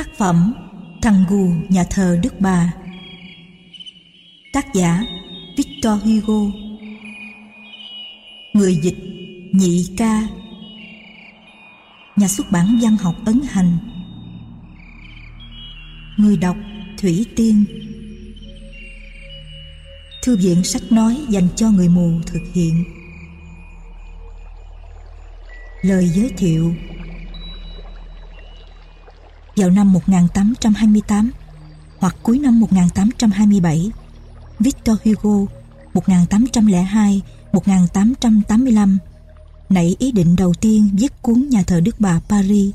Tác phẩm Thằng Gù nhà thờ Đức Bà. Tác giả Victor Hugo. Người dịch Nhị ca. Nhà xuất bản văn học ấn hành. Người đọc Thủy Tiên. Thư viện sách nói dành cho người mù thực hiện. Lời giới thiệu vào năm 1828 hoặc cuối năm 1827, Victor Hugo 1802-1885 nảy ý định đầu tiên viết cuốn Nhà thờ Đức Bà Paris,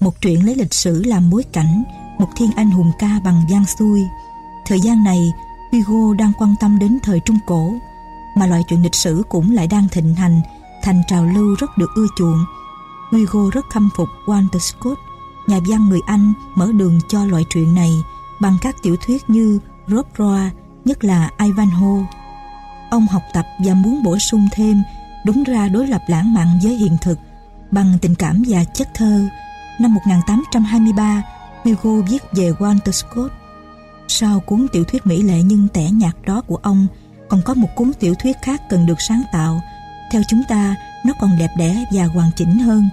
một truyện lấy lịch sử làm bối cảnh, một thiên anh hùng ca bằng gian xuôi. Thời gian này, Hugo đang quan tâm đến thời Trung Cổ, mà loại chuyện lịch sử cũng lại đang thịnh hành, thành trào lưu rất được ưa chuộng. Hugo rất khâm phục Walter Scott, nhà văn người Anh mở đường cho loại truyện này bằng các tiểu thuyết như Rob Roy, nhất là Ivanhoe. Ông học tập và muốn bổ sung thêm đúng ra đối lập lãng mạn với hiện thực bằng tình cảm và chất thơ. Năm 1823, Hugo viết về Walter Scott. Sau cuốn tiểu thuyết mỹ lệ nhưng tẻ nhạt đó của ông, còn có một cuốn tiểu thuyết khác cần được sáng tạo. Theo chúng ta, nó còn đẹp đẽ và hoàn chỉnh hơn.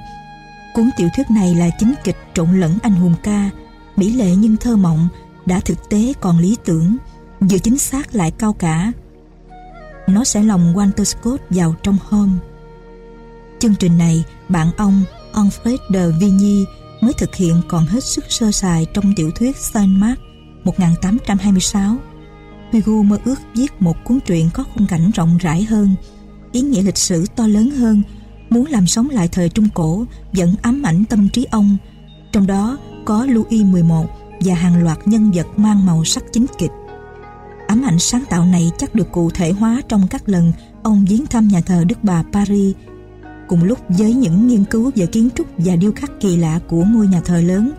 Cuốn tiểu thuyết này là chính kịch trộn lẫn anh hùng ca, mỹ lệ nhưng thơ mộng, đã thực tế còn lý tưởng, vừa chính xác lại cao cả. Nó sẽ lòng Walter Scott vào trong hôm. Chương trình này, bạn ông Alfred de Vigny mới thực hiện còn hết sức sơ sài trong tiểu thuyết Saint Mark 1826. Hugo mơ ước viết một cuốn truyện có khung cảnh rộng rãi hơn, ý nghĩa lịch sử to lớn hơn muốn làm sống lại thời Trung Cổ vẫn ám ảnh tâm trí ông. Trong đó có Louis XI và hàng loạt nhân vật mang màu sắc chính kịch. Ám ảnh sáng tạo này chắc được cụ thể hóa trong các lần ông viếng thăm nhà thờ Đức Bà Paris. Cùng lúc với những nghiên cứu về kiến trúc và điêu khắc kỳ lạ của ngôi nhà thờ lớn,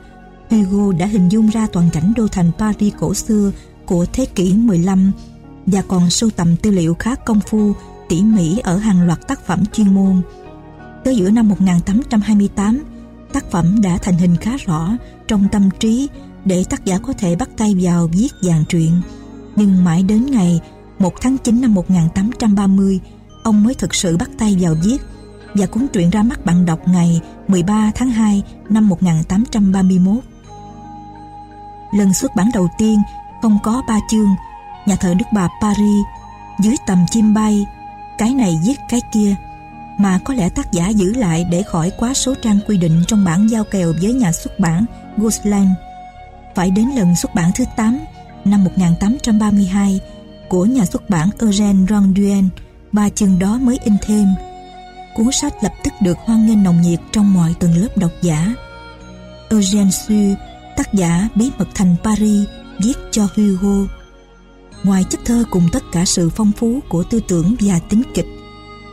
Hugo đã hình dung ra toàn cảnh đô thành Paris cổ xưa của thế kỷ 15 và còn sưu tầm tư liệu khá công phu, tỉ mỉ ở hàng loạt tác phẩm chuyên môn. Tới giữa năm 1828, tác phẩm đã thành hình khá rõ trong tâm trí để tác giả có thể bắt tay vào viết dàn truyện. Nhưng mãi đến ngày 1 tháng 9 năm 1830, ông mới thực sự bắt tay vào viết và cuốn truyện ra mắt bạn đọc ngày 13 tháng 2 năm 1831. Lần xuất bản đầu tiên không có ba chương Nhà thờ Đức Bà Paris Dưới tầm chim bay Cái này viết cái kia mà có lẽ tác giả giữ lại để khỏi quá số trang quy định trong bản giao kèo với nhà xuất bản Gosland. Phải đến lần xuất bản thứ 8 năm 1832 của nhà xuất bản Eugène Ronduel, ba chân đó mới in thêm. Cuốn sách lập tức được hoan nghênh nồng nhiệt trong mọi tầng lớp độc giả. Eugène Sue, tác giả Bí mật thành Paris, viết cho Hugo. Ngoài chất thơ cùng tất cả sự phong phú của tư tưởng và tính kịch,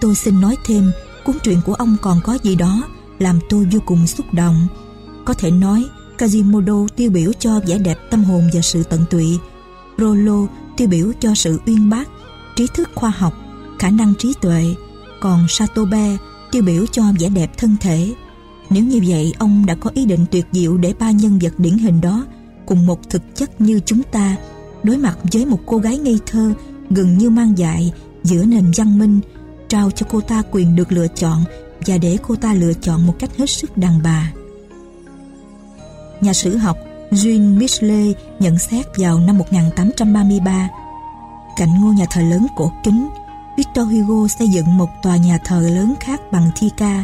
Tôi xin nói thêm, cuốn truyện của ông còn có gì đó làm tôi vô cùng xúc động. Có thể nói, kazimodo tiêu biểu cho vẻ đẹp tâm hồn và sự tận tụy. Rolo tiêu biểu cho sự uyên bác, trí thức khoa học, khả năng trí tuệ. Còn Satobe tiêu biểu cho vẻ đẹp thân thể. Nếu như vậy, ông đã có ý định tuyệt diệu để ba nhân vật điển hình đó cùng một thực chất như chúng ta đối mặt với một cô gái ngây thơ gần như mang dại giữa nền văn minh trao cho cô ta quyền được lựa chọn và để cô ta lựa chọn một cách hết sức đàn bà. Nhà sử học Jean Michelet nhận xét vào năm 1833 cạnh ngôi nhà thờ lớn cổ kính Victor Hugo xây dựng một tòa nhà thờ lớn khác bằng thi ca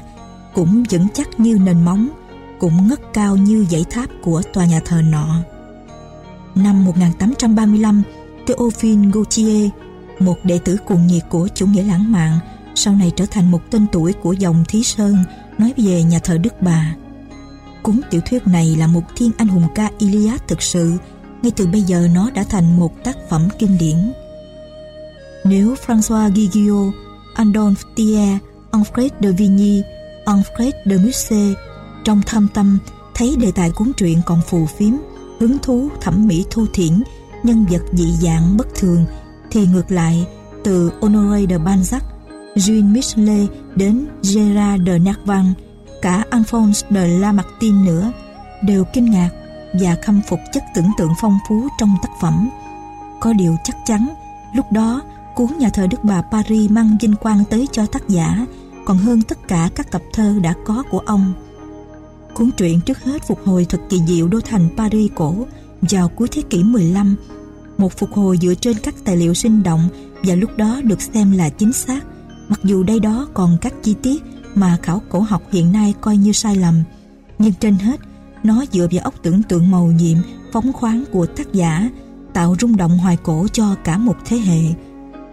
cũng vững chắc như nền móng cũng ngất cao như dãy tháp của tòa nhà thờ nọ. Năm 1835, Théophile Gautier, một đệ tử cuồng nhiệt của chủ nghĩa lãng mạn, sau này trở thành một tên tuổi của dòng Thí Sơn nói về nhà thờ Đức Bà. Cuốn tiểu thuyết này là một thiên anh hùng ca Iliad thực sự, ngay từ bây giờ nó đã thành một tác phẩm kinh điển. Nếu François gigio Andon Thiers, Alfred de Vigny, Alfred de Musset trong thâm tâm thấy đề tài cuốn truyện còn phù phiếm, hứng thú, thẩm mỹ thu thiển, nhân vật dị dạng bất thường, thì ngược lại, từ Honoré de Balzac Jean Michelet đến Gerard de Nervan, cả Alphonse de Lamartine nữa, đều kinh ngạc và khâm phục chất tưởng tượng phong phú trong tác phẩm. Có điều chắc chắn, lúc đó cuốn nhà thờ Đức Bà Paris mang vinh quang tới cho tác giả còn hơn tất cả các tập thơ đã có của ông. Cuốn truyện trước hết phục hồi thật kỳ diệu đô thành Paris cổ vào cuối thế kỷ 15 một phục hồi dựa trên các tài liệu sinh động và lúc đó được xem là chính xác mặc dù đây đó còn các chi tiết mà khảo cổ học hiện nay coi như sai lầm, nhưng trên hết, nó dựa vào óc tưởng tượng màu nhiệm, phóng khoáng của tác giả, tạo rung động hoài cổ cho cả một thế hệ.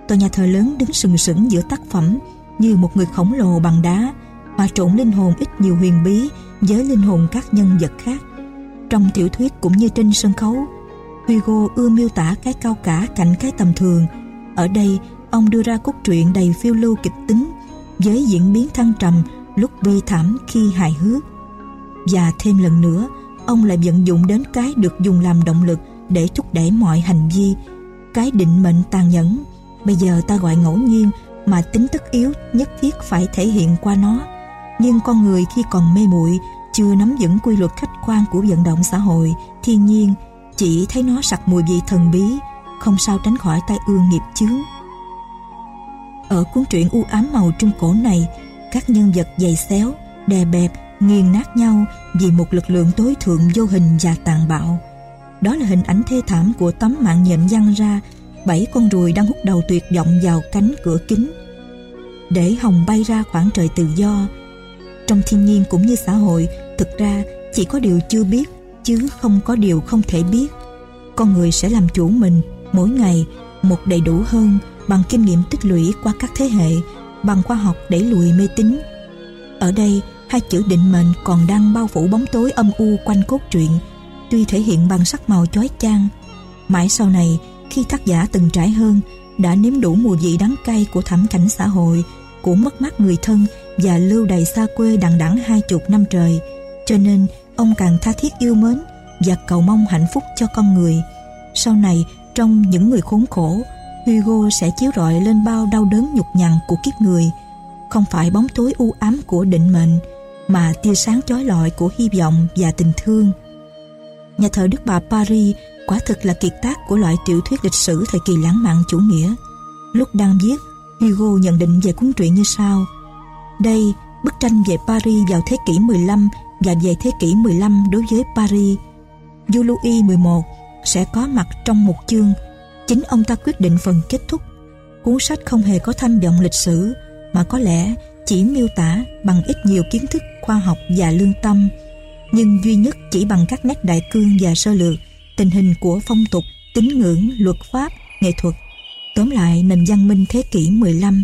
Tòa nhà thờ lớn đứng sừng sững giữa tác phẩm, như một người khổng lồ bằng đá hòa trộn linh hồn ít nhiều huyền bí với linh hồn các nhân vật khác. Trong tiểu thuyết cũng như trên sân khấu, Hugo ưa miêu tả cái cao cả cạnh cái tầm thường. Ở đây ông đưa ra cốt truyện đầy phiêu lưu kịch tính với diễn biến thăng trầm lúc bi thảm khi hài hước. Và thêm lần nữa, ông lại vận dụng đến cái được dùng làm động lực để thúc đẩy mọi hành vi. Cái định mệnh tàn nhẫn, bây giờ ta gọi ngẫu nhiên mà tính tất yếu nhất thiết phải thể hiện qua nó. Nhưng con người khi còn mê muội, chưa nắm vững quy luật khách quan của vận động xã hội, thiên nhiên, chỉ thấy nó sặc mùi vị thần bí, không sao tránh khỏi tai ương nghiệp chướng ở cuốn truyện u ám màu trung cổ này, các nhân vật dày xéo, đè bẹp, nghiền nát nhau vì một lực lượng tối thượng vô hình và tàn bạo. Đó là hình ảnh thê thảm của tấm mạng nhện văng ra, bảy con ruồi đang hút đầu tuyệt vọng vào cánh cửa kính. Để hồng bay ra khoảng trời tự do, trong thiên nhiên cũng như xã hội, thực ra chỉ có điều chưa biết, chứ không có điều không thể biết. Con người sẽ làm chủ mình mỗi ngày một đầy đủ hơn bằng kinh nghiệm tích lũy qua các thế hệ bằng khoa học đẩy lùi mê tín. Ở đây hai chữ định mệnh còn đang bao phủ bóng tối âm u quanh cốt truyện tuy thể hiện bằng sắc màu chói chang. Mãi sau này khi tác giả từng trải hơn đã nếm đủ mùi vị đắng cay của thảm cảnh xã hội của mất mát người thân và lưu đầy xa quê đằng đẵng hai chục năm trời. Cho nên ông càng tha thiết yêu mến và cầu mong hạnh phúc cho con người. Sau này, trong những người khốn khổ, Hugo sẽ chiếu rọi lên bao đau đớn nhục nhằn của kiếp người, không phải bóng tối u ám của định mệnh, mà tia sáng chói lọi của hy vọng và tình thương. Nhà thờ Đức Bà Paris quả thực là kiệt tác của loại tiểu thuyết lịch sử thời kỳ lãng mạn chủ nghĩa. Lúc đang viết, Hugo nhận định về cuốn truyện như sau. Đây, bức tranh về Paris vào thế kỷ 15 và về thế kỷ 15 đối với Paris. Vua Louis XI sẽ có mặt trong một chương. Chính ông ta quyết định phần kết thúc. Cuốn sách không hề có tham vọng lịch sử mà có lẽ chỉ miêu tả bằng ít nhiều kiến thức khoa học và lương tâm nhưng duy nhất chỉ bằng các nét đại cương và sơ lược tình hình của phong tục, tín ngưỡng, luật pháp, nghệ thuật tóm lại nền văn minh thế kỷ 15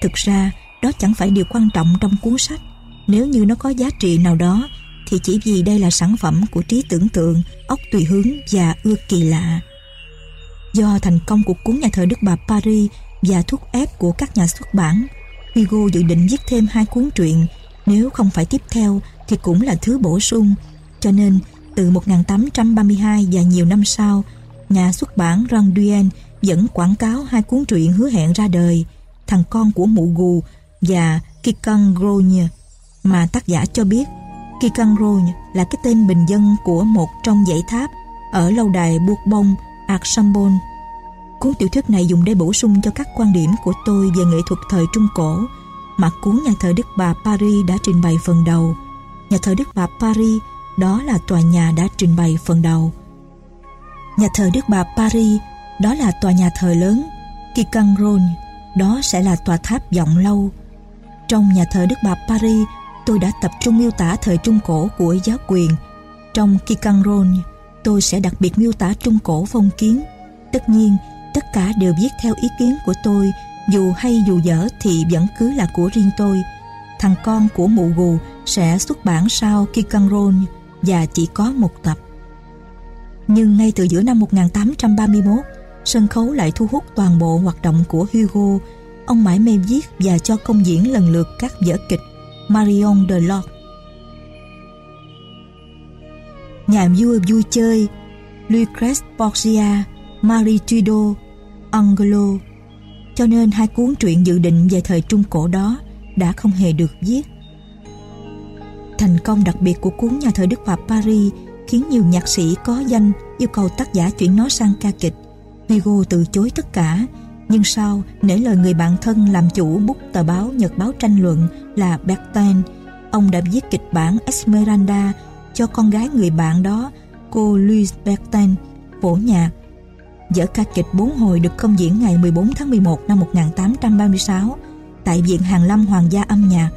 thực ra đó chẳng phải điều quan trọng trong cuốn sách nếu như nó có giá trị nào đó thì chỉ vì đây là sản phẩm của trí tưởng tượng, óc tùy hướng và ưa kỳ lạ. Do thành công của cuốn nhà thờ Đức Bà Paris và thúc ép của các nhà xuất bản, Hugo dự định viết thêm hai cuốn truyện, nếu không phải tiếp theo thì cũng là thứ bổ sung. Cho nên, từ 1832 và nhiều năm sau, nhà xuất bản Randuin vẫn quảng cáo hai cuốn truyện hứa hẹn ra đời, Thằng con của mụ gù và Kikan Grogne mà tác giả cho biết Kikangrogne là cái tên bình dân của một trong dãy tháp ở lâu đài Bourbon, Archambault. Cuốn tiểu thuyết này dùng để bổ sung cho các quan điểm của tôi về nghệ thuật thời Trung Cổ mà cuốn nhà thờ Đức Bà Paris đã trình bày phần đầu. Nhà thờ Đức Bà Paris, đó là tòa nhà đã trình bày phần đầu. Nhà thờ Đức Bà Paris, đó là tòa nhà thờ lớn. Kikangron đó sẽ là tòa tháp vọng lâu. Trong nhà thờ Đức Bà Paris, tôi đã tập trung miêu tả thời Trung Cổ của giáo quyền. Trong Kikangron tôi sẽ đặc biệt miêu tả Trung Cổ phong kiến. Tất nhiên, tất cả đều viết theo ý kiến của tôi, dù hay dù dở thì vẫn cứ là của riêng tôi. Thằng con của mụ gù sẽ xuất bản sau Kikanron và chỉ có một tập. Nhưng ngay từ giữa năm 1831, sân khấu lại thu hút toàn bộ hoạt động của Hugo. Ông mãi mê viết và cho công diễn lần lượt các vở kịch Marion de Lorde Nhà vua vui chơi Lucrez Borgia Marie Tudor Angelo cho nên hai cuốn truyện dự định về thời Trung Cổ đó đã không hề được viết. Thành công đặc biệt của cuốn nhà thờ Đức Bà Paris khiến nhiều nhạc sĩ có danh yêu cầu tác giả chuyển nó sang ca kịch. Hugo từ chối tất cả, nhưng sau nể lời người bạn thân làm chủ bút tờ báo nhật báo tranh luận là Bertin, ông đã viết kịch bản Esmeralda cho con gái người bạn đó, cô Louise Bertin, phổ nhạc. Dở ca kịch bốn hồi được công diễn ngày 14 tháng 11 năm 1836 tại Viện Hàn Lâm Hoàng gia âm nhạc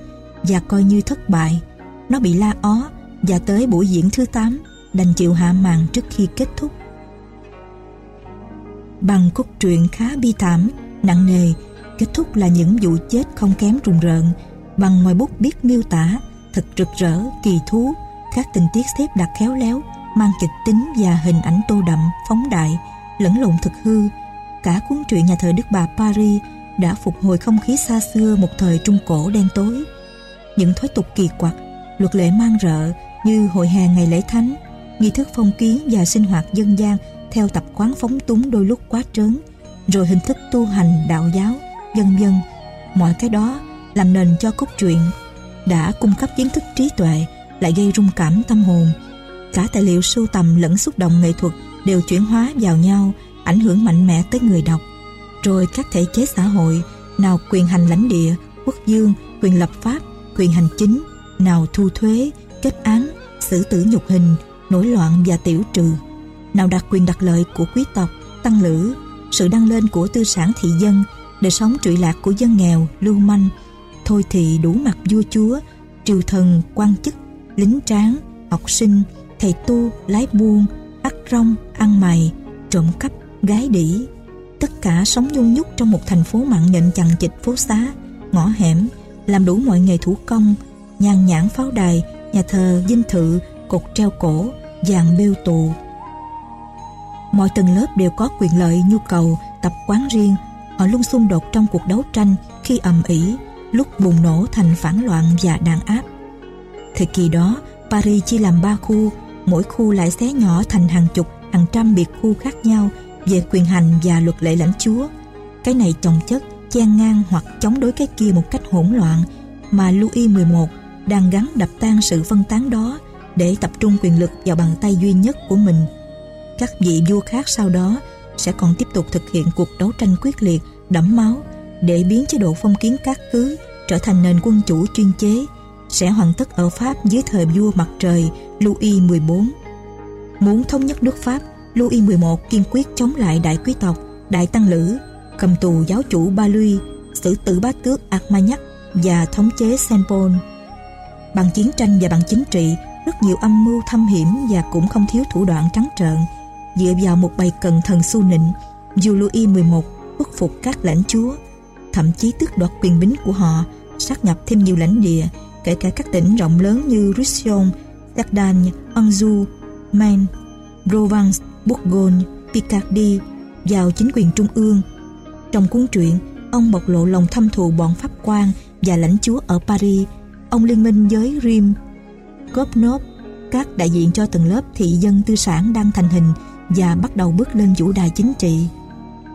và coi như thất bại. Nó bị la ó và tới buổi diễn thứ 8 đành chịu hạ màn trước khi kết thúc. Bằng cốt truyện khá bi thảm, nặng nề, kết thúc là những vụ chết không kém rùng rợn, bằng ngoài bút biết miêu tả, thật rực rỡ, kỳ thú, các tình tiết xếp đặt khéo léo, mang kịch tính và hình ảnh tô đậm, phóng đại, lẫn lộn thực hư. Cả cuốn truyện nhà thờ Đức Bà Paris đã phục hồi không khí xa xưa một thời Trung Cổ đen tối. Những thói tục kỳ quặc, luật lệ mang rợ như hội hè ngày lễ thánh, nghi thức phong kiến và sinh hoạt dân gian theo tập quán phóng túng đôi lúc quá trớn, rồi hình thức tu hành đạo giáo, vân vân. Mọi cái đó làm nền cho cốt truyện đã cung cấp kiến thức trí tuệ lại gây rung cảm tâm hồn. Cả tài liệu sưu tầm lẫn xúc động nghệ thuật đều chuyển hóa vào nhau, ảnh hưởng mạnh mẽ tới người đọc. Rồi các thể chế xã hội, nào quyền hành lãnh địa, quốc dương, quyền lập pháp, quyền hành chính, nào thu thuế, kết án, xử tử nhục hình, nổi loạn và tiểu trừ, nào đặt quyền đặc lợi của quý tộc, tăng lữ, sự đăng lên của tư sản thị dân, đời sống trụy lạc của dân nghèo, lưu manh, thôi thì đủ mặt vua chúa, triều thần, quan chức, lính tráng, học sinh, thầy tu, lái buôn, ắt rong, ăn mày, trộm cắp, gái đỉ. Tất cả sống nhung nhúc trong một thành phố mặn nhện chằng chịt phố xá, ngõ hẻm, làm đủ mọi nghề thủ công, nhàn nhãn pháo đài, nhà thờ, dinh thự, cột treo cổ, dàn bêu tù. Mọi tầng lớp đều có quyền lợi, nhu cầu, tập quán riêng. Họ luôn xung đột trong cuộc đấu tranh khi ầm ĩ, lúc bùng nổ thành phản loạn và đàn áp. Thời kỳ đó, Paris chia làm ba khu, mỗi khu lại xé nhỏ thành hàng chục, hàng trăm biệt khu khác nhau về quyền hành và luật lệ lãnh chúa. Cái này chồng chất, chen ngang hoặc chống đối cái kia một cách hỗn loạn mà Louis XI đang gắn đập tan sự phân tán đó để tập trung quyền lực vào bàn tay duy nhất của mình. Các vị vua khác sau đó sẽ còn tiếp tục thực hiện cuộc đấu tranh quyết liệt, đẫm máu để biến chế độ phong kiến các cứ trở thành nền quân chủ chuyên chế sẽ hoàn tất ở Pháp dưới thời vua mặt trời Louis XIV. Muốn thống nhất nước Pháp, Louis XI kiên quyết chống lại đại quý tộc, đại tăng lữ, cầm tù giáo chủ Ba Luy, xử tử bá tước Armagnac và thống chế Saint-Paul. Bằng chiến tranh và bằng chính trị, rất nhiều âm mưu thâm hiểm và cũng không thiếu thủ đoạn trắng trợn. Dựa vào một bầy cần thần su nịnh, vua Louis XI khuất phục các lãnh chúa, thậm chí tước đoạt quyền bính của họ, sát nhập thêm nhiều lãnh địa, kể cả các tỉnh rộng lớn như Roussillon, Cerdagne, Anjou, Maine, Provence, Bourgogne, Picardy vào chính quyền trung ương. Trong cuốn truyện, ông bộc lộ lòng thâm thù bọn pháp quan và lãnh chúa ở Paris. Ông liên minh với Rim, Gopnop, các đại diện cho tầng lớp thị dân tư sản đang thành hình và bắt đầu bước lên vũ đài chính trị.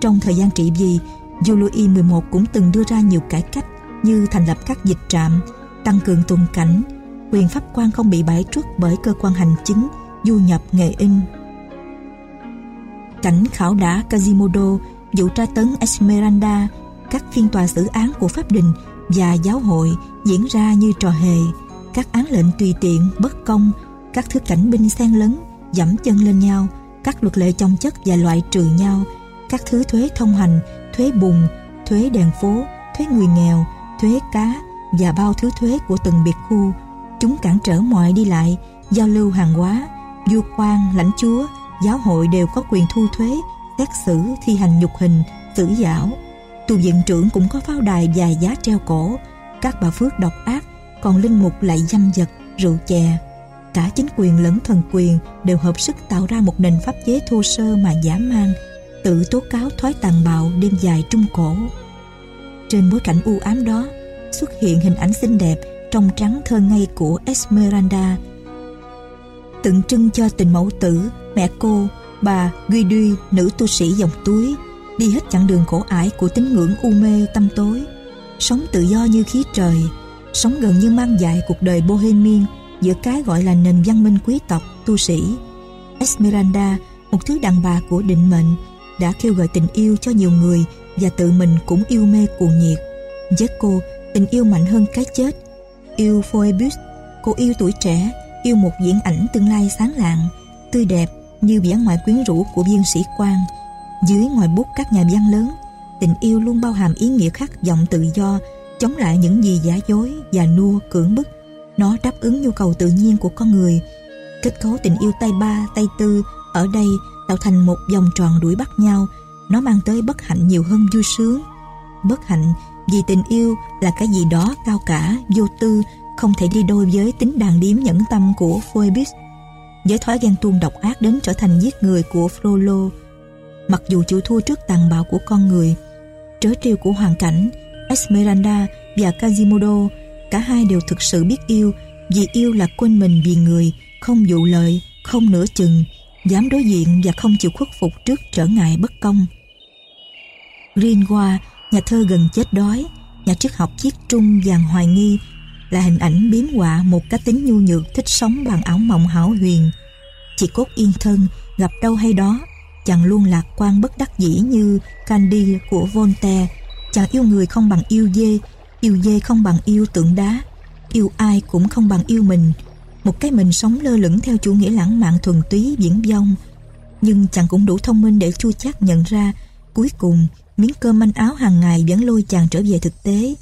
Trong thời gian trị vì, vua Louis XI cũng từng đưa ra nhiều cải cách như thành lập các dịch trạm, tăng cường tuần cảnh, quyền pháp quan không bị bãi truất bởi cơ quan hành chính, du nhập nghề in. Cảnh khảo đã Kazimodo, vụ tra tấn Esmeralda, các phiên tòa xử án của pháp đình và giáo hội diễn ra như trò hề, các án lệnh tùy tiện, bất công, các thứ cảnh binh xen lấn, dẫm chân lên nhau, các luật lệ chồng chất và loại trừ nhau, các thứ thuế thông hành, thuế bùn, thuế đèn phố, thuế người nghèo, thuế cá và bao thứ thuế của từng biệt khu. Chúng cản trở mọi đi lại, giao lưu hàng hóa, vua quan, lãnh chúa, giáo hội đều có quyền thu thuế, xét xử, thi hành nhục hình, tử giảo. Tù viện trưởng cũng có pháo đài dài giá treo cổ, các bà phước độc ác, còn linh mục lại dâm vật, rượu chè. Cả chính quyền lẫn thần quyền đều hợp sức tạo ra một nền pháp chế thô sơ mà giả mang, tự tố cáo thói tàn bạo đêm dài trung cổ. Trên bối cảnh u ám đó xuất hiện hình ảnh xinh đẹp trong trắng thơ ngây của Esmeralda tượng trưng cho tình mẫu tử mẹ cô bà Guy Duy nữ tu sĩ dòng túi đi hết chặng đường khổ ải của tín ngưỡng u mê tâm tối sống tự do như khí trời sống gần như mang dại cuộc đời bohemian giữa cái gọi là nền văn minh quý tộc, tu sĩ. Esmeralda, một thứ đàn bà của định mệnh, đã kêu gọi tình yêu cho nhiều người và tự mình cũng yêu mê cuồng nhiệt. Với cô tình yêu mạnh hơn cái chết. Yêu Phoebus, cô yêu tuổi trẻ, yêu một diễn ảnh tương lai sáng lạng, tươi đẹp như vẻ ngoài quyến rũ của viên sĩ quan. Dưới ngoài bút các nhà văn lớn, tình yêu luôn bao hàm ý nghĩa khắc vọng tự do, chống lại những gì giả dối và nua cưỡng bức. Nó đáp ứng nhu cầu tự nhiên của con người. Kết cấu tình yêu tay ba, tay tư ở đây tạo thành một vòng tròn đuổi bắt nhau. Nó mang tới bất hạnh nhiều hơn vui sướng. Bất hạnh vì tình yêu là cái gì đó cao cả, vô tư, không thể đi đôi với tính đàn điếm nhẫn tâm của Phoebus. Với thói ghen tuông độc ác đến trở thành giết người của Frollo, mặc dù chịu thua trước tàn bạo của con người, trớ trêu của hoàn cảnh, Esmeralda và Quasimodo, cả hai đều thực sự biết yêu, vì yêu là quên mình vì người, không dụ lợi, không nửa chừng, dám đối diện và không chịu khuất phục trước trở ngại bất công. Greenwa, nhà thơ gần chết đói, nhà triết học chiết trung vàng hoài nghi, là hình ảnh biếm họa một cá tính nhu nhược thích sống bằng ảo mộng hảo huyền. Chỉ cốt yên thân, gặp đâu hay đó, chàng luôn lạc quan bất đắc dĩ như Candy của Voltaire. Chàng yêu người không bằng yêu dê, yêu dê không bằng yêu tượng đá, yêu ai cũng không bằng yêu mình. Một cái mình sống lơ lửng theo chủ nghĩa lãng mạn thuần túy viễn vông. Nhưng chàng cũng đủ thông minh để chua chát nhận ra cuối cùng miếng cơm manh áo hàng ngày vẫn lôi chàng trở về thực tế.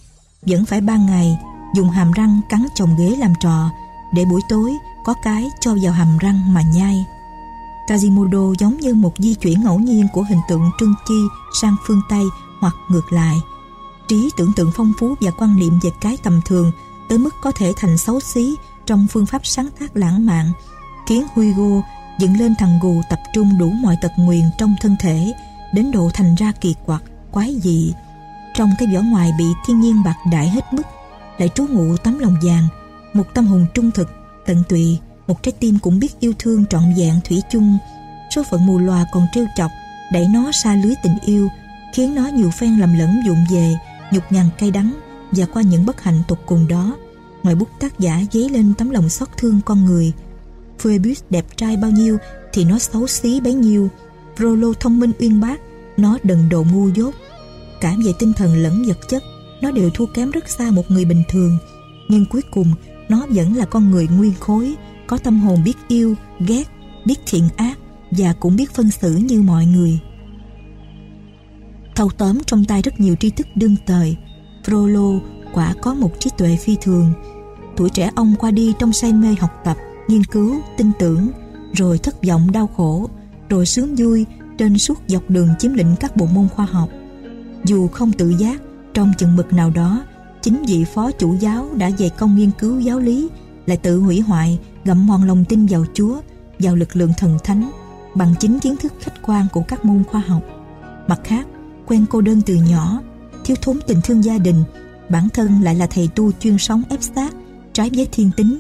Vẫn phải ban ngày dùng hàm răng cắn chồng ghế làm trò để buổi tối có cái cho vào hàm răng mà nhai. Kazimodo giống như một di chuyển ngẫu nhiên của hình tượng Trương Chi sang phương Tây hoặc ngược lại. Trí tưởng tượng phong phú và quan niệm về cái tầm thường tới mức có thể thành xấu xí trong phương pháp sáng tác lãng mạn, khiến Hugo dựng lên thằng gù tập trung đủ mọi tật nguyền trong thân thể đến độ thành ra kỳ quặc, quái dị. Trong cái vỏ ngoài bị thiên nhiên bạc đại hết mức, lại trú ngụ tấm lòng vàng, một tâm hồn trung thực, tận tụy, một trái tim cũng biết yêu thương trọn vẹn thủy chung. Số phận mù loà còn trêu chọc, đẩy nó xa lưới tình yêu, khiến nó nhiều phen lầm lẫn dụng về, nhục nhằn cay đắng. Và qua những bất hạnh tục cùng đó, ngoài bút tác giả dấy lên tấm lòng xót thương con người, Phoebus đẹp trai bao nhiêu thì nó xấu xí bấy nhiêu. Frollo thông minh uyên bác nó đần độ ngu dốt. Cả về tinh thần lẫn vật chất, nó đều thua kém rất xa một người bình thường. Nhưng cuối cùng, nó vẫn là con người nguyên khối, có tâm hồn biết yêu, ghét, biết thiện ác và cũng biết phân xử như mọi người. Thâu tóm trong tay rất nhiều tri thức đương thời, Frollo quả có một trí tuệ phi thường. Tuổi trẻ ông qua đi trong say mê học tập, nghiên cứu, tin tưởng, rồi thất vọng đau khổ, rồi sướng vui trên suốt dọc đường chiếm lĩnh các bộ môn khoa học dù không tự giác trong chừng mực nào đó, chính vị phó chủ giáo đã dày công nghiên cứu giáo lý lại tự hủy hoại, gặm mòn lòng tin vào Chúa, vào lực lượng thần thánh bằng chính kiến thức khách quan của các môn khoa học. Mặt khác, quen cô đơn từ nhỏ, thiếu thốn tình thương gia đình, bản thân lại là thầy tu chuyên sống ép sát, trái với thiên tính.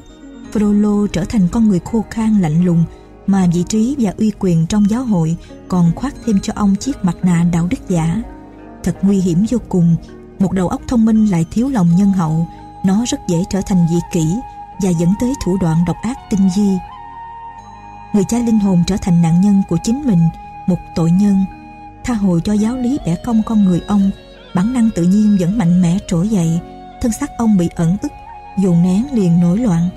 Frollo trở thành con người khô khan lạnh lùng mà vị trí và uy quyền trong giáo hội còn khoác thêm cho ông chiếc mặt nạ đạo đức giả. Thật nguy hiểm vô cùng, một đầu óc thông minh lại thiếu lòng nhân hậu. Nó rất dễ trở thành dị kỷ và dẫn tới thủ đoạn độc ác tinh vi. Người cha linh hồn trở thành nạn nhân của chính mình, một tội nhân. Tha hồi cho giáo lý bẻ cong con người ông, bản năng tự nhiên vẫn mạnh mẽ trỗi dậy, thân xác ông bị ẩn ức, dồn nén liền nổi loạn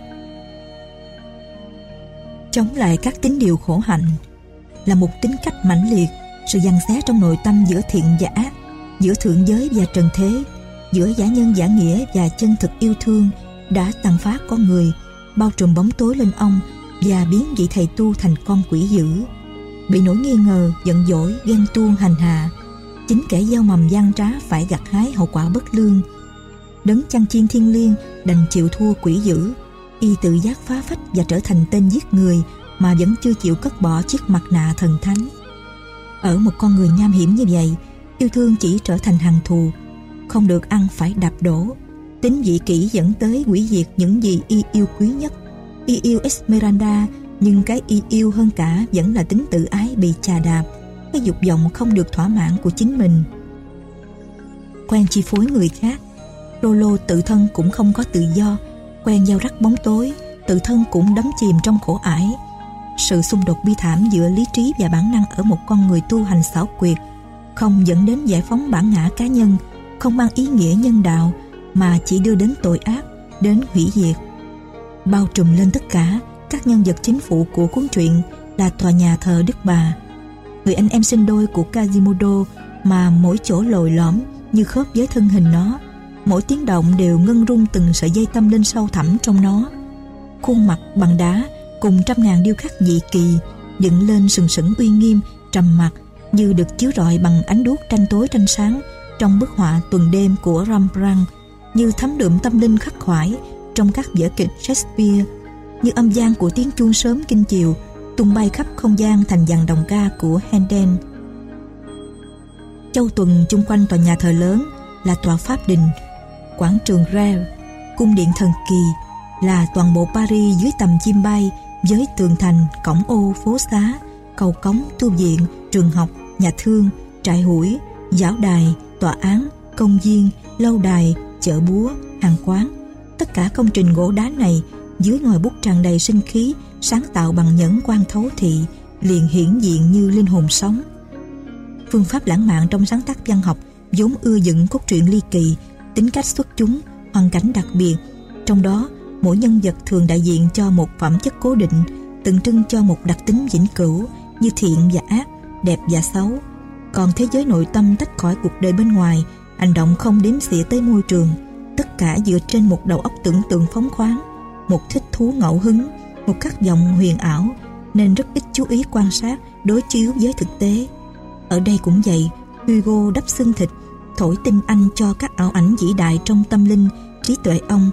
chống lại các tín điều khổ hạnh, là một tính cách mãnh liệt, sự giằng xé trong nội tâm giữa thiện và ác, giữa thượng giới và trần thế, giữa giả nhân giả nghĩa và chân thực yêu thương đã tàn phá con người, bao trùm bóng tối lên ông và biến vị thầy tu thành con quỷ dữ. Bị nỗi nghi ngờ, giận dỗi, ghen tuông hành hạ, chính kẻ gieo mầm gian trá phải gặt hái hậu quả bất lương. Đấng chăn chiên thiên liêng đành chịu thua quỷ dữ y tự giác phá phách và trở thành tên giết người mà vẫn chưa chịu cất bỏ chiếc mặt nạ thần thánh. Ở một con người nham hiểm như vậy, yêu thương chỉ trở thành hằng thù, không được ăn phải đạp đổ. Tính vị kỷ dẫn tới hủy diệt những gì y yêu quý nhất. Y yêu Esmeralda, nhưng cái y yêu hơn cả vẫn là tính tự ái bị chà đạp. Cái dục vọng không được thỏa mãn của chính mình. Quen chi phối người khác Lolo tự thân cũng không có tự do quen giao rắc bóng tối tự thân cũng đắm chìm trong khổ ải. Sự xung đột bi thảm giữa lý trí và bản năng ở một con người tu hành xảo quyệt không dẫn đến giải phóng bản ngã cá nhân, không mang ý nghĩa nhân đạo mà chỉ đưa đến tội ác, đến hủy diệt. Bao trùm lên tất cả, các nhân vật chính phụ của cuốn truyện là tòa nhà thờ Đức Bà. Người anh em sinh đôi của Kazimodo mà mỗi chỗ lồi lõm như khớp với thân hình nó. Mỗi tiếng động đều ngân rung từng sợi dây tâm linh sâu thẳm trong nó. Khuôn mặt bằng đá cùng trăm ngàn điêu khắc dị kỳ dựng lên sừng sững uy nghiêm, trầm mặc như được chiếu rọi bằng ánh đuốc tranh tối tranh sáng trong bức họa tuần đêm của Rembrandt như thấm đượm tâm linh khắc khoải trong các vở kịch Shakespeare như âm gian của tiếng chuông sớm kinh chiều tung bay khắp không gian thành dàn đồng ca của Handel. Châu tuần chung quanh tòa nhà thờ lớn là tòa Pháp Đình, quảng trường Rare, cung điện thần kỳ là toàn bộ Paris dưới tầm chim bay với tường thành, cổng ô, phố xá, cầu cống, tu viện, trường học, nhà thương, trại hủi, giáo đài, tòa án, công viên, lâu đài, chợ búa, hàng quán. Tất cả công trình gỗ đá này dưới ngòi bút tràn đầy sinh khí sáng tạo bằng nhẫn quan thấu thị liền hiển diện như linh hồn sống phương pháp lãng mạn trong sáng tác văn học vốn ưa dựng cốt truyện ly kỳ tính cách xuất chúng, hoàn cảnh đặc biệt. Trong đó, mỗi nhân vật thường đại diện cho một phẩm chất cố định, tượng trưng cho một đặc tính vĩnh cửu như thiện và ác, đẹp và xấu. Còn thế giới nội tâm tách khỏi cuộc đời bên ngoài, hành động không đếm xỉa tới môi trường. Tất cả dựa trên một đầu óc tưởng tượng phóng khoáng, một thích thú ngẫu hứng, một khát vọng huyền ảo, nên rất ít chú ý quan sát, đối chiếu với thực tế. Ở đây cũng vậy, Hugo đắp xương thịt thổi tinh anh cho các ảo ảnh vĩ đại trong tâm linh trí tuệ ông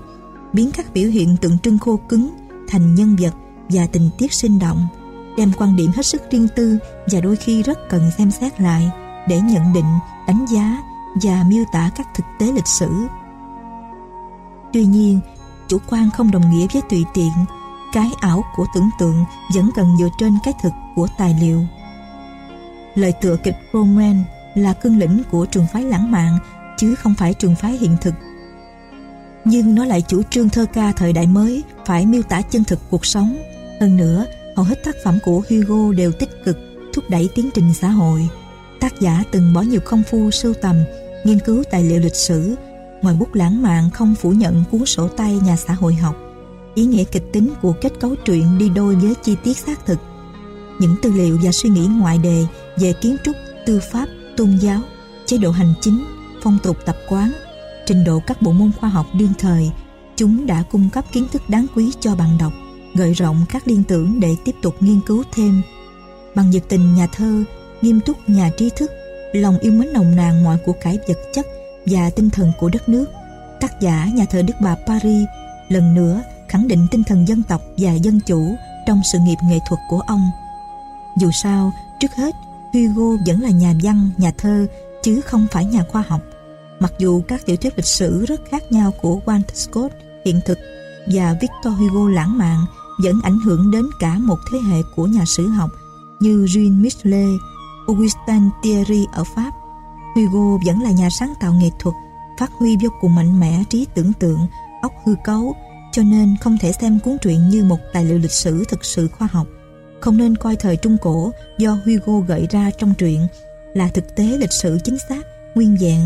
biến các biểu hiện tượng trưng khô cứng thành nhân vật và tình tiết sinh động đem quan điểm hết sức riêng tư và đôi khi rất cần xem xét lại để nhận định, đánh giá và miêu tả các thực tế lịch sử. Tuy nhiên, chủ quan không đồng nghĩa với tùy tiện cái ảo của tưởng tượng vẫn cần dựa trên cái thực của tài liệu lời tựa kịch Roman là cương lĩnh của trường phái lãng mạn chứ không phải trường phái hiện thực. Nhưng nó lại chủ trương thơ ca thời đại mới phải miêu tả chân thực cuộc sống. Hơn nữa hầu hết tác phẩm của Hugo đều tích cực thúc đẩy tiến trình xã hội. Tác giả từng bỏ nhiều công phu sưu tầm nghiên cứu tài liệu lịch sử. Ngoài bút lãng mạn không phủ nhận cuốn sổ tay nhà xã hội học, ý nghĩa kịch tính của kết cấu truyện đi đôi với chi tiết xác thực. Những tư liệu và suy nghĩ ngoại đề về kiến trúc, tư pháp, tôn giáo, chế độ hành chính, phong tục tập quán, trình độ các bộ môn khoa học đương thời, chúng đã cung cấp kiến thức đáng quý cho bạn đọc, gợi rộng các liên tưởng để tiếp tục nghiên cứu thêm. Bằng nhiệt tình nhà thơ, nghiêm túc nhà trí thức, lòng yêu mến nồng nàn mọi của cải vật chất và tinh thần của đất nước tác giả nhà thờ Đức Bà Paris lần nữa khẳng định tinh thần dân tộc và dân chủ trong sự nghiệp nghệ thuật của ông dù sao trước hết Hugo vẫn là nhà văn nhà thơ chứ không phải nhà khoa học mặc dù các tiểu thuyết lịch sử rất khác nhau của Walter Scott hiện thực và Victor Hugo lãng mạn vẫn ảnh hưởng đến cả một thế hệ của nhà sử học như Jean Michelet, Augustin Thierry ở Pháp Hugo vẫn là nhà sáng tạo nghệ thuật, phát huy vô cùng mạnh mẽ trí tưởng tượng, óc hư cấu, cho nên không thể xem cuốn truyện như một tài liệu lịch sử thực sự khoa học. Không nên coi thời Trung Cổ do Hugo gợi ra trong truyện là thực tế lịch sử chính xác, nguyên vẹn.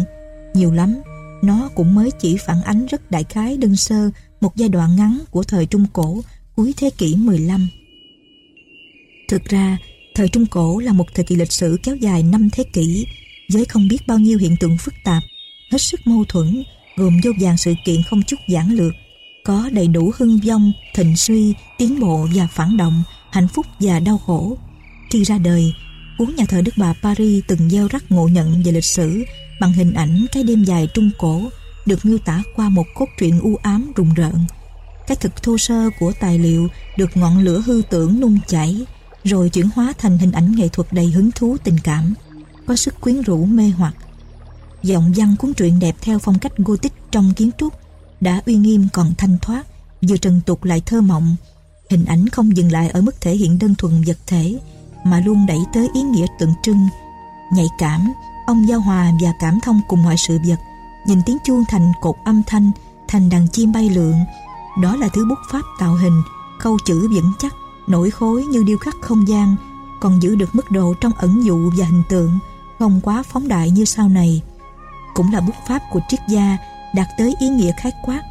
Nhiều lắm, nó cũng mới chỉ phản ánh rất đại khái đơn sơ một giai đoạn ngắn của thời Trung Cổ cuối thế kỷ 15. Thực ra, thời Trung Cổ là một thời kỳ lịch sử kéo dài 5 thế kỷ, với không biết bao nhiêu hiện tượng phức tạp, hết sức mâu thuẫn, gồm vô vàng sự kiện không chút giản lược, có đầy đủ hưng vong, thịnh suy, tiến bộ và phản động, hạnh phúc và đau khổ. Khi ra đời, cuốn nhà thờ Đức Bà Paris từng gieo rắc ngộ nhận về lịch sử bằng hình ảnh cái đêm dài trung cổ được miêu tả qua một cốt truyện u ám rùng rợn. Cái thực thô sơ của tài liệu được ngọn lửa hư tưởng nung chảy rồi chuyển hóa thành hình ảnh nghệ thuật đầy hứng thú tình cảm có sức quyến rũ mê hoặc. Giọng văn cuốn truyện đẹp theo phong cách Gothic trong kiến trúc, đã uy nghiêm còn thanh thoát, vừa trần tục lại thơ mộng. Hình ảnh không dừng lại ở mức thể hiện đơn thuần vật thể, mà luôn đẩy tới ý nghĩa tượng trưng. Nhạy cảm, ông giao hòa và cảm thông cùng mọi sự vật, nhìn tiếng chuông thành cột âm thanh, thành đàn chim bay lượn. Đó là thứ bút pháp tạo hình, câu chữ vững chắc, nổi khối như điêu khắc không gian, còn giữ được mức độ trong ẩn dụ và hình tượng, không quá phóng đại như sau này. Cũng là bút pháp của triết gia, đạt tới ý nghĩa khái quát.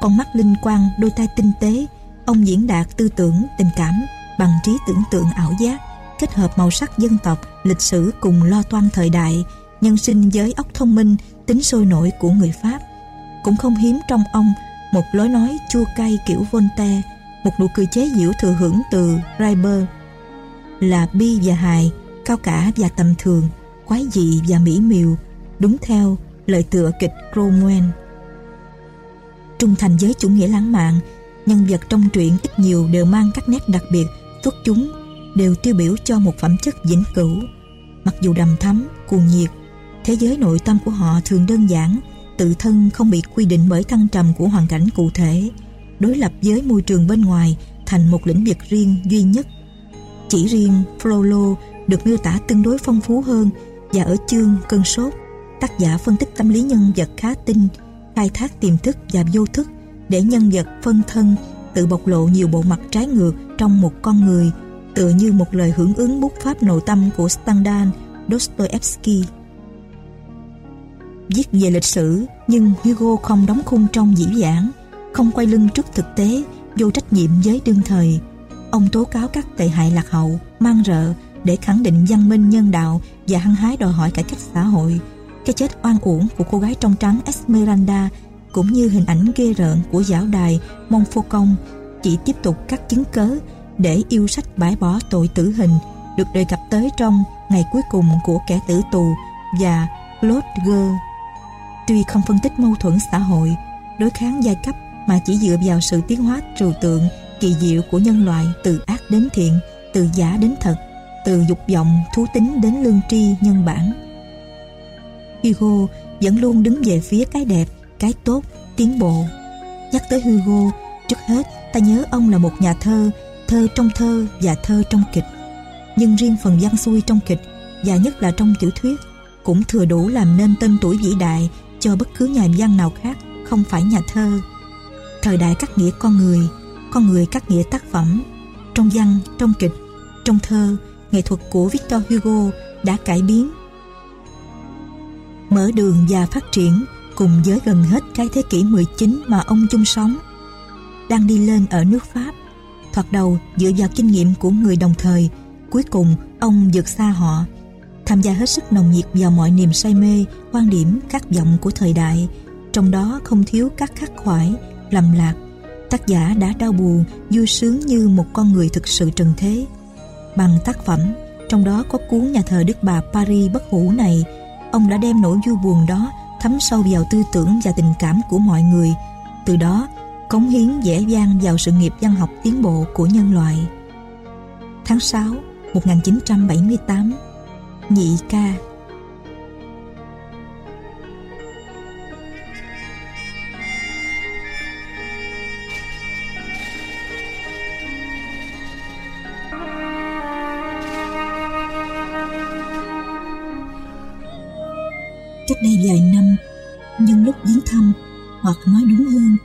Con mắt linh quang, đôi tay tinh tế, ông diễn đạt tư tưởng, tình cảm bằng trí tưởng tượng ảo giác, kết hợp màu sắc dân tộc, lịch sử cùng lo toan thời đại, nhân sinh với óc thông minh, tính sôi nổi của người Pháp. Cũng không hiếm trong ông một lối nói chua cay kiểu Voltaire, một nụ cười chế giễu thừa hưởng từ Reiber, là bi và hài, cao cả và tầm thường, quái dị và mỹ miều, đúng theo lời tựa kịch Cromwell. Trung thành với chủ nghĩa lãng mạn, nhân vật trong truyện ít nhiều đều mang các nét đặc biệt, xuất chúng, đều tiêu biểu cho một phẩm chất vĩnh cửu. Mặc dù đầm thắm, cuồng nhiệt, thế giới nội tâm của họ thường đơn giản, tự thân không bị quy định bởi thăng trầm của hoàn cảnh cụ thể, đối lập với môi trường bên ngoài thành một lĩnh vực riêng duy nhất. Chỉ riêng Frollo được miêu tả tương đối phong phú hơn và ở chương Cơn sốt, tác giả phân tích tâm lý nhân vật khá tinh, khai thác tiềm thức và vô thức để nhân vật phân thân tự bộc lộ nhiều bộ mặt trái ngược trong một con người tựa như một lời hưởng ứng bút pháp nội tâm của Stendhal, Dostoevsky. Viết về lịch sử nhưng Hugo không đóng khung trong dĩ vãng, không quay lưng trước thực tế, vô trách nhiệm với đương thời. Ông tố cáo các tệ hại lạc hậu, mang rợ để khẳng định văn minh nhân đạo và hăng hái đòi hỏi cải cách xã hội. Cái chết oan uổng của cô gái trong trắng Esmeralda cũng như hình ảnh ghê rợn của giáo đài Montfaucon chỉ tiếp tục các chứng cớ để yêu sách bãi bỏ tội tử hình được đề cập tới trong ngày cuối cùng của kẻ tử tù và Claude Gueux. Tuy không phân tích mâu thuẫn xã hội, đối kháng giai cấp mà chỉ dựa vào sự tiến hóa trừu tượng kỳ diệu của nhân loại từ ác đến thiện, từ giả đến thật, từ dục vọng, thú tính đến lương tri, nhân bản. Hugo vẫn luôn đứng về phía cái đẹp, cái tốt, tiến bộ. Nhắc tới Hugo, trước hết ta nhớ ông là một nhà thơ, thơ trong thơ và thơ trong kịch. Nhưng riêng phần văn xuôi trong kịch và nhất là trong tiểu thuyết cũng thừa đủ làm nên tên tuổi vĩ đại cho bất cứ nhà văn nào khác không phải nhà thơ. Thời đại cắt nghĩa con người, con người cắt nghĩa tác phẩm. Trong văn, trong kịch, trong thơ, nghệ thuật của Victor Hugo đã cải biến mở đường và phát triển cùng với gần hết cái thế kỷ 19 mà ông chung sống, đang đi lên ở nước Pháp, thoạt đầu dựa vào kinh nghiệm của người đồng thời, cuối cùng ông vượt xa họ, tham gia hết sức nồng nhiệt vào mọi niềm say mê, quan điểm khát vọng của thời đại, trong đó không thiếu các khắc khoải, lầm lạc. Tác giả đã đau buồn, vui sướng như một con người thực sự trần thế. Bằng tác phẩm, trong đó có cuốn nhà thờ Đức Bà Paris bất hủ này, ông đã đem nỗi vui buồn đó thấm sâu vào tư tưởng và tình cảm của mọi người. Từ đó, cống hiến dễ dàng vào sự nghiệp văn học tiến bộ của nhân loại. Tháng 6 1978 Nhị ca nhân lúc viếng thăm, hoặc nói đúng hơn,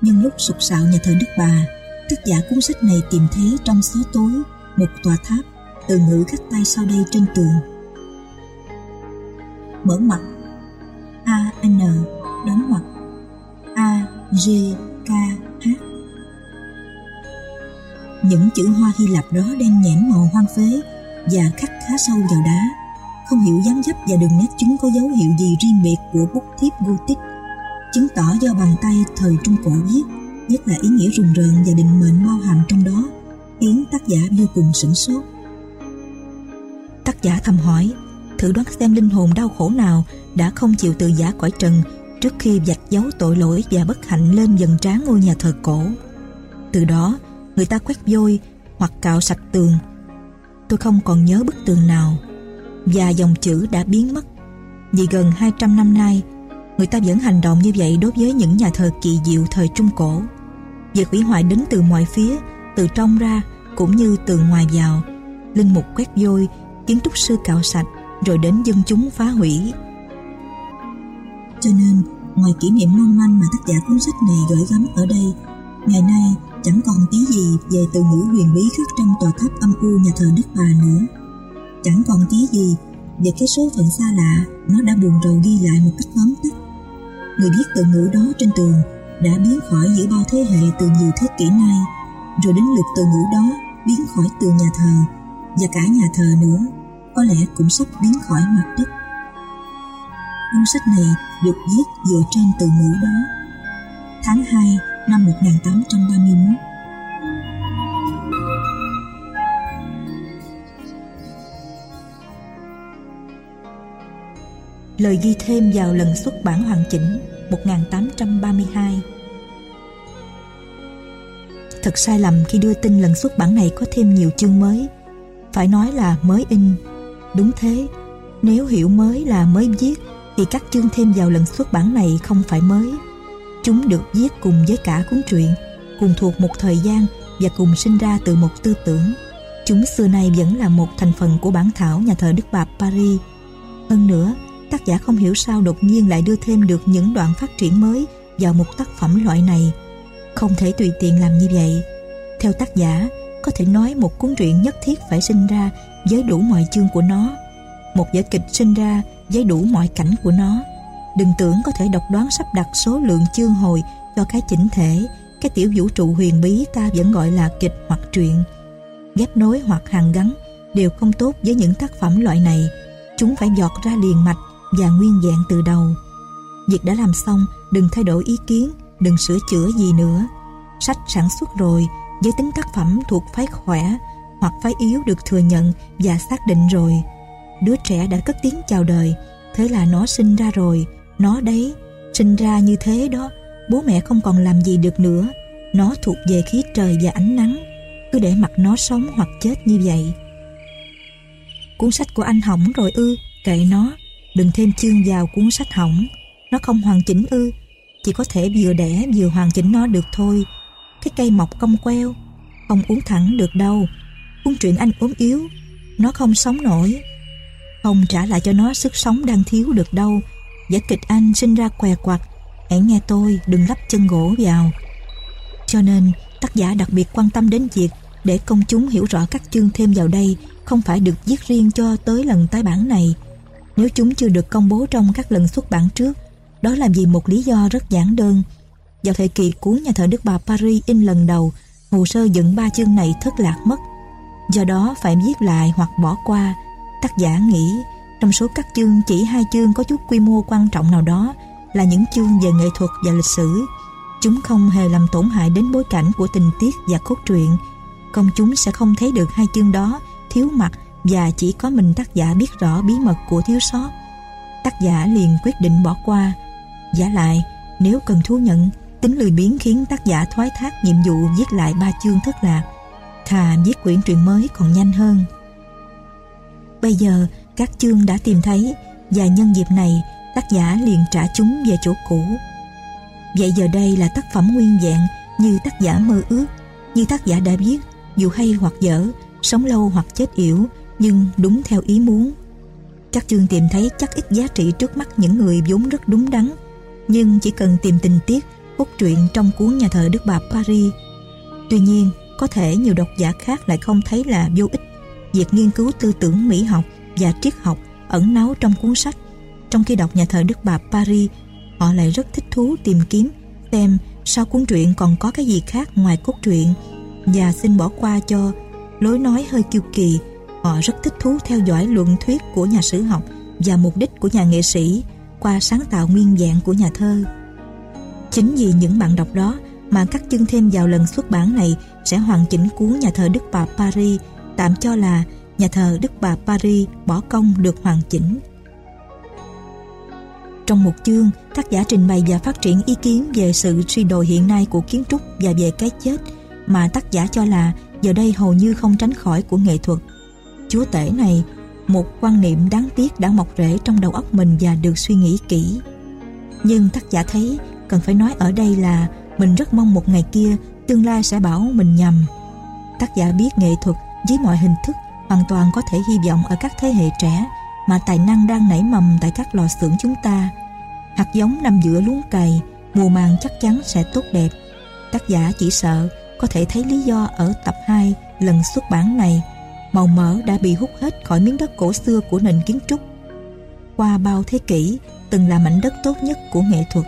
nhân lúc sục sạo nhà thờ Đức Bà, tác giả cuốn sách này tìm thấy trong xó tối một tòa tháp từ ngữ khắc tay sau đây trên tường. Mở mặt A N đóng mặt A G K H. Những chữ hoa Hy Lạp đó đen nhẽm màu hoang phế và khắc khá sâu vào đá không hiểu dáng dấp và đường nét chúng có dấu hiệu gì riêng biệt của bút thiếp Gothic, chứng tỏ do bàn tay thời Trung Cổ viết, nhất là ý nghĩa rùng rợn và định mệnh bao hàm trong đó, khiến tác giả vô cùng sửng sốt. Tác giả thầm hỏi, thử đoán xem linh hồn đau khổ nào đã không chịu từ giả cõi trần trước khi vạch dấu tội lỗi và bất hạnh lên dần trán ngôi nhà thờ cổ. Từ đó, người ta quét vôi hoặc cạo sạch tường. Tôi không còn nhớ bức tường nào và dòng chữ đã biến mất. Vì gần 200 năm nay, người ta vẫn hành động như vậy đối với những nhà thờ kỳ diệu thời Trung Cổ. Việc hủy hoại đến từ mọi phía, từ trong ra cũng như từ ngoài vào. Linh mục quét vôi, kiến trúc sư cạo sạch, rồi đến dân chúng phá hủy. Cho nên, ngoài kỷ niệm mong manh mà tác giả cuốn sách này gửi gắm ở đây, ngày nay chẳng còn tí gì về từ ngữ huyền bí khắc trong tòa tháp âm u nhà thờ Đức Bà nữa. Chẳng còn tí gì về cái số phận xa lạ nó đã buồn rầu ghi lại một cách tóm tắt. Người viết từ ngữ đó trên tường đã biến khỏi giữa bao thế hệ từ nhiều thế kỷ nay, rồi đến lượt từ ngữ đó biến khỏi từ nhà thờ và cả nhà thờ nữa, có lẽ cũng sắp biến khỏi mặt đất. Cuốn sách này được viết dựa trên từ ngữ đó. Tháng 2 năm 1831 Lời ghi thêm vào lần xuất bản hoàn chỉnh 1832 Thật sai lầm khi đưa tin lần xuất bản này có thêm nhiều chương mới. Phải nói là mới in. Đúng thế, Nếu hiểu mới là mới viết, Thì các chương thêm vào lần xuất bản này không phải mới. Chúng được viết cùng với cả cuốn truyện, Cùng thuộc một thời gian Và cùng sinh ra từ một tư tưởng. Chúng xưa nay vẫn là một thành phần của bản thảo nhà thờ Đức Bà Paris. Hơn nữa tác giả không hiểu sao đột nhiên lại đưa thêm được những đoạn phát triển mới vào một tác phẩm loại này. Không thể tùy tiện làm như vậy. Theo tác giả, có thể nói một cuốn truyện nhất thiết phải sinh ra với đủ mọi chương của nó. Một vở kịch sinh ra với đủ mọi cảnh của nó. Đừng tưởng có thể độc đoán sắp đặt số lượng chương hồi cho cái chỉnh thể, cái tiểu vũ trụ huyền bí ta vẫn gọi là kịch hoặc truyện. Ghép nối hoặc hàng gắn đều không tốt với những tác phẩm loại này. Chúng phải giọt ra liền mạch và nguyên dạng từ đầu. Việc đã làm xong, đừng thay đổi ý kiến, đừng sửa chữa gì nữa. Sách sản xuất rồi, với tính tác phẩm thuộc phái khỏe hoặc phái yếu được thừa nhận và xác định rồi. Đứa trẻ đã cất tiếng chào đời, thế là nó sinh ra rồi, nó đấy, sinh ra như thế đó, bố mẹ không còn làm gì được nữa. Nó thuộc về khí trời và ánh nắng, cứ để mặc nó sống hoặc chết như vậy. Cuốn sách của anh hỏng rồi ư, kệ nó, Đừng thêm chương vào cuốn sách hỏng. Nó không hoàn chỉnh ư. Chỉ có thể vừa đẻ vừa hoàn chỉnh nó được thôi. Cái cây mọc cong queo. Không uống thẳng được đâu. Cuốn truyện anh ốm yếu. Nó không sống nổi. Không trả lại cho nó sức sống đang thiếu được đâu. Giả kịch anh sinh ra què quặt. Hãy nghe tôi, đừng lắp chân gỗ vào. Cho nên, tác giả đặc biệt quan tâm đến việc Để công chúng hiểu rõ các chương thêm vào đây Không phải được viết riêng cho tới lần tái bản này nếu chúng chưa được công bố trong các lần xuất bản trước. Đó là vì một lý do rất giản đơn. Vào thời kỳ cuốn nhà thờ Đức Bà Paris in lần đầu, hồ sơ dựng ba chương này thất lạc mất. Do đó phải viết lại hoặc bỏ qua. Tác giả nghĩ trong số các chương chỉ hai chương có chút quy mô quan trọng nào đó là những chương về nghệ thuật và lịch sử. Chúng không hề làm tổn hại đến bối cảnh của tình tiết và cốt truyện. Công chúng sẽ không thấy được hai chương đó thiếu mặt và chỉ có mình tác giả biết rõ bí mật của thiếu sót. Tác giả liền quyết định bỏ qua. Giả lại, nếu cần thú nhận, tính lười biếng khiến tác giả thoái thác nhiệm vụ viết lại ba chương thất lạc. Thà viết quyển truyện mới còn nhanh hơn. Bây giờ, các chương đã tìm thấy và nhân dịp này, tác giả liền trả chúng về chỗ cũ. Vậy giờ đây là tác phẩm nguyên vẹn như tác giả mơ ước, như tác giả đã viết, dù hay hoặc dở, sống lâu hoặc chết yểu, nhưng đúng theo ý muốn. chắc chương tìm thấy chắc ít giá trị trước mắt những người vốn rất đúng đắn, nhưng chỉ cần tìm tình tiết, cốt truyện trong cuốn nhà thờ Đức Bà Paris. Tuy nhiên, có thể nhiều độc giả khác lại không thấy là vô ích việc nghiên cứu tư tưởng mỹ học và triết học ẩn náu trong cuốn sách. Trong khi đọc nhà thờ Đức Bà Paris, họ lại rất thích thú tìm kiếm xem sau cuốn truyện còn có cái gì khác ngoài cốt truyện và xin bỏ qua cho lối nói hơi kiêu kỳ Họ rất thích thú theo dõi luận thuyết của nhà sử học và mục đích của nhà nghệ sĩ qua sáng tạo nguyên dạng của nhà thơ. Chính vì những bạn đọc đó mà các chương thêm vào lần xuất bản này sẽ hoàn chỉnh cuốn nhà thờ Đức Bà Paris tạm cho là nhà thờ Đức Bà Paris bỏ công được hoàn chỉnh. Trong một chương, tác giả trình bày và phát triển ý kiến về sự suy đồi hiện nay của kiến trúc và về cái chết mà tác giả cho là giờ đây hầu như không tránh khỏi của nghệ thuật chúa tể này, một quan niệm đáng tiếc đã mọc rễ trong đầu óc mình và được suy nghĩ kỹ. Nhưng tác giả thấy cần phải nói ở đây là mình rất mong một ngày kia tương lai sẽ bảo mình nhầm. Tác giả biết nghệ thuật với mọi hình thức hoàn toàn có thể hy vọng ở các thế hệ trẻ mà tài năng đang nảy mầm tại các lò xưởng chúng ta. Hạt giống nằm giữa luống cày, mùa màng chắc chắn sẽ tốt đẹp. Tác giả chỉ sợ có thể thấy lý do ở tập 2 lần xuất bản này. Màu mỡ đã bị hút hết khỏi miếng đất cổ xưa của nền kiến trúc. Qua bao thế kỷ, từng là mảnh đất tốt nhất của nghệ thuật.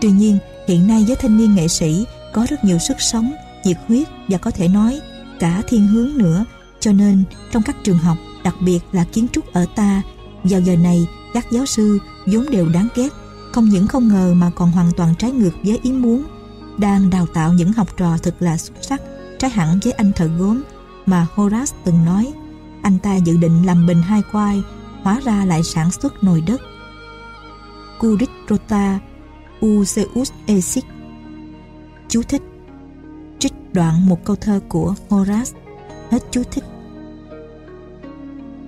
Tuy nhiên, hiện nay giới thanh niên nghệ sĩ có rất nhiều sức sống, nhiệt huyết và có thể nói cả thiên hướng nữa. Cho nên, trong các trường học, đặc biệt là kiến trúc ở ta, vào giờ này, các giáo sư vốn đều đáng ghét, không những không ngờ mà còn hoàn toàn trái ngược với ý muốn, đang đào tạo những học trò thật là xuất sắc, trái hẳn với anh thợ gốm mà Horace từng nói. Anh ta dự định làm bình hai quai, hóa ra lại sản xuất nồi đất. Curit rota Useus Esic Chú thích Trích đoạn một câu thơ của Horace Hết chú thích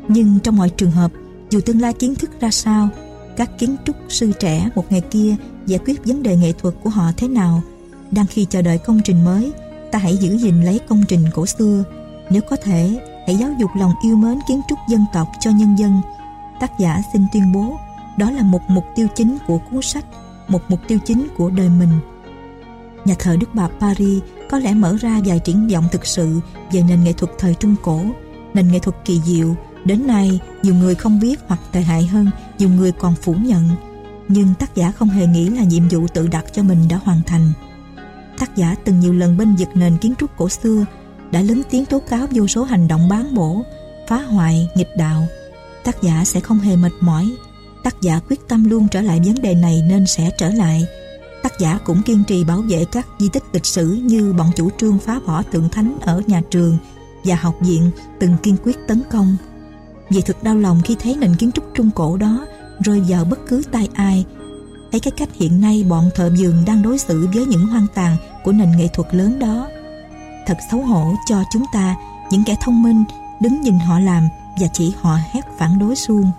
Nhưng trong mọi trường hợp Dù tương lai kiến thức ra sao Các kiến trúc sư trẻ một ngày kia Giải quyết vấn đề nghệ thuật của họ thế nào Đang khi chờ đợi công trình mới Ta hãy giữ gìn lấy công trình cổ xưa Nếu có thể Hãy giáo dục lòng yêu mến kiến trúc dân tộc cho nhân dân Tác giả xin tuyên bố Đó là một mục tiêu chính của cuốn sách một mục tiêu chính của đời mình. Nhà thờ Đức Bà Paris có lẽ mở ra vài triển vọng thực sự về nền nghệ thuật thời Trung Cổ, nền nghệ thuật kỳ diệu. Đến nay, nhiều người không biết hoặc tệ hại hơn, nhiều người còn phủ nhận. Nhưng tác giả không hề nghĩ là nhiệm vụ tự đặt cho mình đã hoàn thành. Tác giả từng nhiều lần bên vực nền kiến trúc cổ xưa, đã lớn tiếng tố cáo vô số hành động bán bổ, phá hoại, nghịch đạo. Tác giả sẽ không hề mệt mỏi Tác giả quyết tâm luôn trở lại vấn đề này nên sẽ trở lại. Tác giả cũng kiên trì bảo vệ các di tích lịch sử như bọn chủ trương phá bỏ tượng thánh ở nhà trường và học viện từng kiên quyết tấn công. Vì thực đau lòng khi thấy nền kiến trúc trung cổ đó rơi vào bất cứ tay ai. Thấy cái cách hiện nay bọn thợ giường đang đối xử với những hoang tàn của nền nghệ thuật lớn đó. Thật xấu hổ cho chúng ta, những kẻ thông minh, đứng nhìn họ làm và chỉ họ hét phản đối suông.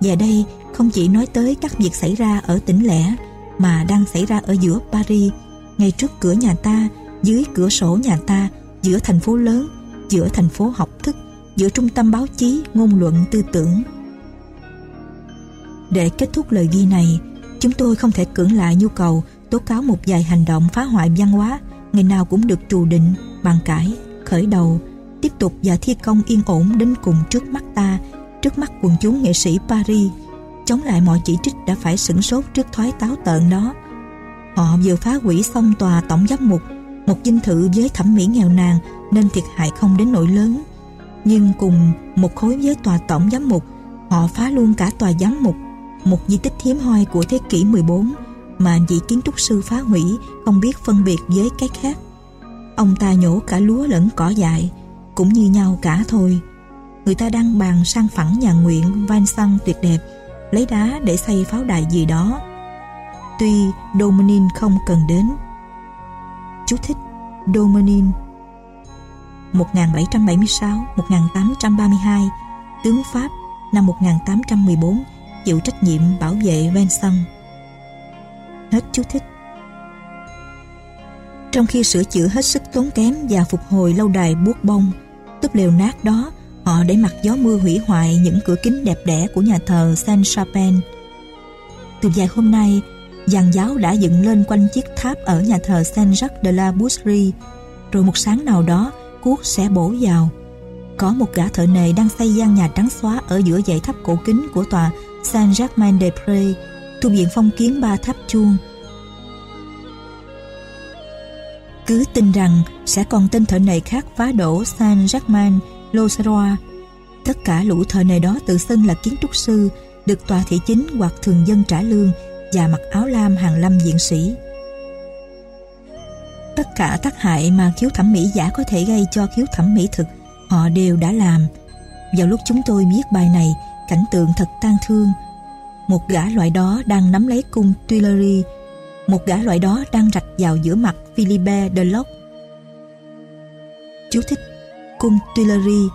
Và đây không chỉ nói tới các việc xảy ra ở tỉnh lẻ mà đang xảy ra ở giữa Paris, ngay trước cửa nhà ta, dưới cửa sổ nhà ta, giữa thành phố lớn, giữa thành phố học thức, giữa trung tâm báo chí, ngôn luận, tư tưởng. Để kết thúc lời ghi này, chúng tôi không thể cưỡng lại nhu cầu tố cáo một vài hành động phá hoại văn hóa ngày nào cũng được trù định, bàn cãi, khởi đầu, tiếp tục và thi công yên ổn đến cùng trước mắt ta, trước mắt quần chúng nghệ sĩ Paris, chống lại mọi chỉ trích đã phải sửng sốt trước thoái táo tợn đó. Họ vừa phá hủy xong tòa tổng giám mục, một dinh thự với thẩm mỹ nghèo nàn nên thiệt hại không đến nỗi lớn. Nhưng cùng một khối với tòa tổng giám mục, họ phá luôn cả tòa giám mục, một di tích hiếm hoi của thế kỷ 14 mà vị kiến trúc sư phá hủy không biết phân biệt với cái khác. Ông ta nhổ cả lúa lẫn cỏ dại, cũng như nhau cả thôi. Người ta đang bàn sang phẳng nhà nguyện van xăng tuyệt đẹp lấy đá để xây pháo đài gì đó. Tuy dominin không cần đến. Chú thích Dominin 1776-1832 tướng Pháp năm 1814 chịu trách nhiệm bảo vệ Benson. Hết chú thích. Trong khi sửa chữa hết sức tốn kém và phục hồi lâu đài buốt bông, túp lều nát đó Họ để mặc gió mưa hủy hoại những cửa kính đẹp đẽ của nhà thờ Saint-Chapin. Từ vài hôm nay, dàn giáo đã dựng lên quanh chiếc tháp ở nhà thờ Saint-Jacques de la Boucherie. Rồi một sáng nào đó, cuốc sẽ bổ vào. Có một gã thợ nề đang xây gian nhà trắng xóa ở giữa dãy tháp cổ kính của tòa Saint-Germain-des-Prés, tu viện phong kiến ba tháp chuông. Cứ tin rằng sẽ còn tên thợ này khác phá đổ Saint-Germain L'Auxerrois. Tất cả lũ thợ này đó tự xưng là kiến trúc sư, được tòa thị chính hoặc thường dân trả lương và mặc áo lam hàng lâm diện sĩ. Tất cả tác hại mà khiếu thẩm mỹ giả có thể gây cho khiếu thẩm mỹ thực, họ đều đã làm. Vào lúc chúng tôi viết bài này, cảnh tượng thật tang thương. Một gã loại đó đang nắm lấy cung Tuileries, một gã loại đó đang rạch vào giữa mặt Philippe de Locke. Chú thích Cung Tuileries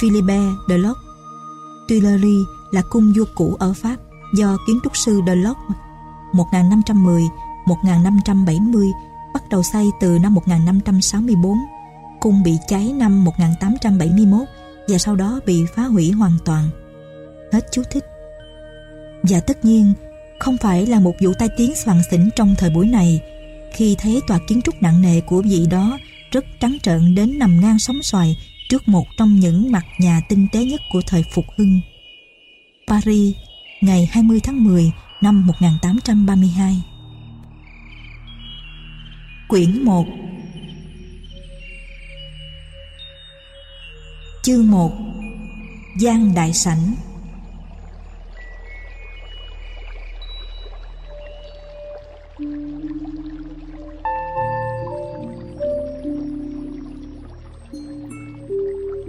Philippe de Locke Tuileries là cung vua cũ ở Pháp do kiến trúc sư de Locke 1510-1570 bắt đầu xây từ năm 1564 cung bị cháy năm 1871 và sau đó bị phá hủy hoàn toàn hết chú thích. Và tất nhiên không phải là một vụ tai tiếng soạn xỉn trong thời buổi này khi thấy tòa kiến trúc nặng nề của vị đó rất trắng trợn đến nằm ngang sóng xoài trước một trong những mặt nhà tinh tế nhất của thời phục hưng. Paris, ngày 20 tháng 10 năm 1832 Quyển 1 Chương 1 Giang Đại Sảnh.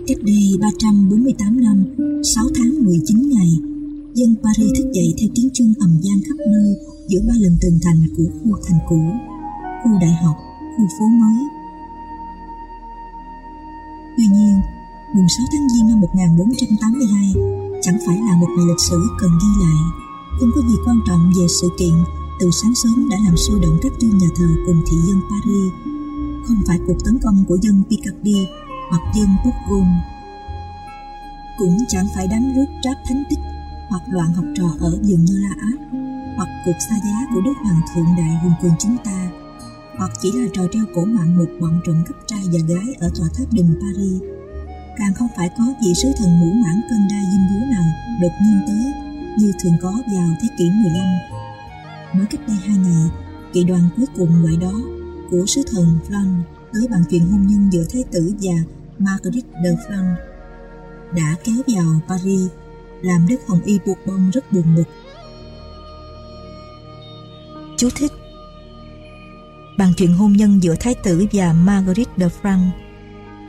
Cách đây 348 năm, 6 tháng 19 ngày, dân Paris thức dậy theo tiếng chuông ầm vang khắp nơi giữa ba lần tường thành của khu thành cũ, khu đại học, khu phố mới. Tuy nhiên, mùng 6 tháng Giêng năm 1482 chẳng phải là một ngày lịch sử cần ghi lại. Không có gì quan trọng về sự kiện từ sáng sớm đã làm sôi động các chuông nhà thờ cùng thị dân Paris. Không phải cuộc tấn công của dân Picardy hoặc dân Bourgogne. Cũng chẳng phải đánh rước tráp thánh tích hoặc loạn học trò ở vườn như La Áp hoặc cuộc xa giá của Đức Hoàng Thượng Đại hùng cường chúng ta hoặc chỉ là trò treo cổ mạng một bọn trộm cắp trai và gái ở tòa tháp đình Paris càng không phải có vị sứ thần ngũ mãn cân đa dinh búa nào đột nhiên tới như thường có vào thế kỷ 15. Mới cách đây hai ngày, kỳ đoàn cuối cùng loại đó của sứ thần Flan tới bàn chuyện hôn nhân giữa Thái tử và Marguerite de France đã kéo vào Paris, làm Đức Hồng Y Bourbon rất buồn bực. Chú thích. Bàn chuyện hôn nhân giữa Thái tử và Marguerite de France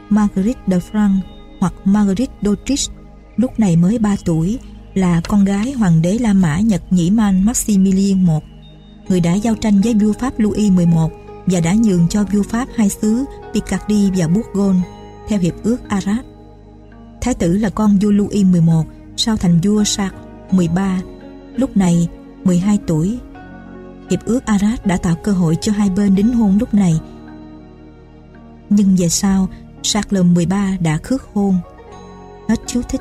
Marguerite de France hoặc Marguerite d'Autriche lúc này mới 3 tuổi, là con gái hoàng đế La Mã Nhật Nhĩ Man Maximilian I người đã giao tranh với vua Pháp Louis XI và đã nhường cho vua Pháp hai xứ Picardy và Bourgogne theo hiệp ước Arad, Thái tử là con vua Louis XI sau thành vua Charles 13 lúc này 12 tuổi. Hiệp ước Arad đã tạo cơ hội cho hai bên đính hôn lúc này. Nhưng về sau, Charles 13 đã khước hôn. Hết chú thích.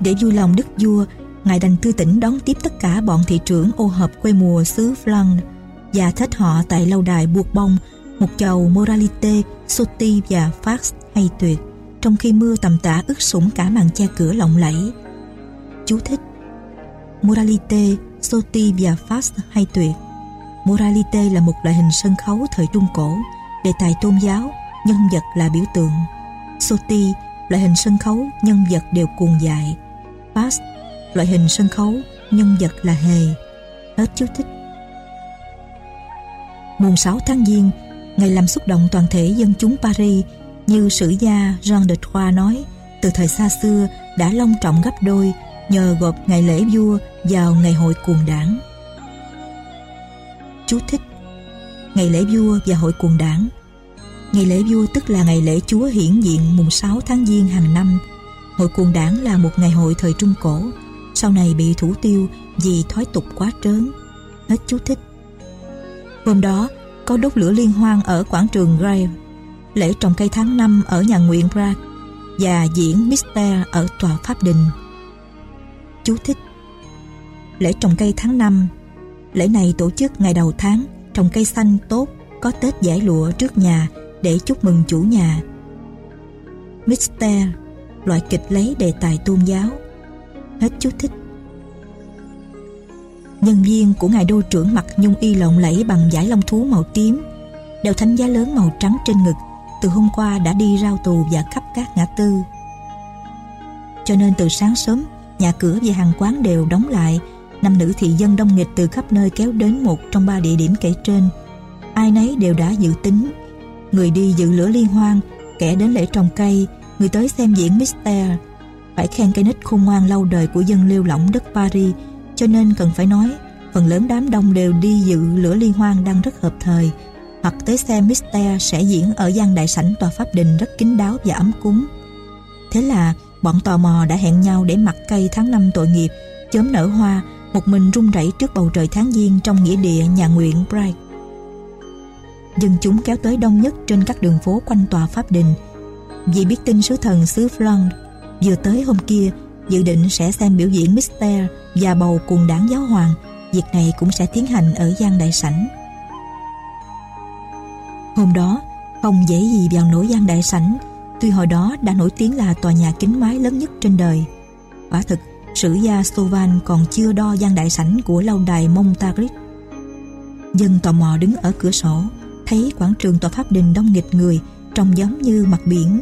Để vui lòng đức vua, ngài đành tư tỉnh đón tiếp tất cả bọn thị trưởng ô hợp quê mùa xứ Flandre và thết họ tại lâu đài buộc bông một chầu moralité, soti và fax hay tuyệt trong khi mưa tầm tã ướt sũng cả màn che cửa lộng lẫy. Chú thích Moralité, soti và fax hay tuyệt Moralité là một loại hình sân khấu thời Trung Cổ đề tài tôn giáo, nhân vật là biểu tượng. Soti, loại hình sân khấu, nhân vật đều cuồng dại. Fax, loại hình sân khấu, nhân vật là hề. Hết chú thích mùng 6 tháng Giêng, ngày làm xúc động toàn thể dân chúng Paris như sử gia Jean de Troyes nói từ thời xa xưa đã long trọng gấp đôi nhờ gộp ngày lễ vua vào ngày hội cuồng đảng. Chú thích Ngày lễ vua và hội cuồng đảng Ngày lễ vua tức là ngày lễ chúa hiển diện mùng 6 tháng Giêng hàng năm. Hội cuồng đảng là một ngày hội thời Trung Cổ, sau này bị thủ tiêu vì thói tục quá trớn. Hết chú thích. Hôm đó, có đốt lửa liên hoan ở quảng trường Grave, lễ trồng cây tháng năm ở nhà nguyện Prague và diễn Mister ở tòa Pháp Đình. Chú thích Lễ trồng cây tháng năm Lễ này tổ chức ngày đầu tháng trồng cây xanh tốt có Tết giải lụa trước nhà để chúc mừng chủ nhà. Mister loại kịch lấy đề tài tôn giáo. Hết chú thích nhân viên của ngài đô trưởng mặc nhung y lộng lẫy bằng giải lông thú màu tím, đeo thánh giá lớn màu trắng trên ngực, từ hôm qua đã đi rao tù và khắp các ngã tư. Cho nên từ sáng sớm, nhà cửa và hàng quán đều đóng lại. Nam nữ thị dân đông nghịch từ khắp nơi kéo đến một trong ba địa điểm kể trên. Ai nấy đều đã dự tính. Người đi dự lửa liên hoan, kẻ đến lễ trồng cây, người tới xem diễn Mister, phải khen cái nít khôn ngoan lâu đời của dân lêu lỏng đất Paris cho nên cần phải nói phần lớn đám đông đều đi dự lửa liên hoan đang rất hợp thời hoặc tới xem Mister sẽ diễn ở gian đại sảnh tòa pháp đình rất kín đáo và ấm cúng. Thế là bọn tò mò đã hẹn nhau để mặc cây tháng năm tội nghiệp, chớm nở hoa, một mình rung rẩy trước bầu trời tháng giêng trong nghĩa địa nhà nguyện Bright. Dân chúng kéo tới đông nhất trên các đường phố quanh tòa pháp đình vì biết tin sứ thần xứ Flandre vừa tới hôm kia dự định sẽ xem biểu diễn Mister và bầu cùng đảng giáo hoàng việc này cũng sẽ tiến hành ở gian đại sảnh Hôm đó, không dễ gì vào nổi gian đại sảnh, tuy hồi đó đã nổi tiếng là tòa nhà kính mái lớn nhất trên đời. Quả thực, sử gia Sovan còn chưa đo gian đại sảnh của lâu đài Montarit. Dân tò mò đứng ở cửa sổ, thấy quảng trường tòa pháp đình đông nghịch người, trông giống như mặt biển.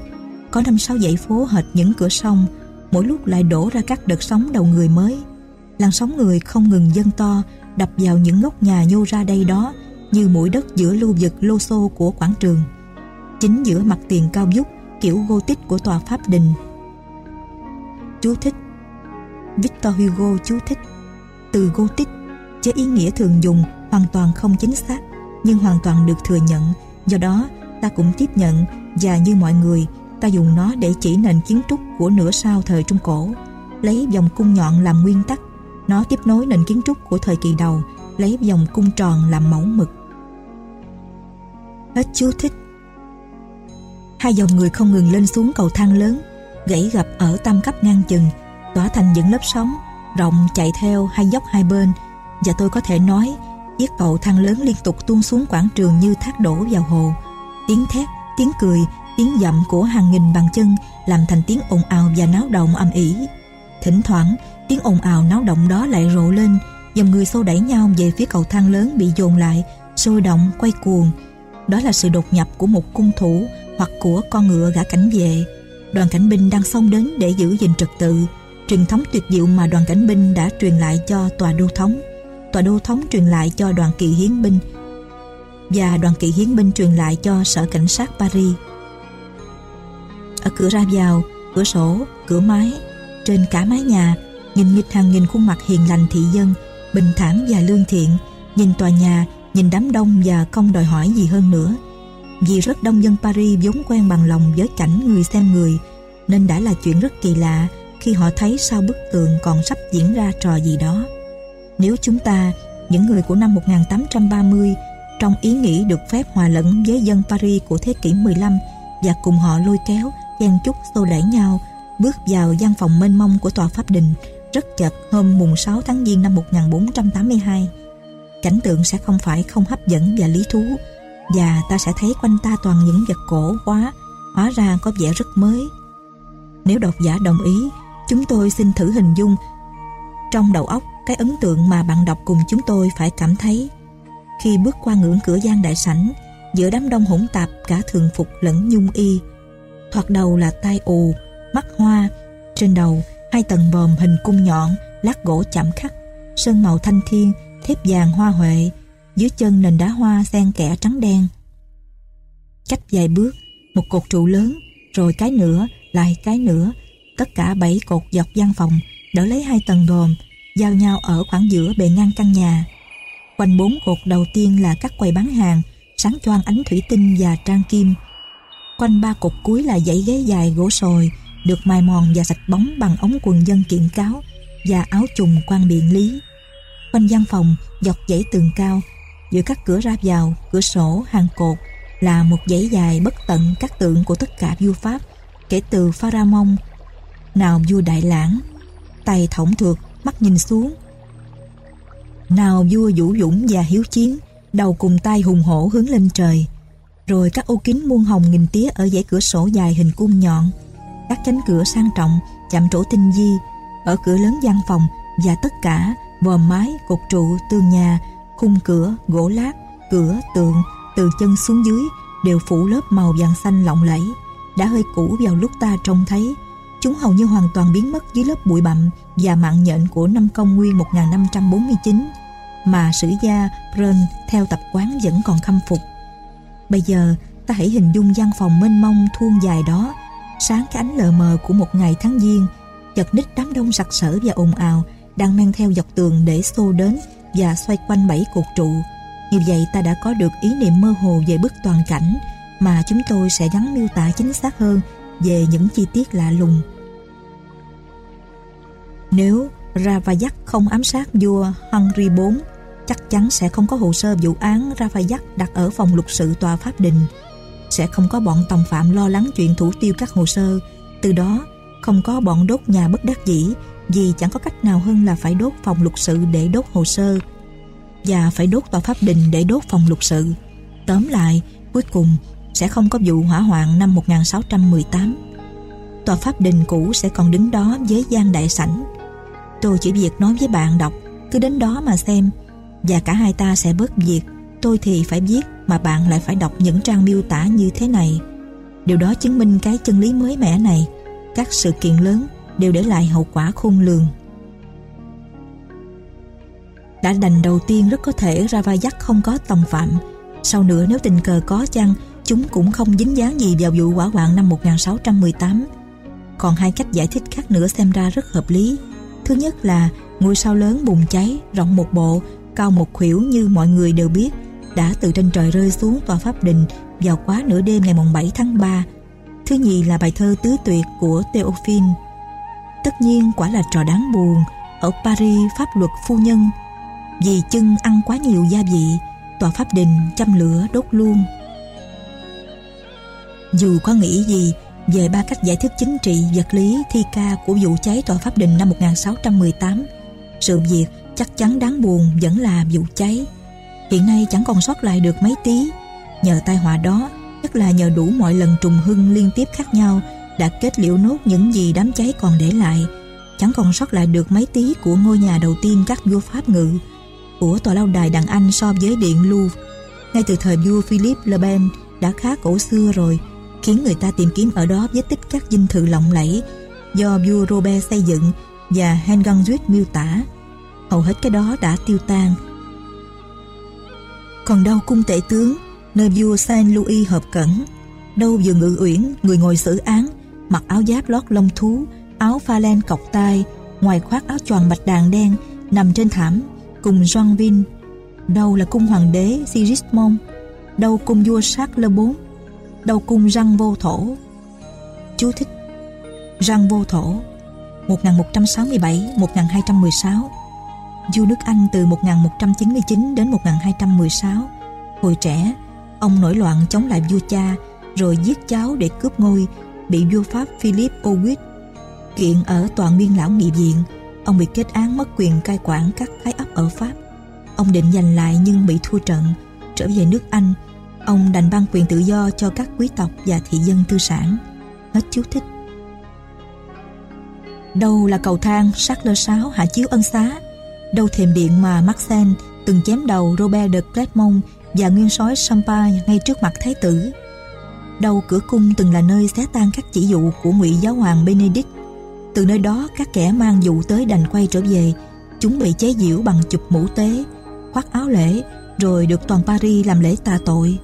Có năm sáu dãy phố hệt những cửa sông, mỗi lúc lại đổ ra các đợt sóng đầu người mới. Làn sóng người không ngừng dâng to, đập vào những góc nhà nhô ra đây đó, như mũi đất giữa lưu vực lô xô của quảng trường. Chính giữa mặt tiền cao vút kiểu Gothic của tòa Pháp Đình. Chú thích Victor Hugo chú thích Từ Gothic chứ ý nghĩa thường dùng hoàn toàn không chính xác nhưng hoàn toàn được thừa nhận do đó ta cũng tiếp nhận và như mọi người ta dùng nó để chỉ nền kiến trúc của nửa sau thời Trung Cổ, lấy vòng cung nhọn làm nguyên tắc. Nó tiếp nối nền kiến trúc của thời kỳ đầu, lấy vòng cung tròn làm mẫu mực. Hết chú thích. Hai dòng người không ngừng lên xuống cầu thang lớn, gãy gập ở tam cấp ngang chừng, tỏa thành những lớp sóng, rộng chạy theo hai dốc hai bên. Và tôi có thể nói, chiếc cầu thang lớn liên tục tuôn xuống quảng trường như thác đổ vào hồ. Tiếng thét, tiếng cười tiếng dậm của hàng nghìn bàn chân làm thành tiếng ồn ào và náo động âm ỉ thỉnh thoảng, tiếng ồn ào náo động đó lại rộ lên, dòng người xô đẩy nhau về phía cầu thang lớn bị dồn lại, sôi động, quay cuồng. Đó là sự đột nhập của một cung thủ hoặc của con ngựa gã cảnh vệ. Đoàn cảnh binh đang xông đến để giữ gìn trật tự. Truyền thống tuyệt diệu mà đoàn cảnh binh đã truyền lại cho tòa đô thống. Tòa đô thống truyền lại cho đoàn kỵ hiến binh và đoàn kỵ hiến binh truyền lại cho sở cảnh sát Paris ở cửa ra vào cửa sổ cửa mái. Trên cả mái nhà nhìn nghịch hàng nghìn khuôn mặt hiền lành thị dân bình thản và lương thiện. Nhìn tòa nhà nhìn đám đông và không đòi hỏi gì hơn nữa. Vì rất đông dân Paris vốn quen bằng lòng với cảnh người xem người nên đã là chuyện rất kỳ lạ khi họ thấy sau bức tường còn sắp diễn ra trò gì đó. Nếu chúng ta, những người của năm 1830, trong ý nghĩ được phép hòa lẫn với dân Paris của thế kỷ 15 và cùng họ lôi kéo, chen chúc xô đẩy nhau, bước vào gian phòng mênh mông của tòa Pháp Đình rất chật hôm mùng 6 tháng Giêng năm 1482. Cảnh tượng sẽ không phải không hấp dẫn và lý thú và ta sẽ thấy quanh ta toàn những vật cổ quá hóa ra có vẻ rất mới. Nếu độc giả đồng ý, chúng tôi xin thử hình dung trong đầu óc cái ấn tượng mà bạn đọc cùng chúng tôi phải cảm thấy khi bước qua ngưỡng cửa gian đại sảnh giữa đám đông hỗn tạp cả thường phục lẫn nhung y thoạt đầu là tai ù mắt hoa. Trên đầu hai tầng vòm hình cung nhọn lát gỗ chạm khắc. Sơn màu thanh thiên thép vàng hoa huệ. Dưới chân nền đá hoa xen kẽ trắng đen. Cách vài bước một cột trụ lớn rồi cái nữa lại cái nữa tất cả bảy cột dọc gian phòng đỡ lấy hai tầng vòm, giao nhau ở khoảng giữa bề ngang căn nhà. Quanh bốn cột đầu tiên là các quầy bán hàng sáng choang ánh thủy tinh và trang kim quanh ba cột cuối là dãy ghế dài gỗ sồi, được mài mòn và sạch bóng bằng ống quần dân kiện cáo và áo trùng quan biện lý. Quanh gian phòng, dọc dãy tường cao, giữa các cửa ra vào, cửa sổ, hàng cột, là một dãy dài bất tận các tượng của tất cả vua pháp, kể từ Pharamond nào vua Đại Lãng, tay thõng thượt, mắt nhìn xuống. Nào vua vũ dũng và hiếu chiến, đầu cùng tay hùng hổ hướng lên trời rồi các ô kính muôn hồng nghìn tía ở dãy cửa sổ dài hình cung nhọn, các cánh cửa sang trọng, chạm trổ tinh di ở cửa lớn gian phòng và tất cả vòm mái, cột trụ, tường nhà, khung cửa, gỗ lát, cửa, tường, từ chân xuống dưới đều phủ lớp màu vàng xanh lộng lẫy đã hơi cũ vào lúc ta trông thấy, chúng hầu như hoàn toàn biến mất dưới lớp bụi bặm và mạng nhện của năm công nguyên 1549 mà sử gia Brun theo tập quán vẫn còn khâm phục. Bây giờ ta hãy hình dung gian phòng mênh mông thuôn dài đó sáng cái ánh lờ mờ của một ngày tháng giêng chật ních đám đông sặc sỡ và ồn ào đang men theo dọc tường để xô đến và xoay quanh bảy cột trụ như vậy ta đã có được ý niệm mơ hồ về bức toàn cảnh mà chúng tôi sẽ gắn miêu tả chính xác hơn về những chi tiết lạ lùng. Nếu Ravaillac không ám sát vua Henry IV, chắc chắn sẽ không có hồ sơ vụ án Ravaillac đặt ở phòng luật sự tòa Pháp Đình. Sẽ không có bọn tòng phạm lo lắng chuyện thủ tiêu các hồ sơ, từ đó không có bọn đốt nhà bất đắc dĩ vì chẳng có cách nào hơn là phải đốt phòng luật sự để đốt hồ sơ và phải đốt tòa Pháp Đình để đốt phòng luật sự. Tóm lại, Cuối cùng sẽ không có vụ hỏa hoạn năm 1618. Tòa pháp đình cũ sẽ còn đứng đó với gian đại sảnh. Tôi chỉ việc nói với bạn đọc, cứ đến đó mà xem. Và cả hai ta sẽ bớt việc. Tôi thì phải viết mà bạn lại phải đọc những trang miêu tả như thế này. Điều đó chứng minh cái chân lý mới mẻ này. Các sự kiện lớn đều để lại hậu quả khôn lường. Đã đành đầu tiên rất có thể Ravaillac không có tòng phạm. Sau nữa nếu tình cờ có chăng, chúng cũng không dính dáng gì vào vụ hỏa hoạn năm 1618. Còn hai cách giải thích khác nữa xem ra rất hợp lý. Thứ nhất là ngôi sao lớn bùng cháy, rộng một bộ, cao một khuỷu như mọi người đều biết, đã từ trên trời rơi xuống tòa pháp đình vào quá nửa đêm ngày 7 tháng 3. Thứ nhì là bài thơ tứ tuyệt của Theophil. Tất nhiên quả là trò đáng buồn, ở Paris pháp luật phu nhân vì chân ăn quá nhiều gia vị tòa pháp đình châm lửa đốt luôn dù có nghĩ gì về ba cách giải thích chính trị vật lý thi ca của vụ cháy tòa pháp đình năm 1618 sự việc chắc chắn đáng buồn vẫn là vụ cháy hiện nay chẳng còn sót lại được mấy tí nhờ tai họa đó tức là nhờ đủ mọi lần trùng hưng liên tiếp khác nhau đã kết liễu nốt những gì đám cháy còn để lại chẳng còn sót lại được mấy tí của ngôi nhà đầu tiên các vua Pháp ngự của tòa lâu đài đàn Anh so với điện Louvre. Ngay từ thời vua Philip le Ben đã khá cổ xưa rồi, khiến người ta tìm kiếm ở đó vết tích các dinh thự lộng lẫy do vua Robert xây dựng và Hengan Duyệt miêu tả. Hầu hết cái đó đã tiêu tan. Còn đâu cung tể tướng, nơi vua Saint Louis hợp cẩn, đâu vừa ngự uyển, người ngồi xử án, mặc áo giáp lót lông thú, áo pha len cọc tai, ngoài khoác áo choàng bạch đàn đen, nằm trên thảm, cùng Jean Vin. Đâu là cung hoàng đế Sigismond đâu cung vua Charles IV đâu cung Răng Vô Thổ. Chú thích Răng Vô Thổ 1167-1216 vua nước Anh từ 1199 đến 1216 hồi trẻ ông nổi loạn chống lại vua cha rồi giết cháu để cướp ngôi bị vua Pháp Philip Auguste kiện ở tòa nguyên lão nghị viện ông bị kết án mất quyền cai quản các thái ấp ở Pháp. Ông định giành lại nhưng bị thua trận, trở về nước Anh. Ông đành ban quyền tự do cho các quý tộc và thị dân tư sản. Hết chú thích. Đâu là cầu thang sát lơ sáo hạ chiếu ân xá? Đâu thềm điện mà Marcel từng chém đầu Robert de Clermont và nguyên sói Champagne ngay trước mặt thái tử? Đâu cửa cung từng là nơi xé tan các chỉ dụ của ngụy giáo hoàng Benedict. Từ nơi đó các kẻ mang dụ tới đành quay trở về Chúng bị chế giễu bằng chụp mũ tế Khoác áo lễ Rồi được toàn Paris làm lễ tạ tội.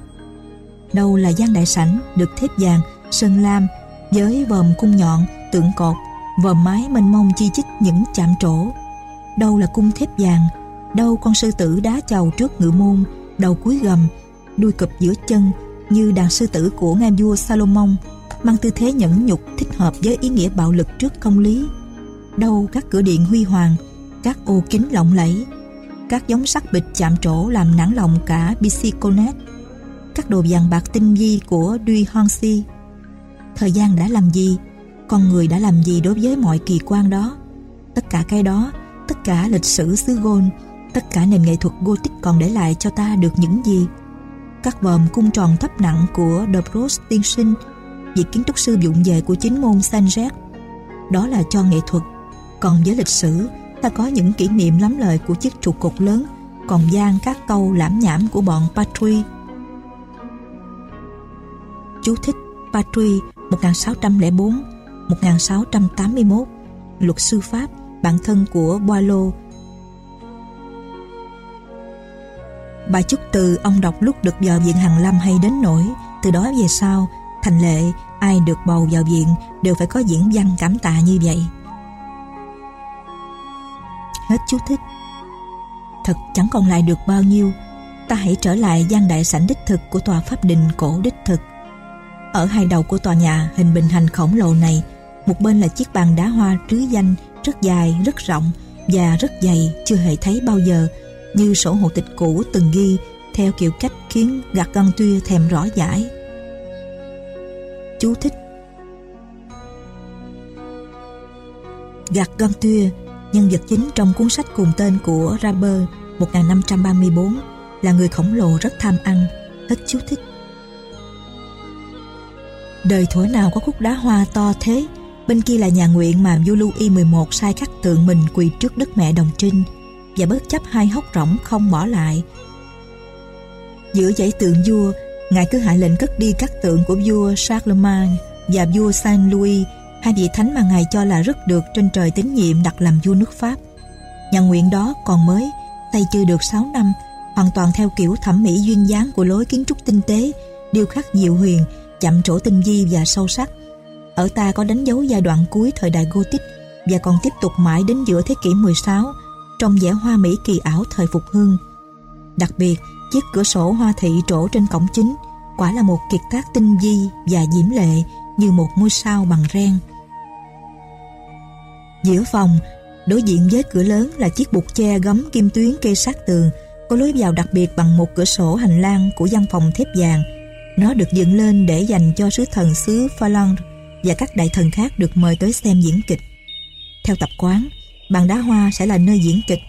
Đâu là gian đại sảnh Được thép vàng, sơn lam Với vòm cung nhọn, tượng cột Vòm mái mênh mông chi chích những chạm trổ. Đâu là cung thép vàng Đâu con sư tử đá chầu trước ngự môn Đầu cuối gầm Đuôi cụp giữa chân Như đàn sư tử của ngai vua Salomon mang tư thế nhẫn nhục thích hợp với ý nghĩa bạo lực trước công lý. Đâu các cửa điện huy hoàng, các ô kính lộng lẫy, các giống sắt bịch chạm trổ làm nản lòng cả Bisiconet, các đồ vàng bạc tinh vi của Duy Honsi. Thời gian đã làm gì? Con người đã làm gì đối với mọi kỳ quan đó? Tất cả cái đó, tất cả lịch sử xứ Gôn, tất cả nền nghệ thuật Gothic còn để lại cho ta được những gì? Các vòm cung tròn thấp nặng của De Prost tiên sinh việc kiến trúc sư dụng về của chính môn Saint-Jacques. Đó là cho nghệ thuật. Còn với lịch sử, ta có những kỷ niệm lắm lời của chiếc trụ cột lớn, còn gian các câu lãm nhảm của bọn Patry. Chú thích Patry 1604-1681 Luật sư Pháp, bản thân của Boileau Bà chúc từ ông đọc lúc được vào viện hàng Lâm hay đến nỗi Từ đó về sau Thành lệ ai được bầu vào viện đều phải có diễn văn cảm tạ như vậy. Hết chú thích. Thật chẳng còn lại được bao nhiêu, ta hãy trở lại gian đại sảnh đích thực của tòa pháp đình cổ đích thực. Ở hai đầu của tòa nhà hình bình hành khổng lồ này, một bên là chiếc bàn đá hoa trứ danh rất dài, rất rộng và rất dày chưa hề thấy bao giờ như sổ hộ tịch cũ từng ghi theo kiểu cách khiến gạt găng tuya thèm rõ giải. Chú thích Gạt Gantua, nhân vật chính trong cuốn sách cùng tên của Raber 1534, là người khổng lồ rất tham ăn, hết chú thích. Đời thuở nào có khúc đá hoa to thế Bên kia là nhà nguyện mà vua Louis XI sai khắc tượng mình quỳ trước đất mẹ đồng trinh và bất chấp hai hốc rỗng không bỏ lại. Giữa dãy tượng vua, Ngài cứ hạ lệnh cất đi các tượng của vua Charlemagne và vua Saint Louis, hai vị thánh mà Ngài cho là rất được trên trời tín nhiệm đặt làm vua nước Pháp. Nhà nguyện đó còn mới, xây chưa được 6 năm, hoàn toàn theo kiểu thẩm mỹ duyên dáng của lối kiến trúc tinh tế, điêu khắc diệu huyền, chậm trổ tinh vi và sâu sắc. Ở ta có đánh dấu giai đoạn cuối thời đại Gothic và còn tiếp tục mãi đến giữa thế kỷ 16 trong vẻ hoa mỹ kỳ ảo thời phục hưng. Đặc biệt, chiếc cửa sổ hoa thị trổ trên cổng chính quả là một kiệt tác tinh vi và diễm lệ như một ngôi sao bằng ren. Giữa phòng, đối diện với cửa lớn là chiếc bục che gấm kim tuyến kê sát tường có lối vào đặc biệt bằng một cửa sổ hành lang của văn phòng thép vàng. Nó được dựng lên để dành cho sứ thần xứ Phalanx và các đại thần khác được mời tới xem diễn kịch. Theo tập quán, bàn đá hoa sẽ là nơi diễn kịch.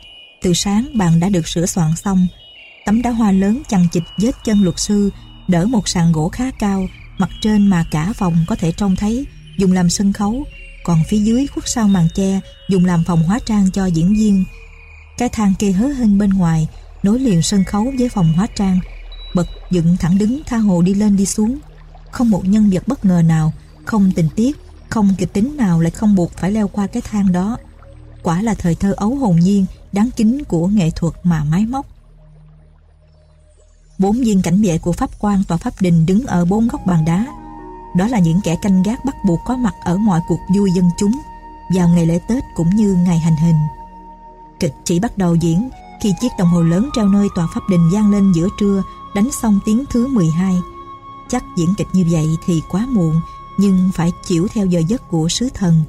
Từ sáng bàn đã được sửa soạn xong. Tấm đá hoa lớn chằng chịt vết chân luật sư đỡ một sàn gỗ khá cao mặt trên mà cả phòng có thể trông thấy dùng làm sân khấu còn phía dưới khuất sau màn che dùng làm phòng hóa trang cho diễn viên cái thang kê hớ hên bên ngoài nối liền sân khấu với phòng hóa trang bật dựng thẳng đứng tha hồ đi lên đi xuống không một nhân vật bất ngờ nào không tình tiết, không kịch tính nào lại không buộc phải leo qua cái thang đó. Quả là thời thơ ấu hồn nhiên, đáng kính của nghệ thuật mà máy móc. Bốn viên cảnh vệ của pháp quan tòa pháp đình đứng ở bốn góc bàn đá. Đó là những kẻ canh gác bắt buộc có mặt ở mọi cuộc vui dân chúng, vào ngày lễ Tết cũng như ngày hành hình. Kịch chỉ bắt đầu diễn khi chiếc đồng hồ lớn treo nơi tòa pháp đình vang lên giữa trưa, đánh xong tiếng thứ 12 chắc diễn kịch như vậy thì quá muộn nhưng phải chịu theo giờ giấc của sứ thần.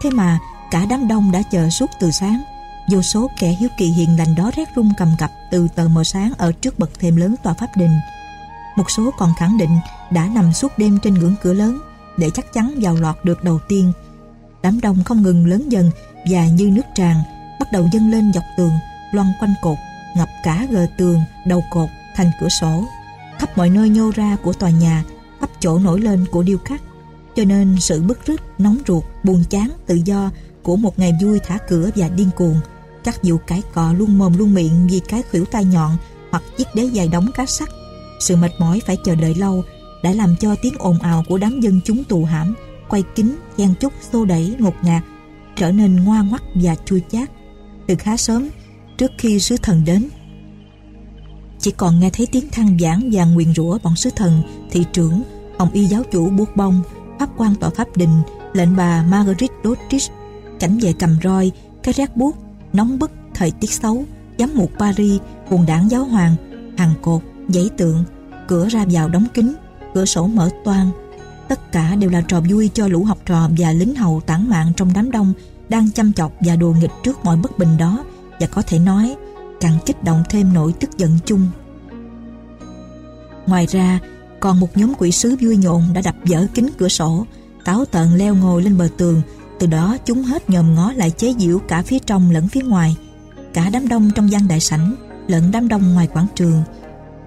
Thế mà cả đám đông đã chờ suốt từ sáng. Vô số kẻ hiếu kỳ hiền lành đó rét run cầm cập từ tờ mờ sáng ở trước bậc thềm lớn tòa pháp đình. Một số còn khẳng định đã nằm suốt đêm trên ngưỡng cửa lớn để chắc chắn vào lọt được đầu tiên. Đám đông không ngừng lớn dần và như nước tràn, bắt đầu dâng lên dọc tường loan quanh cột, ngập cả gờ tường, đầu cột, thành cửa sổ. Khắp mọi nơi nhô ra của tòa nhà, khắp chỗ nổi lên của điêu khắc cho nên sự bức rứt nóng ruột buồn chán tự do của một ngày vui thả cửa và điên cuồng các vụ cãi cọ luôn mồm luôn miệng vì cái khuỷu tai nhọn hoặc chiếc đế dài đóng cá sắt. Sự mệt mỏi phải chờ đợi lâu đã làm cho tiếng ồn ào của đám dân chúng tù hãm, quay kính, chen chúc, xô đẩy, ngột ngạt, trở nên ngoa ngoắt và chua chát. Từ khá sớm, trước khi sứ thần đến, chỉ còn nghe thấy tiếng than vãn và nguyền rủa bọn sứ thần, thị trưởng, ông y giáo chủ buốt bông, pháp quan tòa pháp đình, lệnh bà Margaret Doddridge, cảnh vệ cầm roi, cái rác buốt nóng bức, thời tiết xấu, giám mục Paris, quần đảng giáo hoàng, hàng cột, giấy tượng, cửa ra vào đóng kín, cửa sổ mở toang. Tất cả đều là trò vui cho lũ học trò và lính hầu tản mạng trong đám đông đang chăm chọc và đùa nghịch trước mọi bất bình đó và có thể nói càng kích động thêm nỗi tức giận chung. Ngoài ra, còn một nhóm quỷ sứ vui nhộn đã đập vỡ kính cửa sổ, táo tợn leo ngồi lên bờ tường, từ đó chúng hết nhòm ngó lại chế giễu cả phía trong lẫn phía ngoài. Cả đám đông trong gian đại sảnh Lẫn đám đông ngoài quảng trường.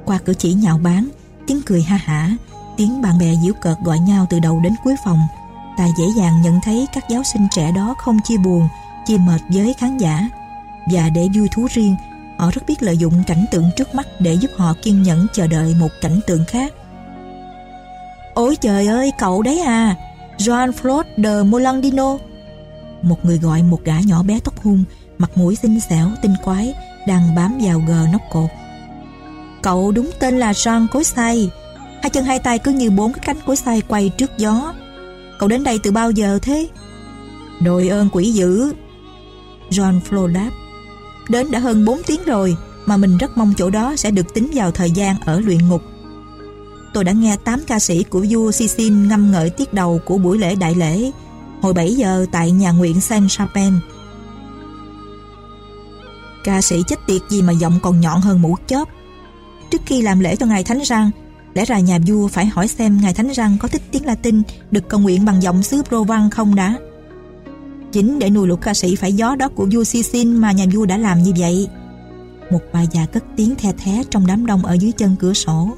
Qua cử chỉ nhạo báng Tiếng cười ha hả Tiếng bạn bè giễu cợt gọi nhau từ đầu đến cuối phòng. Ta dễ dàng nhận thấy các giáo sinh trẻ đó không chia buồn Chia mệt với khán giả. Và để vui thú riêng Họ rất biết lợi dụng cảnh tượng trước mắt Để giúp họ kiên nhẫn chờ đợi một cảnh tượng khác. Ôi trời ơi cậu đấy à. Jean-Claude de Molandino Một người gọi một gã nhỏ bé tóc hung Mặt mũi xinh xẻo, tinh quái Đang bám vào gờ nóc cột. Cậu đúng tên là Jean Cối Xay Hai chân hai tay cứ như bốn cái cánh cối xay quay trước gió. Cậu đến đây từ bao giờ thế? Đội ơn quỷ dữ. John Flo đáp. Đến đã hơn 4 tiếng rồi Mà mình rất mong chỗ đó sẽ được tính vào thời gian ở luyện ngục tôi đã nghe 8 ca sĩ của vua Sisin ngâm ngợi tiết đầu của buổi lễ đại lễ hồi 7 giờ tại nhà nguyện Saint-Chapin. Ca sĩ chết tiệt gì mà giọng còn nhọn hơn mũ chớp. Trước khi làm lễ cho Ngài Thánh Răng, lẽ ra nhà vua phải hỏi xem Ngài Thánh Răng có thích tiếng Latin được cầu nguyện bằng giọng xứ Provan không đã. Chính để nuôi lũ ca sĩ phải gió đó của vua Sisin mà nhà vua đã làm như vậy. Một bà già cất tiếng the thé trong đám đông ở dưới chân cửa sổ.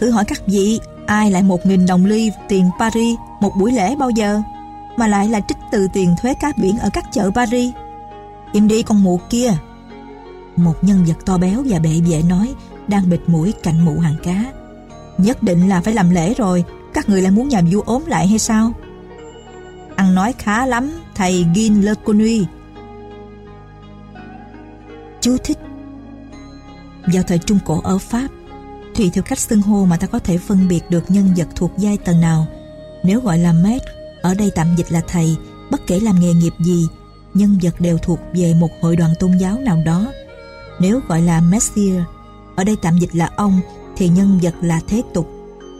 Thử hỏi các vị, Ai lại một nghìn đồng ly tiền Paris Một buổi lễ bao giờ, Mà lại là trích từ tiền thuế cá biển Ở các chợ Paris? Im đi con mụ kia. Một nhân vật to béo và bệ vệ nói, Đang bịt mũi cạnh mụ hàng cá. Nhất định là phải làm lễ rồi, Các người lại muốn nhà vua ốm lại hay sao? Ăn nói khá lắm, Thầy Gin Le Connuy Chú thích. Vào thời Trung Cổ ở Pháp Tùy theo cách xưng hô mà ta có thể phân biệt được nhân vật thuộc giai tầng nào. Nếu gọi là maître Ở đây tạm dịch là thầy, Bất kể làm nghề nghiệp gì, Nhân vật đều thuộc về một hội đoàn tôn giáo nào đó. Nếu gọi là Messier, Ở đây tạm dịch là ông, Thì nhân vật là thế tục.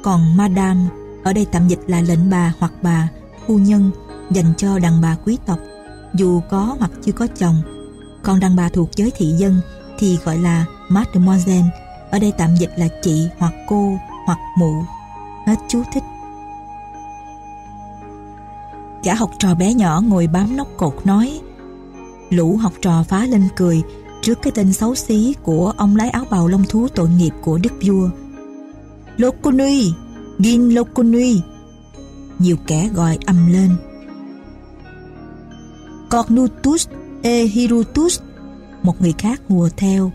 Còn Madame, Ở đây tạm dịch là lệnh bà hoặc bà, Phu nhân, Dành cho đàn bà quý tộc, Dù có hoặc chưa có chồng. Còn đàn bà thuộc giới thị dân Thì gọi là Mademoiselle ở đây tạm dịch là chị hoặc cô hoặc mụ. Hết chú thích. Gã học trò bé nhỏ ngồi bám nóc cột nói, Lũ học trò phá lên cười Trước cái tên xấu xí của ông lái áo bào lông thú tội nghiệp của đức vua. Loconui Gin Loconui Nhiều kẻ gọi ầm lên. Cornutus Ehirutus Một người khác hùa theo.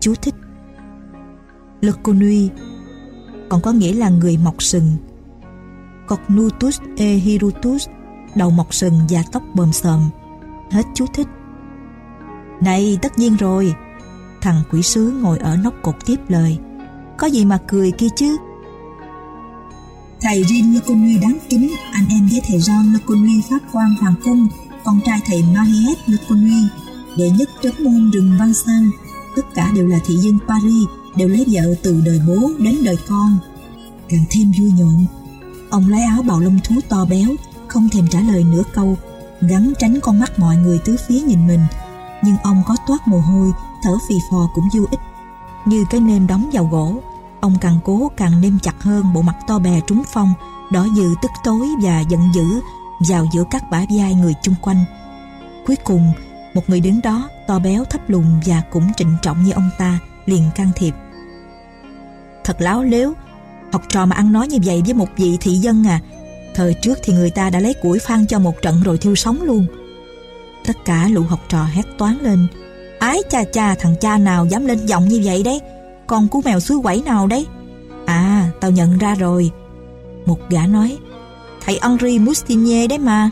Chú thích. Loconui Còn có nghĩa là người mọc sừng Cognutus e Hirutus đầu mọc sừng và tóc bờm sờm. Hết chú thích. Này, tất nhiên rồi. Thằng quỷ sứ ngồi ở nóc cột tiếp lời. Có gì mà cười kia chứ? Thầy Rin Leconui đáng kính, anh em với thầy Jean Leconui pháp quan hoàng cung, con trai thầy Mariette Leconui, đệ nhất trấn môn rừng Văn Sang. Tất cả đều là thị dân Paris, đều lấy vợ từ đời bố đến đời con. Càng thêm vui nhộn, ông lấy áo bào lông thú to béo, không thèm trả lời nửa câu gắn tránh con mắt mọi người tứ phía nhìn mình. Nhưng ông có toát mồ hôi thở phì phò cũng vô ích. Như cái nêm đóng vào gỗ ông càng cố càng nêm chặt hơn bộ mặt to bè trúng phong đỏ dự tức tối và giận dữ vào giữa các bả vai người chung quanh. Cuối cùng một người đứng đó to béo thấp lùn và cũng trịnh trọng như ông ta liền can thiệp thật láo lếu học trò mà ăn nói như vậy với một vị thị dân à Thời trước thì người ta đã lấy củi phan cho một trận rồi thiêu sống luôn. Tất cả lũ học trò hét toán lên. Ái cha cha thằng cha nào dám lên giọng như vậy đấy? Con cú mèo suối quẩy nào đấy? À, tao nhận ra rồi. Một gã nói, thầy Henri Moustier đấy mà.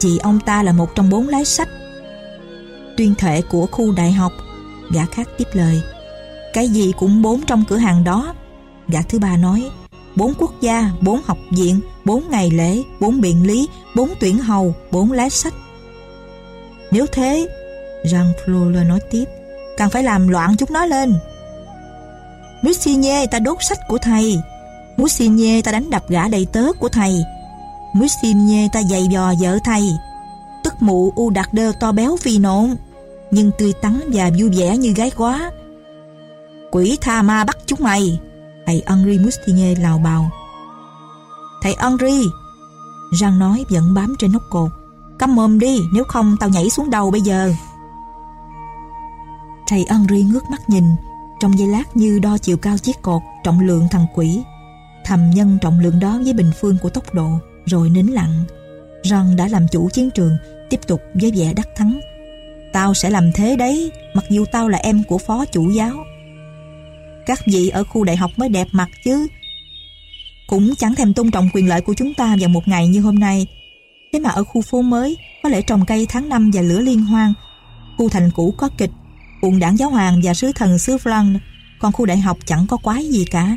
Chị ông ta là một trong bốn lái sách. Tuyên thệ của khu đại học. Gã khác tiếp lời, cái gì cũng bốn trong cửa hàng đó. Gã thứ ba nói, bốn quốc gia, bốn học viện, bốn ngày lễ, bốn biện lý, bốn tuyển hầu, bốn lá sách. Nếu thế, Jean Fleur nói tiếp, càng phải làm loạn chúng nó lên. Musigny ta đốt sách của thầy, Musigny ta đánh đập gã đầy tớ của thầy, Musigny ta giày dò vợ thầy, tức mụ u đặt đơ to béo vì nộn, nhưng tươi tắn và vui vẻ như gái quá. Quỷ tha ma bắt chúng mày, thầy Henri Mustier lào bào. Thầy Henri! Jean nói vẫn bám trên nóc cột. Cắm mồm đi, nếu không tao nhảy xuống đầu bây giờ. Thầy Henri ngước mắt nhìn, trong giây lát như đo chiều cao chiếc cột, trọng lượng thằng quỷ. Thầm nhân trọng lượng đó với bình phương của tốc độ, rồi nín lặng. Jean đã làm chủ chiến trường, tiếp tục với vẻ đắc thắng. Tao sẽ làm thế đấy, mặc dù tao là em của phó chủ giáo. Các vị ở khu đại học mới đẹp mặt chứ. Cũng chẳng thèm tôn trọng quyền lợi của chúng ta vào một ngày như hôm nay. Thế mà ở khu phố mới Có lẽ trồng cây tháng năm và lửa liên hoan. Khu thành cũ có kịch Cuộn đảng giáo hoàng và sứ thần sứ Flan Còn khu đại học chẳng có quái gì cả.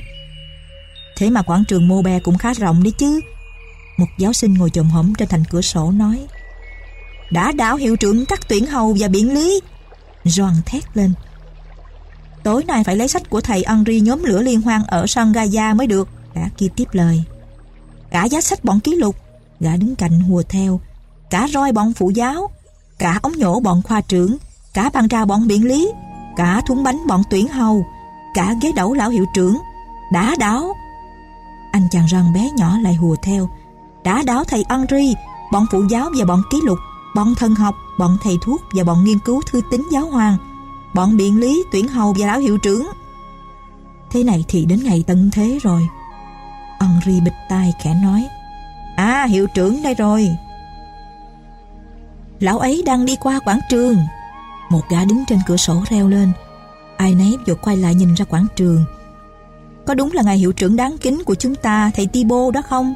Thế mà quảng trường Mô bè cũng khá rộng đấy chứ. Một giáo sinh ngồi chồm hổm trên thành cửa sổ nói đã đảo hiệu trưởng các tuyển hầu và biện lý Doan thét lên Tối nay phải lấy sách của thầy Henri nhóm lửa liên hoan ở Sangaya mới được. Gã kia tiếp lời. Cả giá sách bọn ký lục. Gã đứng cạnh hùa theo. Cả roi bọn phụ giáo. Cả ống nhổ bọn khoa trưởng. Cả bàn trà bọn biện lý. Cả thúng bánh bọn tuyển hầu. Cả ghế đẩu lão hiệu trưởng. Đã đáo. Anh chàng răng bé nhỏ lại hùa theo. Đã đáo thầy Henri, bọn phụ giáo và bọn ký lục, bọn thần học, bọn thầy thuốc và bọn nghiên cứu thư tín giáo hoàng bọn biện lý tuyển hầu và lão hiệu trưởng Thế này thì đến ngày tận thế rồi. Henri bịch tai khẽ nói. À, hiệu trưởng đây rồi. Lão ấy đang đi qua quảng trường. Một gã đứng trên cửa sổ reo lên. Ai nấy vừa quay lại nhìn ra quảng trường. Có đúng là ngài hiệu trưởng đáng kính của chúng ta, thầy Tibo đó không?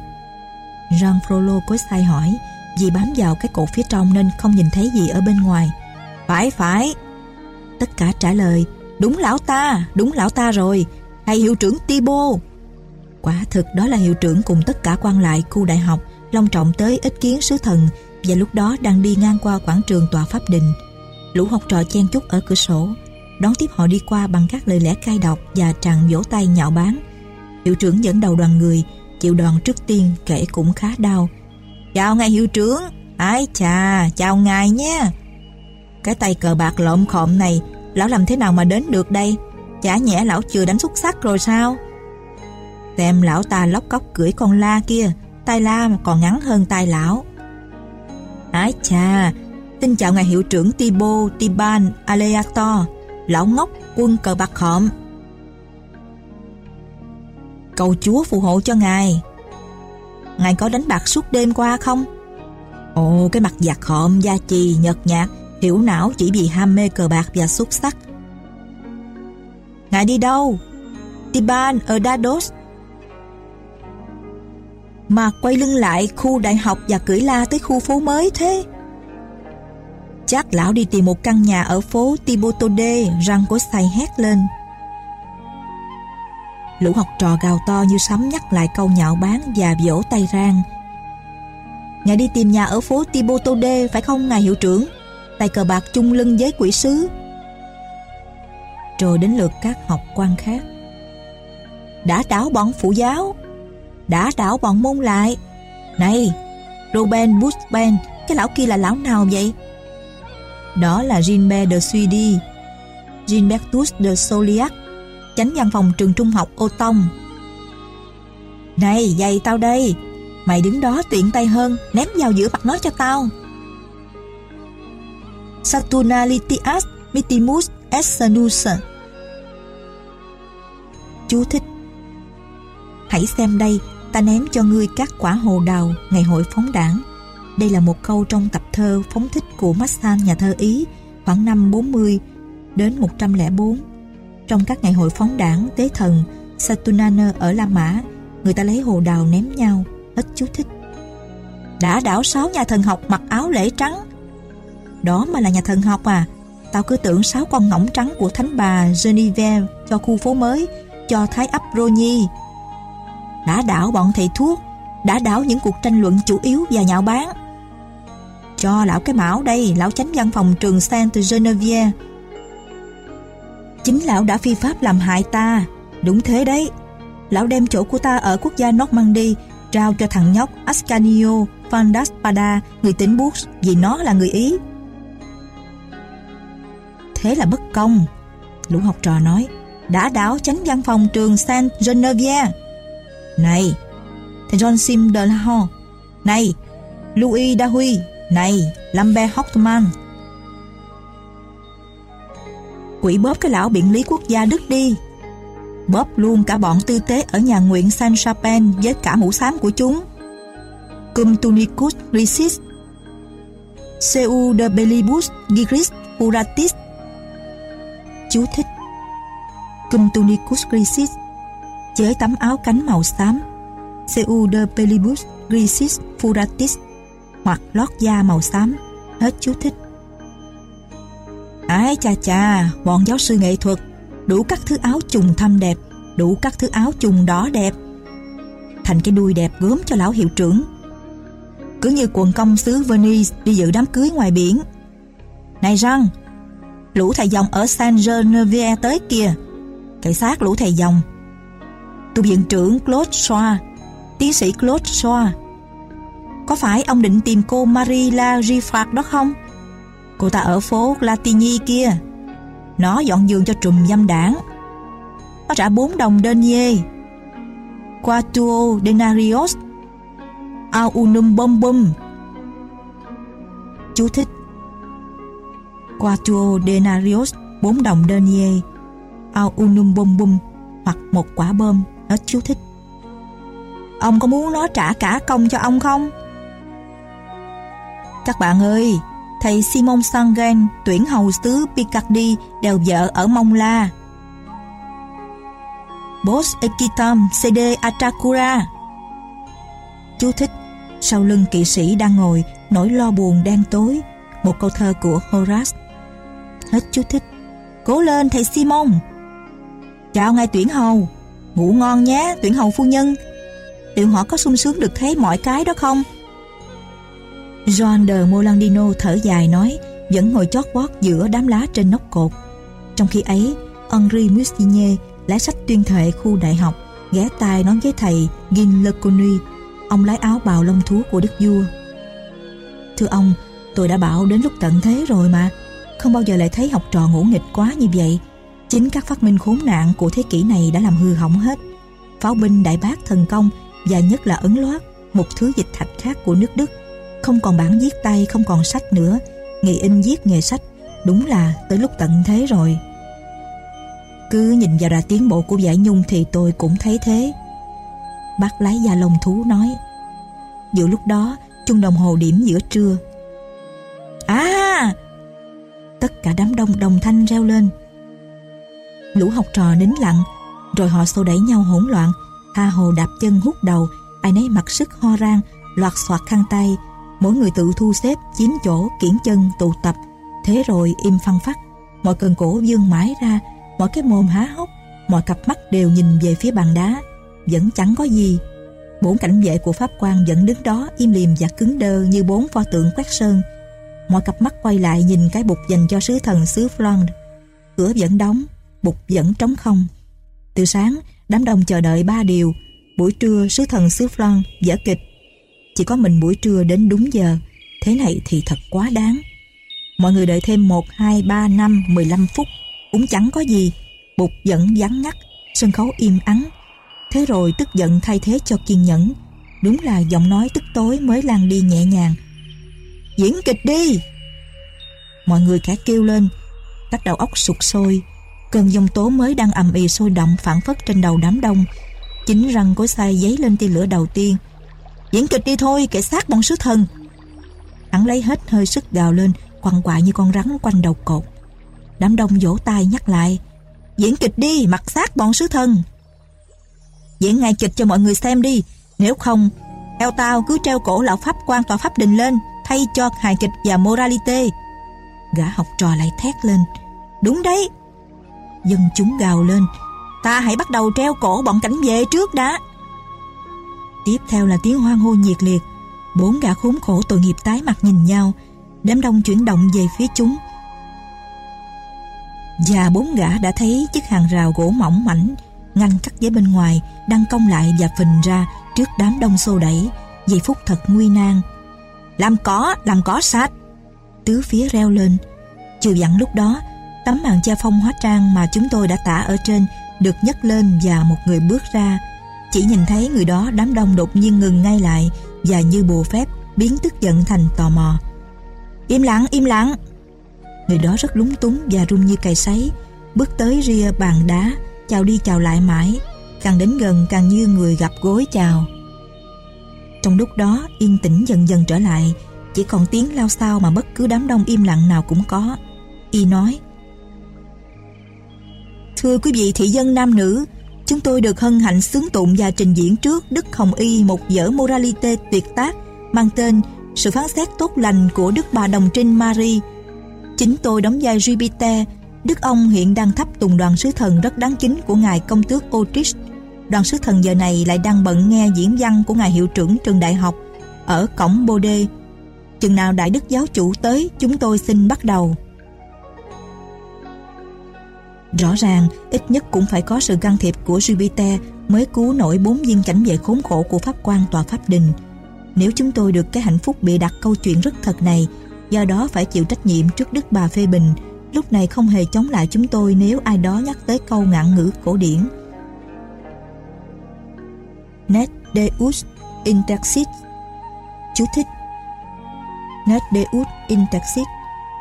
Jean Frollo cối sai hỏi, vì bám vào cái cột phía trong nên không nhìn thấy gì ở bên ngoài. Phải, phải. Tất cả trả lời, đúng lão ta, đúng lão ta rồi, thầy hiệu trưởng Tibo. Quả thực đó là hiệu trưởng cùng tất cả quan lại khu đại học long trọng tới ít kiến sứ thần và lúc đó đang đi ngang qua quảng trường tòa pháp đình. Lũ học trò chen chúc ở cửa sổ, đón tiếp họ đi qua bằng các lời lẽ cay độc và tràn vỗ tay nhạo báng. Hiệu trưởng dẫn đầu đoàn người, chịu đòn trước tiên kể cũng khá đau. Chào ngài hiệu trưởng, ái chà, chào ngài nha. Cái tay cờ bạc lộn khộm này, lão làm thế nào mà đến được đây? Chả nhẽ lão chưa đánh xuất sắc rồi sao? Xem lão ta lóc cóc cưỡi con la kia, tay la mà còn ngắn hơn tay lão. Ái chà, xin chào ngài hiệu trưởng Tibo Tiban Aleator, lão ngốc quân cờ bạc khộm. Cầu chúa phù hộ cho ngài. Ngài có đánh bạc suốt đêm qua không? Ồ, cái mặt giặc khộm, da chì, nhợt nhạt, hiểu não chỉ vì ham mê cờ bạc và xuất sắc. Ngài đi đâu? Tiban ở Dados. Mà quay lưng lại khu đại học và cưỡi la tới khu phố mới thế? Chắc lão đi tìm một căn nhà ở phố Tibotode, răng của say hét lên. Lũ học trò gào to như sấm nhắc lại câu nhạo báng và vỗ tay rang. Ngài đi tìm nhà ở phố Tibotode phải không ngài hiệu trưởng? Tay cờ bạc chung lưng với quỷ sứ. Rồi đến lượt các học quan khác. Đã đảo bọn phụ giáo. Đã đảo bọn môn lại. Này, Robin Bushben, cái lão kia là lão nào vậy? Đó là Gilbert de Suidi, Gilbertus de Soliac, chánh văn phòng trường trung học Ô Tông. Này, giày tao đây, mày đứng đó tiện tay hơn, ném vào giữa mặt nó cho tao. Saturnalitias mitimus essanus Chú thích Hãy xem đây, ta ném cho ngươi các quả hồ đào ngày hội phóng đảng. Đây là một câu trong tập thơ phóng thích của Massan nhà thơ Ý khoảng năm 40 đến 104. Trong các ngày hội phóng đảng tế thần Saturnana ở La Mã, người ta lấy hồ đào ném nhau, hết chú thích. Đã đảo sáu nhà thần học mặc áo lễ trắng. Đó mà là nhà thần học à? Tao cứ tưởng sáu con ngỗng trắng của thánh bà Genevieve cho khu phố mới, cho thái ấp Rô Đã đảo bọn thầy thuốc, đã đảo những cuộc tranh luận chủ yếu và nhạo báng cho lão cái mão đây, lão chánh văn phòng trường Saint Genevieve. Chính lão đã phi pháp làm hại ta. Đúng thế đấy. Lão đem chỗ của ta ở quốc gia Normandy trao cho thằng nhóc Ascanio Fandaspada, người tỉnh Bourges vì nó là người Ý. Thế là bất công. Lũ học trò nói, đã đảo chánh văn phòng trường Saint Genevieve. Này, thầy John Sim de la Ho. Này, Louis Dahui, này, Lambert Hoffman Quỷ bóp cái lão biện lý quốc gia Đức đi. Bóp luôn cả bọn tư tế ở nhà nguyện San Chapin với cả mũ xám của chúng. Cum tunicus risis Seu de bellibus gigris furatis Chú thích. Cum tunicus grisis Chế tấm áo cánh màu xám. Seu de bellibus grisis furatis hoặc lót da màu xám. Hết chú thích. Ái cha cha, bọn giáo sư nghệ thuật, đủ các thứ áo trùng thâm đẹp, đủ các thứ áo trùng đỏ đẹp. Thành cái đuôi đẹp gớm cho lão hiệu trưởng. Cứ như quần công xứ Venice đi dự đám cưới ngoài biển. Này răng, lũ thầy dòng ở San Genevieve tới kìa. Cảnh sát lũ thầy dòng. Tu viện trưởng Claude Shaw tiến sĩ Claude Shaw có phải ông định tìm cô Marie La Giffard đó không? Cô ta ở phố Latini kia. Nó dọn giường cho trùm dâm đảng. Nó trả 4 đồng denier. Quatuo denarios. Aunum unum bum. Chú thích. Quatuo denarios 4 đồng denier. Au unum bum bum hoặc một quả bom. Hết chú thích. Ông có muốn nó trả cả công cho ông không? Các bạn ơi, thầy Simon Sangen tuyển hầu xứ Picardy đều vợ ở Mông La. Boss Ekitam CD Atakura Chú thích, Sau lưng kỵ sĩ đang ngồi, Nỗi lo buồn đen tối, Một câu thơ của Horace. Hết chú thích. Cố lên thầy Simon. Chào ngài tuyển hầu. Ngủ ngon nhé, tuyển hầu phu nhân. Liệu họ có sung sướng được thấy mọi cái đó không? John de Molandino thở dài nói, Vẫn ngồi chót vót giữa đám lá trên nóc cột. Trong khi ấy, Henri Musinier lái sách tuyên thệ khu đại học, ghé tai nói với thầy Gin Leconu ông lái áo bào lông thú của đức vua. Thưa ông, tôi đã bảo đến lúc tận thế rồi mà, không bao giờ lại thấy học trò ngủ nghịch quá như vậy. Chính các phát minh khốn nạn của thế kỷ này đã làm hư hỏng hết. Pháo binh đại bác thần công và nhất là ấn loát một thứ dịch thạch khác của nước đức không còn bản viết tay không còn sách nữa nghề in viết nghề sách đúng là tới lúc tận thế rồi cứ nhìn vào đà tiến bộ của giải nhung thì tôi cũng thấy thế. Bác lái da lông thú nói. Giữa lúc đó, chung đồng hồ điểm giữa trưa. À! Tất cả đám đông đồng thanh reo lên. Lũ học trò nín lặng, rồi họ xô đẩy nhau hỗn loạn, tha hồ đạp chân hút đầu, ai nấy mặc sức ho rang, loạt xoạt khăn tay, mỗi người tự thu xếp, chiếm chỗ, kiển chân, tụ tập. Thế rồi im phăng phát, mọi cần cổ dương mãi ra, mọi cái mồm há hốc mọi cặp mắt đều nhìn về phía bàn đá. Vẫn chẳng có gì. Bốn cảnh vệ của pháp quan vẫn đứng đó im liềm và cứng đơ như bốn pho tượng quét sơn. Mọi cặp mắt quay lại nhìn cái bục dành cho sứ thần xứ Flandre. Cửa vẫn đóng bục vẫn trống không. Từ sáng đám đông chờ đợi ba điều. Buổi trưa sứ thần xứ Flandre dở kịch chỉ có mình buổi trưa đến đúng giờ. Thế này thì thật quá đáng. Mọi người đợi thêm 1, 2, 3, 5, 15 phút. Cũng chẳng có gì. Bục vẫn vắng ngắt sân khấu im ắng. Thế rồi tức giận thay thế cho kiên nhẫn. Đúng là giọng nói tức tối mới lan đi nhẹ nhàng. Diễn kịch đi! Mọi người cả kêu lên. Các đầu óc sụt sôi. Cơn giông tố mới đang ầm ì sôi động phản phất trên đầu đám đông. Chính răng của sai giấy lên tia lửa đầu tiên diễn kịch đi thôi kẻ sát bọn sứ thần. Hắn lấy hết hơi sức gào lên quằn quại như con rắn quanh đầu cột. Đám đông vỗ tay nhắc lại Diễn kịch đi, mặc xác bọn sứ thân Diễn ngay kịch cho mọi người xem đi Nếu không Theo tao cứ treo cổ lão pháp quan tòa pháp đình lên Thay cho hài kịch và moralite. Gã học trò lại thét lên Đúng đấy. Dân chúng gào lên Ta hãy bắt đầu treo cổ bọn cảnh vệ trước đã. Tiếp theo là tiếng hoan hô nhiệt liệt. Bốn gã khốn khổ tội nghiệp tái mặt nhìn nhau. Đám đông chuyển động về phía chúng. Và bốn gã đã thấy chiếc hàng rào gỗ mỏng mảnh, ngăn cắt giấy bên ngoài, đang cong lại và phình ra trước đám đông xô đẩy. Giây phút thật nguy nan. Làm có làm có sát tứ phía reo lên. Chưa dặn lúc đó, tấm màn che phong hóa trang mà chúng tôi đã tả ở trên được nhấc lên và một người bước ra chỉ nhìn thấy người đó, đám đông đột nhiên ngừng ngay lại và như bùa phép biến tức giận thành tò mò. Im lặng im lặng. Người đó rất lúng túng và run như cày sấy, Bước tới ria bàn đá, Chào đi chào lại mãi, Càng đến gần càng như người gặp gối chào. Trong lúc đó, yên tĩnh dần dần trở lại, Chỉ còn tiếng lao sao mà bất cứ đám đông im lặng nào cũng có. Y nói, Thưa quý vị thị dân nam nữ Chúng tôi được hân hạnh xướng tụng và trình diễn trước Đức Hồng Y một vở moralite tuyệt tác mang tên Sự phán xét tốt lành của Đức Bà Đồng Trinh Marie Chính tôi đóng vai Jupiter, Đức ông hiện đang thắp tùng đoàn sứ thần rất đáng kính của ngài công tước autrich Đoàn sứ thần giờ này lại đang bận nghe diễn văn của ngài hiệu trưởng trường đại học ở cổng Bode. Chừng nào đại đức giáo chủ tới, chúng tôi xin bắt đầu. Rõ ràng, ít nhất cũng phải có sự can thiệp của Jupiter mới cứu nổi bốn viên cảnh vệ khốn khổ của pháp quan tòa pháp đình. Nếu chúng tôi được cái hạnh phúc bị đặt câu chuyện rất thật này, do đó phải chịu trách nhiệm trước đức bà phê bình. Lúc này không hề chống lại chúng tôi nếu ai đó nhắc tới câu ngạn ngữ cổ điển. Net Deus Intexit Chú thích. Net Deus Intexit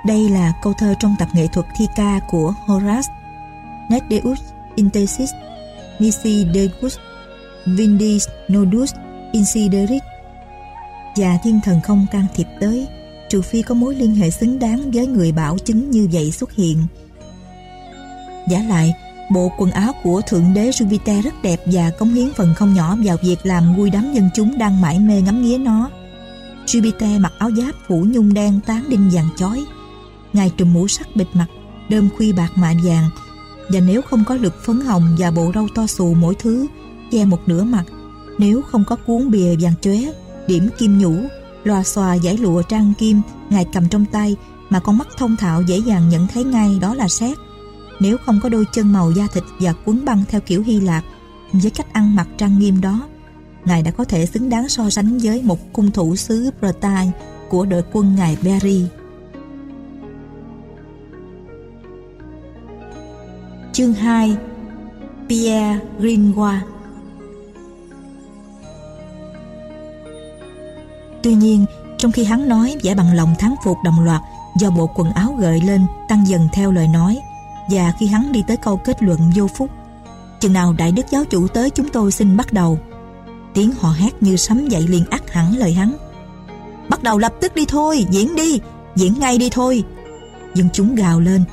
Đây là câu thơ trong tập nghệ thuật thi ca của Horace. Net Deus nisi deus vindis nodus insiderit và thiên thần không can thiệp tới trừ phi có mối liên hệ xứng đáng với người bảo chứng như vậy xuất hiện. Giả lại, bộ quần áo của Thượng đế Jupiter rất đẹp và cống hiến phần không nhỏ vào việc làm vui đám dân chúng đang mải mê ngắm nghía nó. Jupiter mặc áo giáp phủ nhung đen tán đinh vàng chói. Ngài trùm mũ sắt bịt mặt, đơm khuy bạc mạ vàng. Và nếu không có lực phấn hồng và bộ râu to xù mỗi thứ, che một nửa mặt, nếu không có cuốn bìa vàng chóe, điểm kim nhũ, loa xòa giải lụa trang kim ngài cầm trong tay mà con mắt thông thạo dễ dàng nhận thấy ngay đó là xét. Nếu không có đôi chân màu da thịt và quấn băng theo kiểu Hy Lạp với cách ăn mặc trang nghiêm đó, ngài đã có thể xứng đáng so sánh với một cung thủ xứ Bretagne của đội quân ngài Berry. Chương 2 Pierre Gringoire. Tuy nhiên, trong khi hắn nói vẻ bằng lòng thắng phục đồng loạt do bộ quần áo gợi lên tăng dần theo lời nói và khi hắn đi tới câu kết luận vô phúc chừng nào đại đức giáo chủ tới chúng tôi xin bắt đầu. Tiếng họ hét như sấm dậy liền ắt hẳn lời hắn. Bắt đầu lập tức đi thôi diễn đi diễn ngay đi thôi. Dân chúng gào lên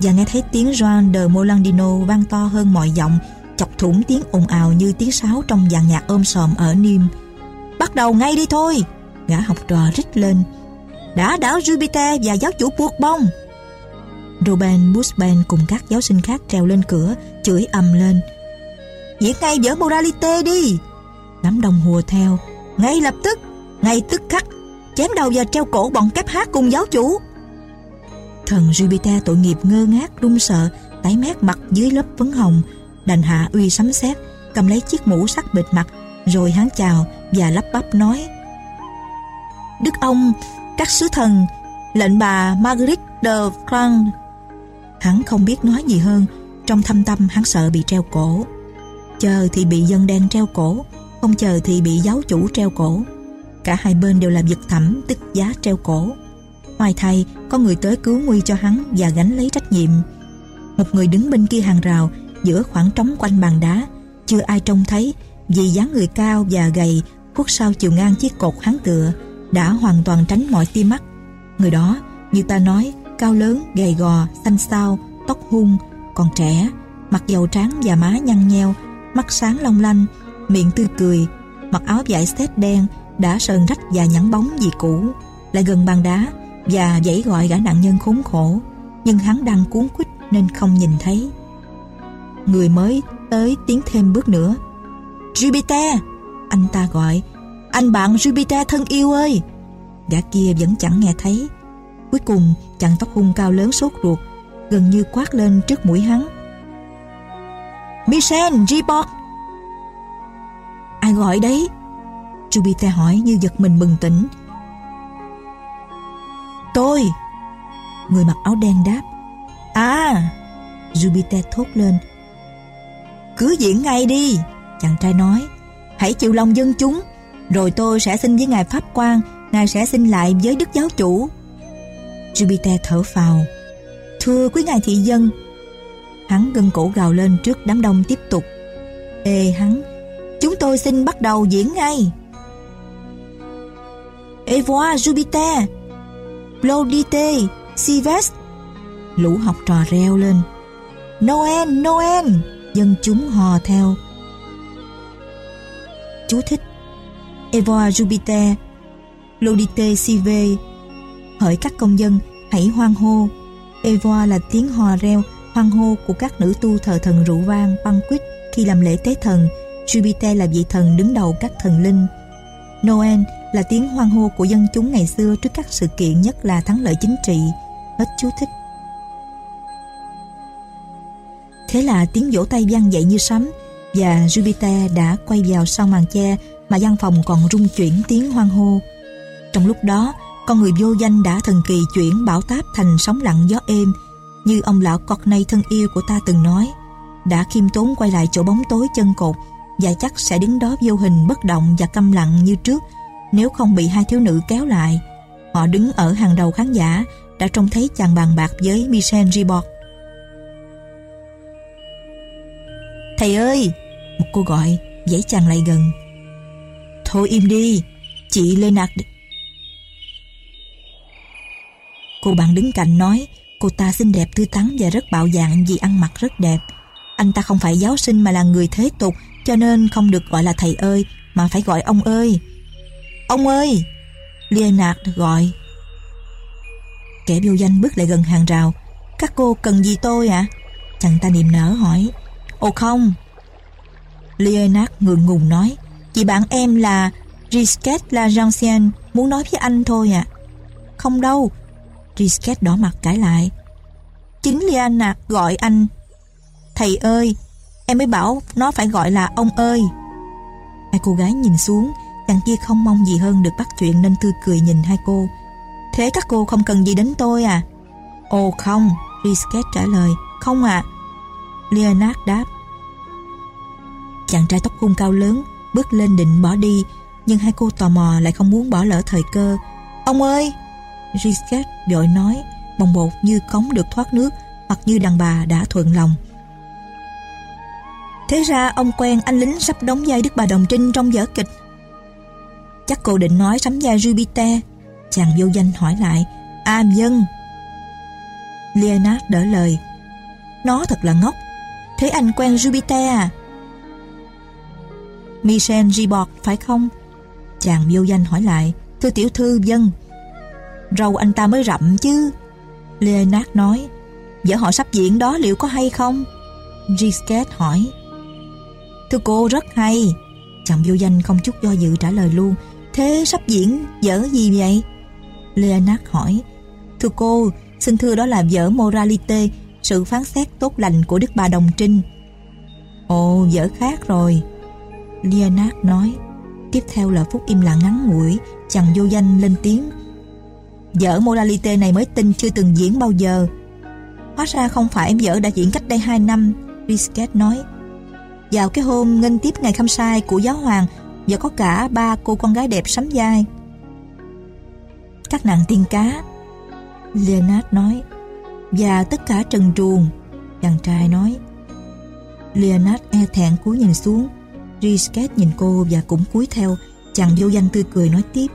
và nghe thấy tiếng Joan de Molandino vang to hơn mọi giọng chọc thủng tiếng ồn ào như tiếng sáo trong dàn nhạc ôm sòm ở Niêm bắt đầu ngay đi thôi! Gã học trò rít lên. Đã đảo Jupiter và giáo chủ buộc bông. Robin Bushban cùng các giáo sinh khác trèo lên cửa Chửi ầm lên. Diễn ngay vở moralite đi! Đám đông hùa theo. Ngay lập tức, ngay tức khắc Chém đầu và treo cổ bọn kép hát cùng giáo chủ. Thần Jupiter tội nghiệp ngơ ngác run sợ Tái mét mặt dưới lớp phấn hồng Đành hạ uy sấm sét Cầm lấy chiếc mũ sắt bịt mặt Rồi hắn chào và lắp bắp nói Đức ông, các sứ thần, lệnh bà Margaret de Franc. Hắn không biết nói gì hơn, trong thâm tâm hắn sợ bị treo cổ. Chờ thì bị dân đen treo cổ, không chờ thì bị giáo chủ treo cổ. Cả hai bên đều là vực thẳm tức giá treo cổ. Hoài thay, có người tới cứu nguy cho hắn và gánh lấy trách nhiệm. Một người đứng bên kia hàng rào, giữa khoảng trống quanh bàn đá, chưa ai trông thấy vì dáng người cao và gầy khuất sau chiều ngang chiếc cột hắn tựa đã hoàn toàn tránh mọi tia mắt. Người đó, như ta nói, cao lớn, gầy gò, xanh xao, tóc hung, còn trẻ, mặt dầu trắng và má nhăn nheo, mắt sáng long lanh, miệng tươi cười, mặc áo vải xét đen đã sờn rách và nhẵn bóng vì cũ, lại gần bàn đá và dãy gọi gã nạn nhân khốn khổ, nhưng hắn đang cuốn quýt nên không nhìn thấy. Người mới tới tiến thêm bước nữa. Jupiter! Anh ta gọi anh bạn Jupiter thân yêu ơi Gã kia vẫn chẳng nghe thấy Cuối cùng chàng tóc hung cao lớn sốt ruột Gần như quát lên trước mũi hắn Michel Gibot Ai gọi đấy Jupiter hỏi như giật mình bừng tỉnh Tôi. Người mặc áo đen đáp À Jupiter thốt lên, Cứ diễn ngay đi. Chàng trai nói, Hãy chịu lòng dân chúng, rồi tôi sẽ xin với Ngài Pháp quan Ngài sẽ xin lại với Đức Giáo Chủ. Jupiter thở phào, Thưa quý Ngài thị dân, Hắn gân cổ gào lên trước đám đông tiếp tục. Ê hắn, Chúng tôi xin bắt đầu diễn ngay. Evoa Jupiter. Plaudite Sives Lũ học trò reo lên Noel Noel Dân chúng hò theo Chú thích Evoa Jupiter, Lodite Sive. Hỡi các công dân, hãy hoan hô. Evoa là tiếng hò reo, hoan hô của các nữ tu thờ thần rượu vang Panquist khi làm lễ tế thần. Jupiter là vị thần đứng đầu các thần linh. Noel là tiếng hoan hô của dân chúng ngày xưa trước các sự kiện nhất là thắng lợi chính trị. Hết chú thích. Thế là tiếng vỗ tay vang dậy như sấm và Jupiter đã quay vào sau màn che mà văn phòng còn rung chuyển tiếng hoan hô. Trong lúc đó, con người vô danh đã thần kỳ chuyển bão táp thành sóng lặng gió êm, như ông lão Cockney thân yêu của ta từng nói. Đã khiêm tốn quay lại chỗ bóng tối chân cột, và chắc sẽ đứng đó vô hình bất động và câm lặng như trước nếu không bị hai thiếu nữ kéo lại. Họ đứng ở hàng đầu khán giả đã trông thấy chàng bàn bạc với Michel Ribot. Thầy ơi, Một cô gọi dãy chàng lại gần. Thôi im đi Chị Leonard. Cô bạn đứng cạnh nói Cô ta xinh đẹp tươi tắn và rất bạo dạn vì ăn mặc rất đẹp. Anh ta không phải giáo sinh mà là người thế tục Cho nên không được gọi là thầy ơi Mà phải gọi ông ơi. Ông ơi! Leonard gọi. Kẻ biêu danh bước lại gần hàng rào. Các cô cần gì tôi ạ? À? Chàng ta niềm nở hỏi. Ồ không! Leonard ngượng ngùng nói. Chị bạn em là Risket La Jancienne Muốn nói với anh thôi à Không đâu. Risket đỏ mặt cãi lại. Chính Leonard gọi anh. Thầy ơi! Em mới bảo nó phải gọi là ông ơi. Hai cô gái nhìn xuống. Chàng kia không mong gì hơn được bắt chuyện Nên tươi cười nhìn hai cô. Thế các cô không cần gì đến tôi à? Ồ, không Risket trả lời. Không à Leonard đáp. Chàng trai tóc hung cao lớn Bước lên định bỏ đi, Nhưng hai cô tò mò lại không muốn bỏ lỡ thời cơ. Ông ơi! Risket vội nói, Bồng bột như cống được thoát nước, Hoặc như đàn bà đã thuận lòng. Thế ra ông quen anh lính sắp đóng vai Đức Bà Đồng Trinh trong vở kịch. Chắc cô định nói sắm gia Jupiter. Chàng vô danh hỏi lại À dân Leonard đỡ lời, Nó thật là ngốc. Thế anh quen Jupiter à? Michel Gibord phải không? Chàng vô danh hỏi lại, Thưa tiểu thư dân Râu anh ta mới rậm chứ. Leonard nói, Vợ họ sắp diễn đó liệu có hay không? Gisket hỏi, Thưa cô, rất hay. Chàng vô danh không chút do dự trả lời luôn Thế sắp diễn, dở gì vậy? Leonard hỏi. Thưa cô, Xin thưa đó là vở Moralite, Sự phán xét tốt lành của Đức Bà Đồng Trinh. Ồ vở khác rồi. Leonard nói. Tiếp theo là phút im lặng ngắn ngủi, Chàng vô danh lên tiếng. Vở Moralite này mới tin chưa từng diễn bao giờ. Hóa ra không phải vở đã diễn cách đây 2 năm, Risket nói. Vào cái hôm nghênh tiếp ngày khâm sai của giáo hoàng và có cả ba cô con gái đẹp sắm vai. Các nàng tiên cá, Leonard nói, Và tất cả trần truồng, Chàng trai nói. Leonard e thẹn cúi nhìn xuống, Risket nhìn cô và cũng cúi theo, Chàng vô danh tươi cười nói tiếp.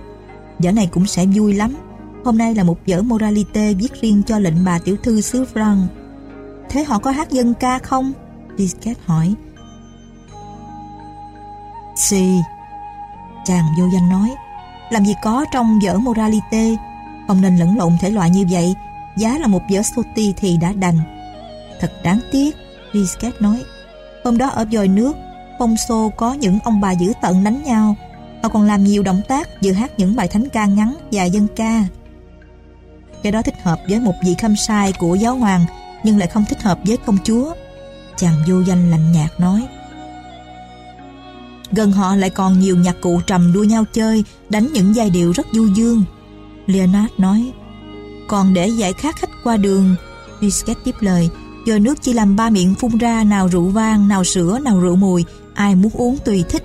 Vở này cũng sẽ vui lắm, Hôm nay là một vở moralite viết riêng cho lệnh bà tiểu thư xứ France Thế họ có hát dân ca không? Risket hỏi. Si Chàng vô danh nói, Làm gì có trong vở moralite? Không nên lẫn lộn thể loại như vậy, Giá là một vở soti thì đã đành. Thật đáng tiếc Risket nói, Hôm đó ở dòi nước Phong xô có những ông bà dữ tận đánh nhau, Họ còn làm nhiều động tác Vừa hát những bài thánh ca ngắn và dân ca. Cái đó thích hợp với một vị khâm sai của giáo hoàng, Nhưng lại không thích hợp với công chúa. Chàng vô danh lạnh nhạt nói Gần họ lại còn nhiều nhạc cụ trầm đua nhau chơi Đánh những giai điệu rất du dương. Leonard nói Còn để giải khát khách qua đường. Biscuit tiếp lời Giờ nước chỉ làm ba miệng phun ra Nào rượu vang, nào sữa, nào rượu mùi Ai muốn uống tùy thích.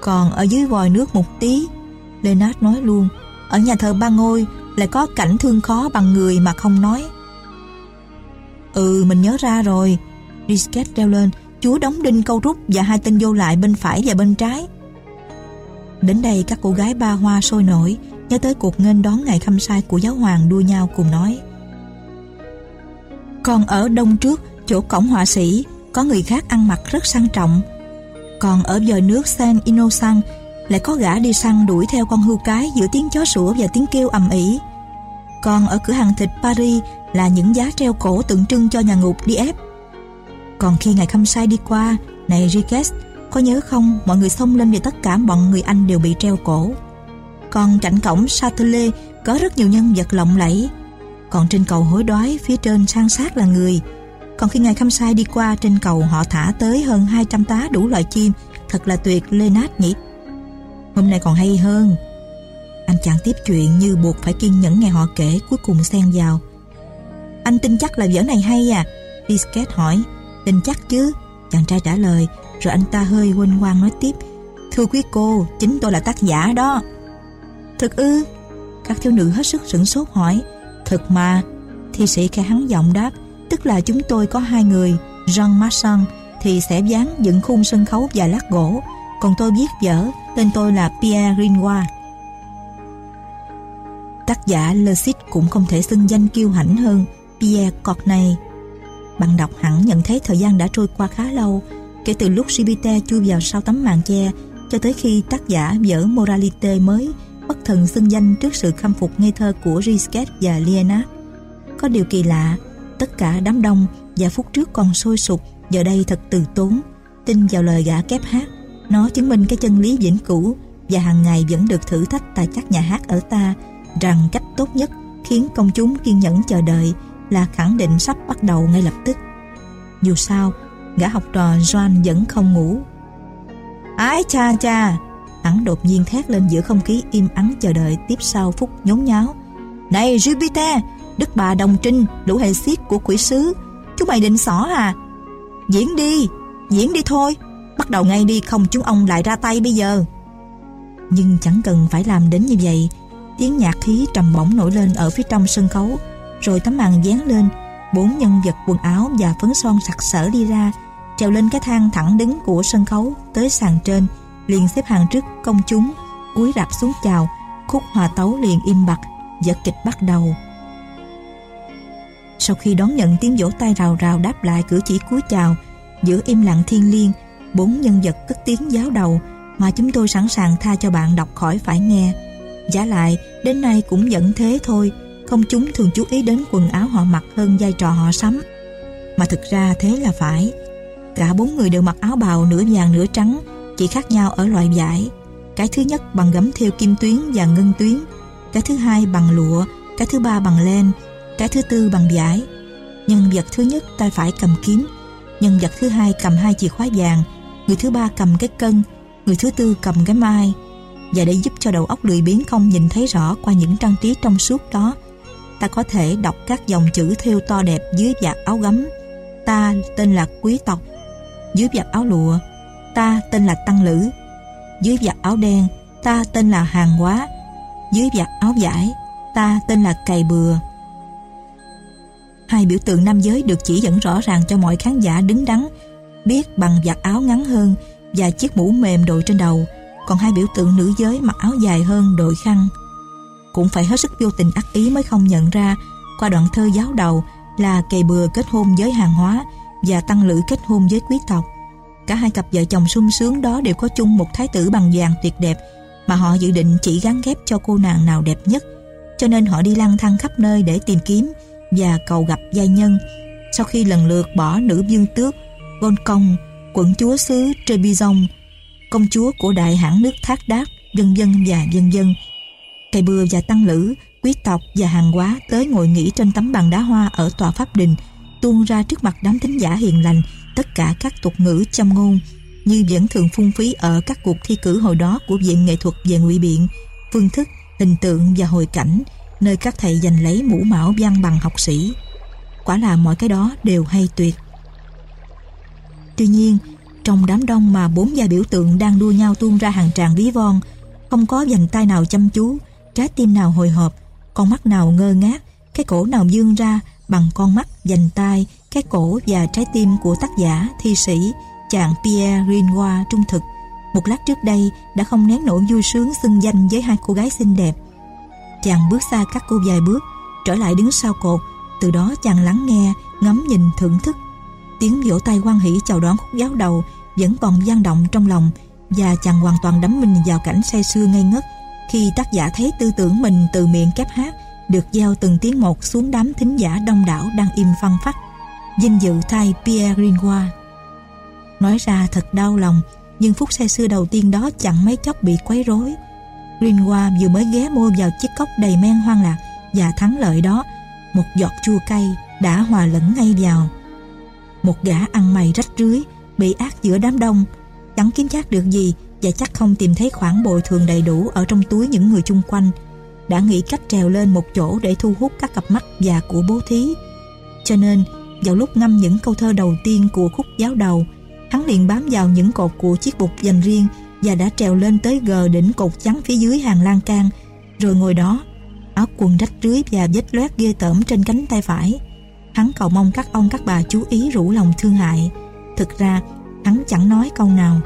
Còn ở dưới vòi nước một tí Leonard nói luôn Ở nhà thờ ba ngôi Lại có cảnh thương khó bằng người mà không nói. Ừ mình nhớ ra rồi. Risket reo lên Chúa đóng đinh câu rút và hai tên vô lại bên phải và bên trái. Đến đây các cô gái ba hoa sôi nổi, Nhớ tới cuộc nghênh đón ngày khâm sai của giáo hoàng đua nhau cùng nói Còn ở đông trước, chỗ cổng họa sĩ, Có người khác ăn mặc rất sang trọng. Còn ở dời nước San Innocent, Lại có gã đi săn đuổi theo con hươu cái Giữa tiếng chó sủa và tiếng kêu ầm ĩ. Còn ở cửa hàng thịt Paris Là những giá treo cổ tượng trưng cho nhà ngục đi ép còn khi ngài khâm sai đi qua Này Rikes, Có nhớ không mọi người xông lên và tất cả bọn người Anh đều bị treo cổ. Còn cạnh cổng Satele Có rất nhiều nhân vật lộng lẫy. Còn trên cầu hối đoái Phía trên sang sát là người. Còn khi ngài khâm sai đi qua Trên cầu họ thả tới hơn 200 tá đủ loại chim Thật là tuyệt lenat nhỉ. Hôm nay còn hay hơn. Anh chàng tiếp chuyện như buộc phải kiên nhẫn nghe họ kể Cuối cùng xen vào. Anh tin chắc là vở này hay à? Biscuit hỏi. Tin chắc chứ? Chàng trai trả lời, Rồi anh ta hơi quên quang nói tiếp. Thưa quý cô, Chính tôi là tác giả đó. Thực ư? Các thiếu nữ hết sức sửng sốt hỏi. Thực mà, Thi sĩ khẽ hắn giọng đáp. Tức là chúng tôi có hai người, Jean Marsan thì sẽ dán dựng khung sân khấu và lát gỗ. Còn tôi viết dở tên tôi là Pierre Rinoir tác giả Le Cid cũng không thể xưng danh kiêu hãnh hơn Pierre Corneille bạn đọc hẳn nhận thấy thời gian đã trôi qua khá lâu kể từ lúc Jupiter chui vào sau tấm màn che cho tới khi tác giả dở Moralite mới bất thần xưng danh trước sự khâm phục ngây thơ của Risket và Lienard. Có điều kỳ lạ, tất cả đám đông và phút trước còn sôi sục giờ đây thật từ tốn, tin vào lời gã kép hát. Nó chứng minh cái chân lý vĩnh cửu và hàng ngày vẫn được thử thách tại các nhà hát ở ta rằng cách tốt nhất khiến công chúng kiên nhẫn chờ đợi là khẳng định sắp bắt đầu ngay lập tức. Dù sao, gã học trò Joan vẫn không ngủ. Ái cha cha! Hắn đột nhiên thét lên giữa không khí im ắng chờ đợi tiếp sau phút nhốn nháo. Này Jupiter! Đức bà đồng trinh, đủ hệ xiết của quỷ sứ. Chúng mày định xỏ à? Diễn đi! Diễn đi thôi! Bắt đầu ngay đi không chúng ông lại ra tay bây giờ. Nhưng chẳng cần phải làm đến như vậy. Tiếng nhạc khí trầm bổng nổi lên ở phía trong sân khấu. Rồi tấm màn dán lên. Bốn nhân vật quần áo và phấn son sặc sỡ đi ra, trèo lên cái thang thẳng đứng của sân khấu tới sàn trên, liền xếp hàng trước công chúng, cúi rạp xuống chào, khúc hòa tấu liền im bặt, vở kịch bắt đầu sau khi đón nhận tiếng vỗ tay rào rào đáp lại cử chỉ cúi chào, giữa im lặng thiên liêng, bốn nhân vật cất tiếng giáo đầu mà chúng tôi sẵn sàng tha cho bạn đọc khỏi phải nghe giả lại, đến nay cũng vẫn thế thôi công chúng thường chú ý đến quần áo họ mặc hơn vai trò họ sắm. Mà thực ra thế là phải. Cả bốn người đều mặc áo bào nửa vàng nửa trắng, chỉ khác nhau ở loại vải. Cái thứ nhất bằng gấm thêu kim tuyến và ngân tuyến, cái thứ hai bằng lụa, cái thứ ba bằng len, cái thứ tư bằng vải. Nhân vật thứ nhất tay phải cầm kiếm, nhân vật thứ hai cầm hai chìa khóa vàng, người thứ ba cầm cái cân, người thứ tư cầm cái mai. Và để giúp cho đầu óc lười biếng không nhìn thấy rõ qua những trang trí trong suốt đó ta có thể đọc các dòng chữ thêu to đẹp dưới vạt áo gấm. Ta tên là quý tộc. Dưới vạt áo lụa, ta tên là Tăng Lữ. Dưới vạt áo đen, ta tên là Hàng hóa; dưới vạt áo vải, ta tên là Cày Bừa. Hai biểu tượng nam giới được chỉ dẫn rõ ràng cho mọi khán giả đứng đắn, biết bằng vạt áo ngắn hơn và chiếc mũ mềm đội trên đầu, còn hai biểu tượng nữ giới mặc áo dài hơn đội khăn cũng phải hết sức vô tình ác ý mới không nhận ra qua đoạn thơ giáo đầu là kề bừa kết hôn với hàng hóa và tăng lữ kết hôn với quý tộc Cả hai cặp vợ chồng sung sướng đó đều có chung một thái tử bằng vàng tuyệt đẹp mà họ dự định chỉ gắn ghép cho cô nàng nào đẹp nhất. Cho nên họ đi lang thang khắp nơi để tìm kiếm và cầu gặp giai nhân. Sau khi lần lượt bỏ nữ vương tước, Gôn Công, quận chúa xứ Trebizond, công chúa của đại hãng nước Thác Đác, dân dân và dân dân. Cây bừa và tăng lữ, quý tộc và hàng hóa tới ngồi nghỉ trên tấm bằng đá hoa ở tòa pháp đình, tuôn ra trước mặt đám thính giả hiền lành tất cả các tục ngữ châm ngôn như vẫn thường phung phí ở các cuộc thi cử hồi đó của Viện Nghệ thuật về ngụy biện, phương thức, hình tượng và hồi cảnh nơi các thầy giành lấy mũ mão văn bằng học sĩ. Quả là mọi cái đó đều hay tuyệt. Tuy nhiên, trong đám đông mà bốn gia biểu tượng đang đua nhau tuôn ra hàng tràng ví von, không có dành tay nào chăm chú, trái tim nào hồi hộp, con mắt nào ngơ ngác, cái cổ nào dương ra bằng con mắt dành tay cái cổ và trái tim của tác giả, thi sĩ, chàng Pierre Renoir trung thực, một lát trước đây đã không nén nổi vui sướng xưng danh với hai cô gái xinh đẹp. Chàng bước xa các cô vài bước, trở lại đứng sau cột, từ đó chàng lắng nghe, ngắm nhìn thưởng thức. Tiếng vỗ tay quan hỷ chào đón khúc giáo đầu vẫn còn gian động trong lòng và chàng hoàn toàn đắm mình vào cảnh say sưa ngây ngất khi tác giả thấy tư tưởng mình từ miệng kép hát được gieo từng tiếng một xuống đám thính giả đông đảo đang im phăng phắc dinh dự thay Pierre Gringoire Nói ra thật đau lòng, nhưng phút say xưa đầu tiên đó chẳng mấy chốc bị quấy rối. Gringoire vừa mới ghé môi vào chiếc cốc đầy men hoang lạc và thắng lợi đó, một giọt chua cay đã hòa lẫn ngay vào. Một gã ăn mày rách rưới, bị ác giữa đám đông, chẳng kiếm chắc được gì và chắc không tìm thấy khoản bồi thường đầy đủ ở trong túi những người chung quanh. Đã nghĩ cách trèo lên một chỗ để thu hút các cặp mắt và của bố thí. Cho nên, vào lúc ngâm những câu thơ đầu tiên của khúc giáo đầu hắn liền bám vào những cột của chiếc bục dành riêng và đã trèo lên tới gờ đỉnh cột trắng phía dưới hàng lan can rồi ngồi đó áo quần rách rưới và vết loét ghê tởm trên cánh tay phải hắn cầu mong các ông các bà chú ý rủ lòng thương hại Thực ra hắn chẳng nói câu nào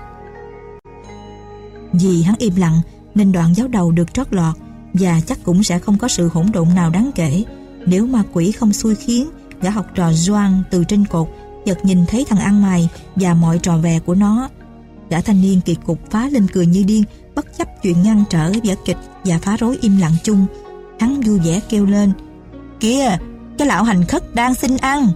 vì hắn im lặng, Nên đoạn giáo đầu được trót lọt, Và chắc cũng sẽ không có sự hỗn độn nào đáng kể. Nếu ma quỷ không xui khiến, Gã học trò Doan từ trên cột Giật nhìn thấy thằng ăn mày Và mọi trò vè của nó. Gã thanh niên kỳ cục phá lên cười như điên, Bất chấp chuyện ngăn trở vở kịch Và phá rối im lặng chung. Hắn vui vẻ kêu lên, Kìa, cái lão hành khất đang xin ăn.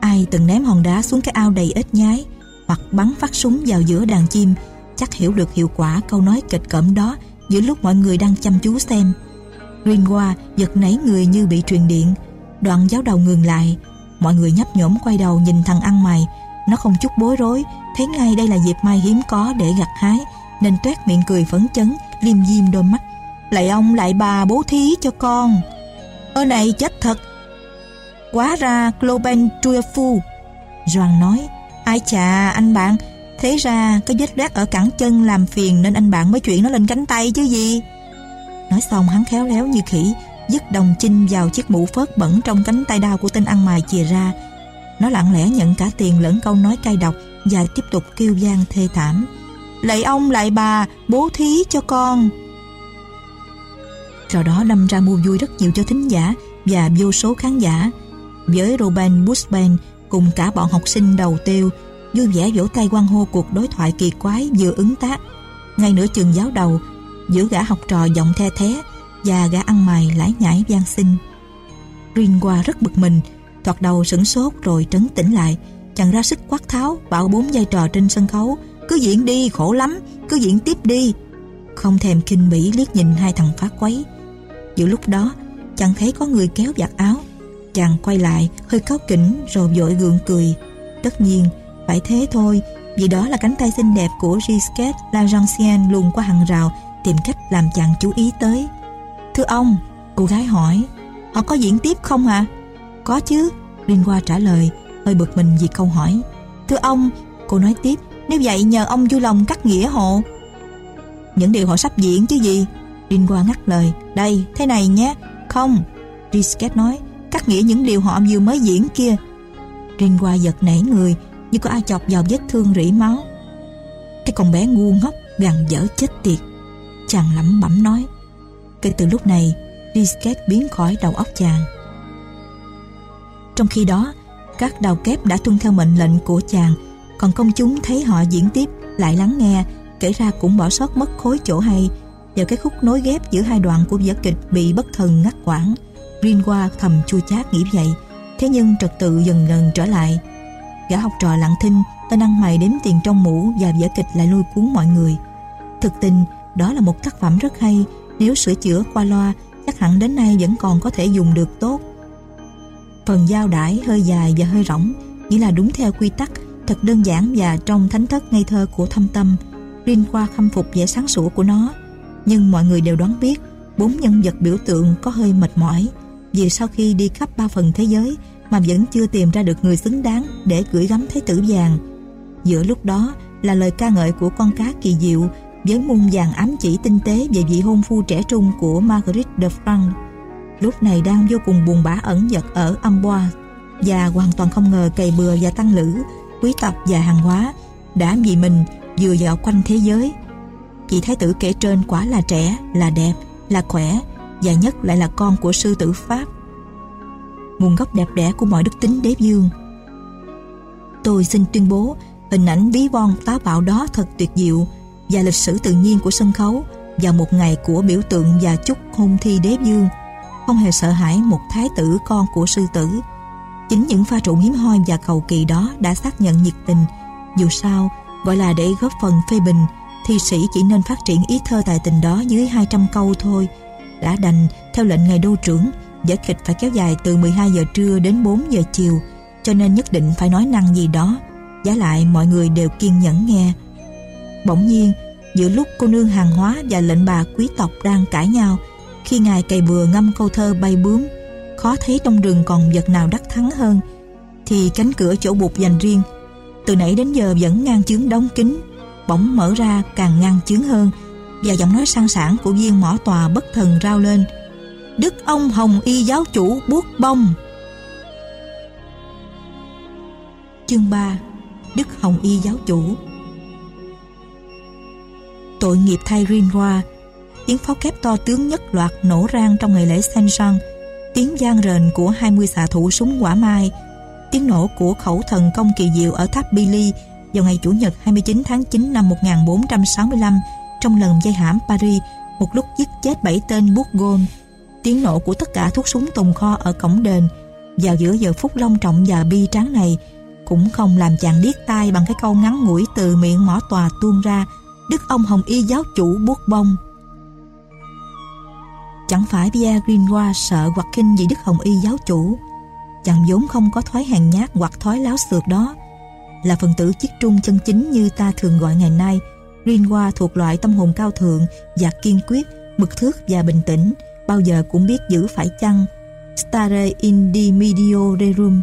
Ai từng ném hòn đá xuống cái ao đầy ếch nhái, Hoặc bắn phát súng vào giữa đàn chim Chắc hiểu được hiệu quả câu nói kịch cỡm đó Giữa lúc mọi người đang chăm chú xem. Greenwa giật nảy người như bị truyền điện. Đoạn giáo đầu ngừng lại. Mọi người nhấp nhổm quay đầu nhìn thằng ăn mày. Nó không chút bối rối, Thấy ngay đây là dịp may hiếm có để gặt hái, Nên toét miệng cười phấn chấn, Liêm diêm đôi mắt. Lại ông lại bà bố thí cho con. Ơ này chết thật. Quá ra Globen phu Doan nói, Ai chà, anh bạn Thế ra cái vết loét ở cẳng chân làm phiền Nên anh bạn mới chuyển nó lên cánh tay chứ gì. Nói xong hắn khéo léo như khỉ, Dứt đồng chinh vào chiếc mũ phớt bẩn Trong cánh tay đao của tên ăn mày chìa ra. Nó lặng lẽ nhận cả tiền lẫn câu nói cay độc Và tiếp tục kêu gian thê thảm. Lạy ông lại bà, Bố thí cho con. Trò đó đâm ra mua vui rất nhiều cho thính giả và vô số khán giả. Với Robin Bushman cùng cả bọn học sinh đầu tiêu vui vẻ vỗ tay quan hô cuộc đối thoại kỳ quái vừa ứng tác. Ngay nửa chừng giáo đầu, giữa gã học trò giọng the thế và gã ăn mày lải nhải gian xin. qua rất bực mình, thoạt đầu sửng sốt rồi trấn tĩnh lại, chàng ra sức quát tháo bảo bốn vai trò trên sân khấu cứ diễn đi khổ lắm, cứ diễn tiếp đi. Không thèm kinh bỉ liếc nhìn hai thằng phá quấy Giữa lúc đó Chàng thấy có người kéo vạt áo Chàng quay lại hơi cáu kỉnh Rồi vội gượng cười Tất nhiên phải thế thôi, Vì đó là cánh tay xinh đẹp của Gisquette Laurentien luồn qua hàng rào, Tìm cách làm chàng chú ý tới. Thưa ông, Cô gái hỏi, Họ có diễn tiếp không ạ Có chứ Liên qua trả lời, Hơi bực mình vì câu hỏi. Thưa ông, Cô nói tiếp, Nếu vậy nhờ ông vui lòng cắt nghĩa hộ. Những điều họ sắp diễn chứ gì? Rinqua ngắt lời, Đây, thế này nhé. Không, Gisquet nói, Cắt nghĩa những điều họ vừa mới diễn kia. Rinqua giật nảy người như có ai chọc vào vết thương rỉ máu. Cái con bé ngu ngốc Gằn dở chết tiệt. Chàng lẩm bẩm nói. Kể từ lúc này Risket biến khỏi đầu óc chàng. Trong khi đó Các đào kép đã tuân theo mệnh lệnh của chàng Còn công chúng thấy họ diễn tiếp Lại lắng nghe Kể ra cũng bỏ sót mất khối chỗ hay. Và cái khúc nối ghép giữa hai đoạn của vở kịch bị bất thần ngắt quãng. Greenwa thầm chua chát nghĩ vậy, thế nhưng trật tự dần dần trở lại. Gã học trò lặng thinh, tên ăn mày đếm tiền trong mũ và vở kịch lại lôi cuốn mọi người. Thực tình, đó là một tác phẩm rất hay, nếu sửa chữa qua loa, chắc hẳn đến nay vẫn còn có thể dùng được tốt. Phần giao đãi hơi dài và hơi rỗng, nghĩa là đúng theo quy tắc, thật đơn giản và trong thánh thất ngây thơ của thâm tâm. Rin qua khâm phục vẻ sáng sủa của nó, nhưng mọi người đều đoán biết bốn nhân vật biểu tượng có hơi mệt mỏi vì sau khi đi khắp ba phần thế giới mà vẫn chưa tìm ra được người xứng đáng để gửi gắm thế tử vàng. Giữa lúc đó là lời ca ngợi của con cá kỳ diệu với muôn vàng ám chỉ tinh tế về vị hôn phu trẻ trung của Marguerite de France. Lúc này đang vô cùng buồn bã ẩn giật ở Amboise và hoàn toàn không ngờ cày bừa và tăng lữ, quý tộc và hàng hóa đã vì mình vừa dạo quanh thế giới Vị thái tử kể trên quả là trẻ, là đẹp, là khỏe và nhất lại là con của sư tử Pháp. Nguồn gốc đẹp đẽ của mọi đức tính đế dương. Tôi xin tuyên bố hình ảnh ví von táo bạo đó thật tuyệt diệu và lịch sử tự nhiên của sân khấu vào một ngày của biểu tượng và chúc hôn thi đế dương không hề sợ hãi một thái tử con của sư tử. Chính những pha trộn hiếm hoi và cầu kỳ đó đã xác nhận nhiệt tình. Dù sao, gọi là để góp phần phê bình thi sĩ chỉ nên phát triển ý thơ tài tình đó dưới 200 câu thôi. Đã đành, theo lệnh ngài đô trưởng, vở kịch phải kéo dài từ 12 giờ trưa đến 4 giờ chiều, cho nên nhất định phải nói năng gì đó. Giá lại mọi người đều kiên nhẫn nghe. Bỗng nhiên, giữa lúc cô nương hàng hóa và lệnh bà quý tộc đang cãi nhau, khi ngài cày bừa ngâm câu thơ bay bướm, khó thấy trong rừng còn vật nào đắc thắng hơn, thì cánh cửa chỗ bụt dành riêng, từ nãy đến giờ vẫn ngang chướng đóng kín bỗng mở ra càng ngang chướng hơn và giọng nói sang sảng của viên mỏ tòa bất thần rao lên Đức ông Hồng Y giáo chủ buốt bông Chương 3 Đức Hồng Y giáo chủ. Tội nghiệp thay Rinhua, tiếng pháo kép to tướng nhất loạt nổ rang trong ngày lễ Sen Sang tiếng gian rền của 20 xạ thủ súng quả mai, tiếng nổ của khẩu thần công kỳ diệu ở tháp Billy vào ngày Chủ nhật 29 tháng 9 năm 1465 trong lần dây hãm Paris một lúc giết chết bảy tên Bourgogne tiếng nổ của tất cả thuốc súng tồn kho ở cổng đền. Vào giữa giờ phút long trọng và bi tráng này cũng không làm chàng điếc tai bằng cái câu ngắn ngủi từ miệng mỏ tòa tuôn ra. Đức ông Hồng Y giáo chủ buốt bông. Chẳng phải Pierre Grinois sợ hoặc kinh vì Đức Hồng Y giáo chủ. Chàng vốn không có thói hèn nhát hoặc thói láo xược đó. Là phần tử chiếc trung chân chính như ta thường gọi ngày nay Grinois thuộc loại tâm hồn cao thượng và kiên quyết, mực thước và bình tĩnh bao giờ cũng biết giữ phải chăng? Stare in di medio rerum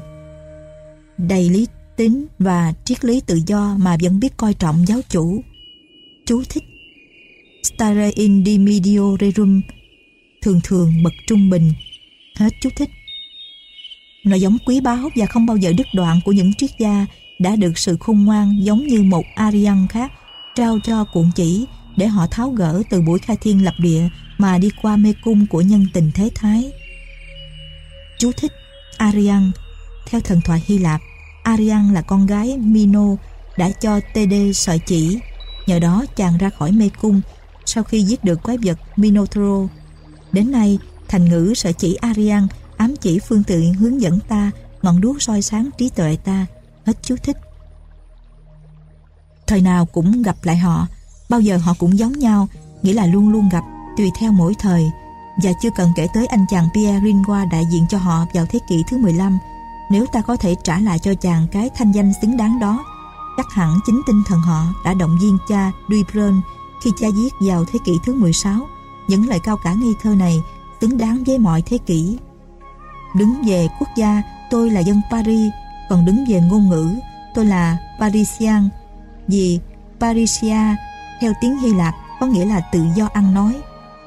đầy lý tính và triết lý tự do mà vẫn biết coi trọng giáo chủ. Chú thích. Stare in di medio rerum thường thường bậc trung bình. Hết chú thích. Nó giống quý báu và không bao giờ đứt đoạn của những triết gia đã được sự khôn ngoan giống như một Arian khác trao cho cuộn chỉ để họ tháo gỡ từ buổi khai thiên lập địa mà đi qua mê cung của nhân tình thế thái. Chú thích Arian Theo thần thoại Hy Lạp, Arian là con gái Mino đã cho TD sợi chỉ. Nhờ đó chàng ra khỏi mê cung sau khi giết được quái vật Minotauro. Đến nay, thành ngữ sợi chỉ Arian ám chỉ phương tiện hướng dẫn ta ngọn đuốc soi sáng trí tuệ ta. Hết chú thích. Thời nào cũng gặp lại họ, bao giờ họ cũng giống nhau, nghĩa là luôn luôn gặp tùy theo mỗi thời, và chưa cần kể tới anh chàng Pierre Ringois đại diện cho họ vào thế kỷ thứ 15 nếu ta có thể trả lại cho chàng cái thanh danh xứng đáng đó, chắc hẳn chính tinh thần họ đã động viên cha Duybrun khi cha viết vào thế kỷ thứ 16 những lời cao cả ngây thơ này xứng đáng với mọi thế kỷ. Đứng về quốc gia, tôi là dân Paris, còn đứng về ngôn ngữ, tôi là Parisian, vì Parisia, theo tiếng Hy Lạp, có nghĩa là tự do ăn nói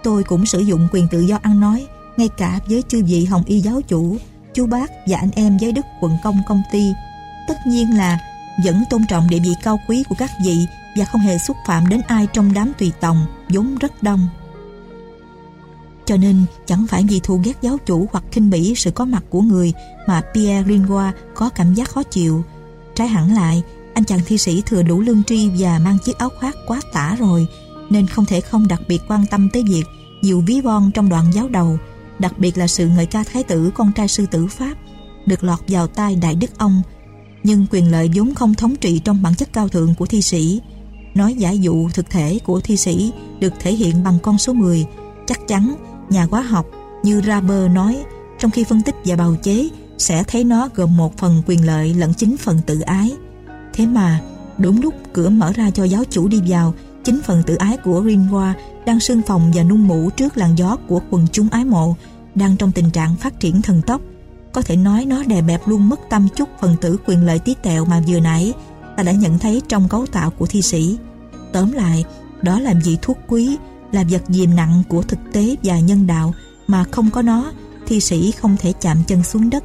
tôi cũng sử dụng quyền tự do ăn nói, ngay cả với chư vị hồng y giáo chủ, chú bác và anh em giới đức quận công công ty. Tất nhiên là vẫn tôn trọng địa vị cao quý của các vị và không hề xúc phạm đến ai trong đám tùy tòng, vốn rất đông. Cho nên chẳng phải vì thù ghét giáo chủ hoặc khinh bỉ sự có mặt của người mà Pierre Ringois có cảm giác khó chịu. Trái hẳn lại, anh chàng thi sĩ thừa đủ lương tri và mang chiếc áo khoác quá tả rồi nên không thể không đặc biệt quan tâm tới việc dịu ví von trong đoạn giáo đầu, đặc biệt là sự ngợi ca thái tử con trai sư tử Pháp được lọt vào tai đại đức ông. Nhưng quyền lợi vốn không thống trị trong bản chất cao thượng của thi sĩ, nói giả dụ thực thể của thi sĩ được thể hiện bằng con số 10 chắc chắn nhà hóa học như Raber nói, trong khi phân tích và bào chế sẽ thấy nó gồm một phần quyền lợi lẫn chính phần tự ái. Thế mà đúng lúc cửa mở ra cho giáo chủ đi vào chính phần tự ái của Rinhua đang sưng phòng và nung mũ trước làn gió của quần chúng ái mộ, đang trong tình trạng phát triển thần tốc. Có thể nói nó đè bẹp luôn mất tâm chút phần tử quyền lợi tí tẹo mà vừa nãy, ta đã nhận thấy trong cấu tạo của thi sĩ. Tóm lại, đó là vị thuốc quý, là vật dìm nặng của thực tế và nhân đạo, mà không có nó, thi sĩ không thể chạm chân xuống đất.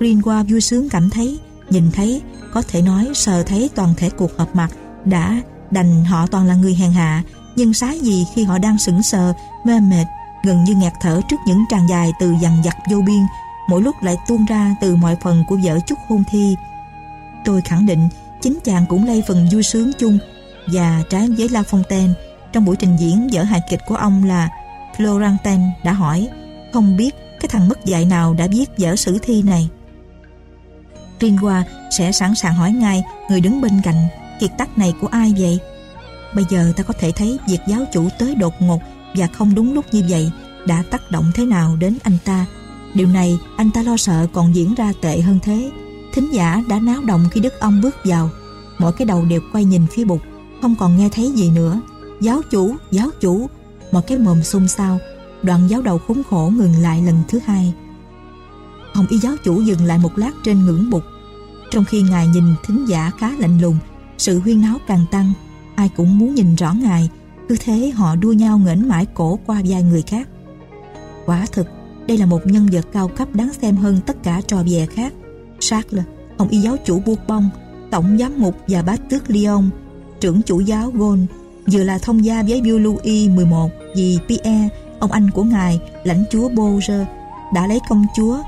Rinhua vui sướng cảm thấy, nhìn thấy, có thể nói sờ thấy toàn thể cuộc họp mặt đã đành họ toàn là người hèn hạ, nhưng sái gì khi họ đang sững sờ, mê mệt, gần như nghẹt thở trước những tràng dài từ dằn dặt vô biên, mỗi lúc lại tuôn ra từ mọi phần của vợ chúc hôn thi. Tôi khẳng định chính chàng cũng lây phần vui sướng chung và trái với La Fontaine. Trong buổi trình diễn, vở hài kịch của ông là Florentin đã hỏi, không biết cái thằng mất dạy nào đã viết vở sử thi này? Rinwa sẽ sẵn sàng hỏi ngay người đứng bên cạnh kiệt tác này của ai vậy? Bây giờ ta có thể thấy việc giáo chủ tới đột ngột và không đúng lúc như vậy đã tác động thế nào đến anh ta. Điều này anh ta lo sợ còn diễn ra tệ hơn thế. Thính giả đã náo động khi Đức ông bước vào. Mỗi cái đầu đều quay nhìn phía bục, không còn nghe thấy gì nữa. Giáo chủ, giáo chủ, một cái mồm xung xao. Đoạn giáo đầu khốn khổ ngừng lại lần thứ hai. Hồng y giáo chủ dừng lại một lát trên ngưỡng bục. Trong khi ngài nhìn thính giả khá lạnh lùng, sự huyên náo càng tăng ai cũng muốn nhìn rõ ngài. Cứ thế họ đua nhau ngẩng mãi cổ qua vai người khác. Quả thực đây là một nhân vật cao cấp đáng xem hơn tất cả trò bè khác. Sát là ông y giáo chủ buộc bông tổng giám mục và bá tước Lyon, trưởng chủ giáo Gaulle, vừa là thông gia với vua Louis XI vì Pierre, ông anh của ngài, lãnh chúa Bourges, đã lấy công chúa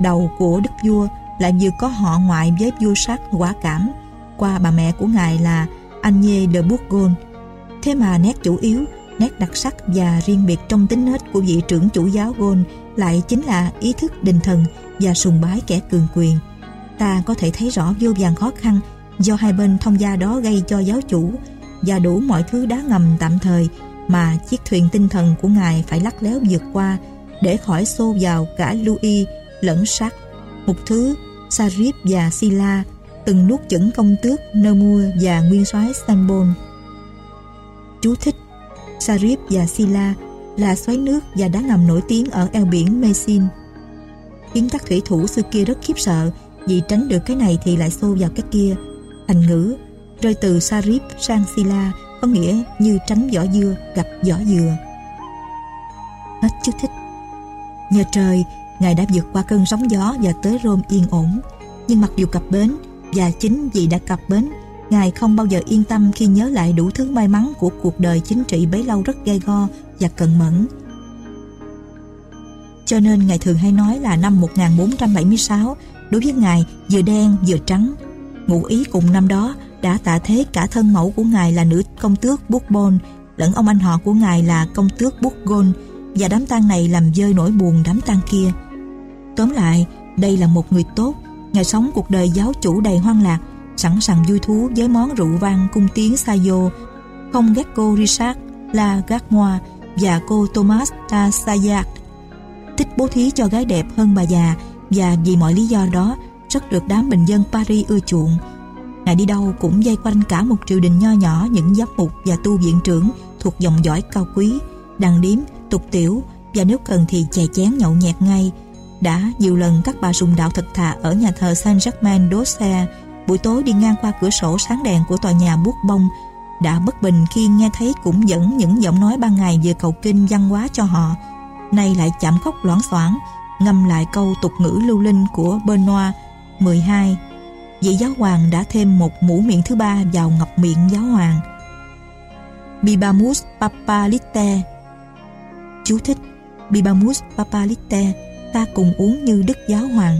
đầu của đức vua lại vừa có họ ngoại với vua sát quả cảm qua bà mẹ của ngài là Agne de Bourgogne. Thế mà nét chủ yếu, nét đặc sắc và riêng biệt trong tính nết của vị trưởng chủ giáo Gôn lại chính là ý thức đình thần và sùng bái kẻ cường quyền. Ta có thể thấy rõ vô vàng khó khăn do hai bên thông gia đó gây cho giáo chủ và đủ mọi thứ đá ngầm tạm thời mà chiếc thuyền tinh thần của ngài phải lắc léo vượt qua để khỏi xô vào cả Louis lẫn sắc một thứ Sarip và Sila từng nuốt chửng công tước Namur và nguyên soái Sanbon. Chú thích Sarip và Sila là xoáy nước và đá ngầm nổi tiếng ở eo biển Messin. Khiến các thủy thủ xưa kia rất khiếp sợ vì tránh được cái này thì lại xô vào cái kia. Thành ngữ rơi từ Sarip sang Sila có nghĩa như tránh vỏ dưa gặp vỏ dừa. Hết chú thích. Nhờ trời, Ngài đã vượt qua cơn sóng gió và tới Rome yên ổn. Nhưng mặc dù cập bến, và chính vì đã cập bến, Ngài không bao giờ yên tâm khi nhớ lại đủ thứ may mắn của cuộc đời chính trị bấy lâu rất gay go và cẩn mẫn. Cho nên Ngài thường hay nói là năm 1476 đối với Ngài vừa đen vừa trắng. Ngụ ý cùng năm đó đã tạ thế cả thân mẫu của Ngài là nữ công tước Bourbon lẫn ông anh họ của Ngài là công tước Bourgogne và đám tang này làm dơi nỗi buồn đám tang kia. Tóm lại, đây là một người tốt, Ngài sống cuộc đời giáo chủ đầy hoang lạc, sẵn sàng vui thú với món rượu vang cung tiếng Sayo, không ghét cô Richard La Garmois và cô Thomas Ta Sayat. Thích bố thí cho gái đẹp hơn bà già và vì mọi lý do đó rất được đám bình dân Paris ưa chuộng. Ngài đi đâu cũng dây quanh cả một triều đình nho nhỏ những giám mục và tu viện trưởng thuộc dòng dõi cao quý, đàn điếm, tục tiểu và nếu cần thì chè chén nhậu nhẹt ngay đã nhiều lần các bà dùng đạo thật thà ở nhà thờ Saint-Germain d'Auxerre, buổi tối đi ngang qua cửa sổ sáng đèn của tòa nhà bút bông đã bất bình khi nghe thấy cũng dẫn những giọng nói ban ngày về cầu kinh văn hóa cho họ. Nay lại chạm khóc loãng xoảng, ngâm lại câu tục ngữ lưu linh của Benoit 12 vị giáo hoàng đã thêm một mũ miệng thứ ba vào ngọc miệng giáo hoàng. Bibamus Papalite Chú thích, Bibamus Papalite ta cùng uống như đức giáo hoàng.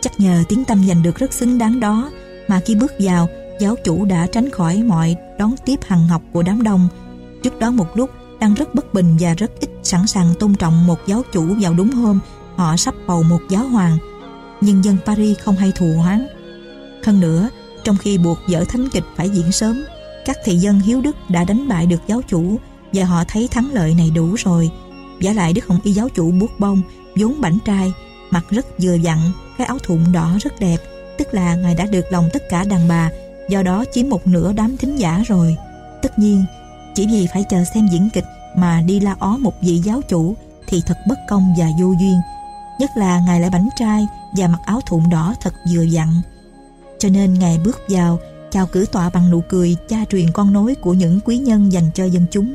Chắc nhờ tiếng tâm giành được rất xứng đáng đó mà khi bước vào, giáo chủ đã tránh khỏi mọi đón tiếp hằng học của đám đông. Trước đó một lúc, đang rất bất bình và rất ít sẵn sàng tôn trọng một giáo chủ vào đúng hôm, họ sắp bầu một giáo hoàng. Nhưng dân Paris không hay thù hoáng hơn nữa, trong khi buộc vở thánh kịch phải diễn sớm, các thị dân hiếu đức đã đánh bại được giáo chủ và họ thấy thắng lợi này đủ rồi giả lại đức hồng y giáo chủ buốt bông, vốn bảnh trai, mặt rất vừa dặn, cái áo thụng đỏ rất đẹp, tức là ngài đã được lòng tất cả đàn bà, do đó chiếm một nửa đám thính giả rồi. Tất nhiên, chỉ vì phải chờ xem diễn kịch mà đi la ó một vị giáo chủ thì thật bất công và vô duyên. Nhất là ngài lại bảnh trai và mặc áo thụng đỏ thật vừa dặn. Cho nên ngài bước vào, chào cử tọa bằng nụ cười cha truyền con nối của những quý nhân dành cho dân chúng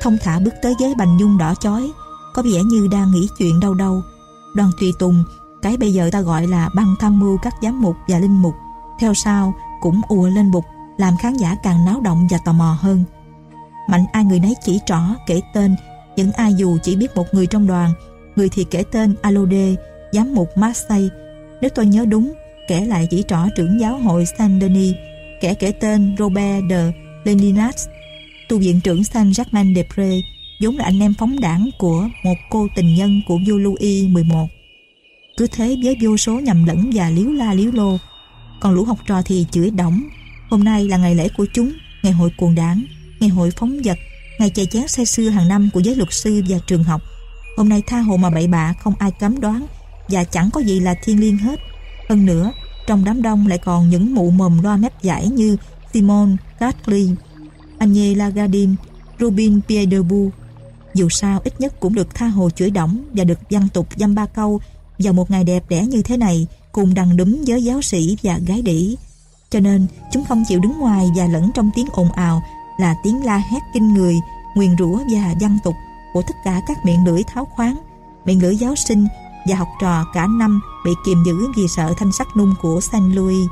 thông thả bước tới ghế bành nhung đỏ chói. Có vẻ như đang nghĩ chuyện đâu đâu. Đoàn tùy tùng, cái bây giờ ta gọi là băng tham mưu các giám mục và linh mục. Theo sau, cũng ùa lên bục, làm khán giả càng náo động và tò mò hơn. Mạnh ai người nấy chỉ trỏ, kể tên. Những ai dù chỉ biết một người trong đoàn, người thì kể tên Alode, giám mục Marseille. Nếu tôi nhớ đúng kẻ lại chỉ trỏ trưởng giáo hội Saint Denis kẻ kể tên Robert de Leninas tu viện trưởng Saint Germain de Pré vốn là anh em phóng đảng của một cô tình nhân của vua Louis XI. Cứ thế với vô số nhầm lẫn và liếu la liếu lô. Còn lũ học trò thì chửi đóng. Hôm nay là ngày lễ của chúng, ngày hội cuồng đảng, ngày hội phóng vật, ngày chè chén say sưa hàng năm của giới luật sư và trường học. Hôm nay tha hồ mà bậy bạ không ai cấm đoán và chẳng có gì là thiên liêng hết. Hơn nữa, trong đám đông lại còn những mụ mồm loa mép giải như Simon Catley Agnès Lagardine, Rubin Pierre-Debout. Dù sao ít nhất cũng được tha hồ chửi đỏng và được văn tục dăm ba câu vào một ngày đẹp đẽ như thế này cùng đằng đúm với giáo sĩ và gái đĩ, Cho nên chúng không chịu đứng ngoài và lẫn trong tiếng ồn ào là tiếng la hét kinh người, nguyền rủa và văn tục của tất cả các miệng lưỡi tháo khoáng, miệng lưỡi giáo sinh và học trò cả năm bị kiềm giữ vì sợ thanh sắc nung của Saint Louis.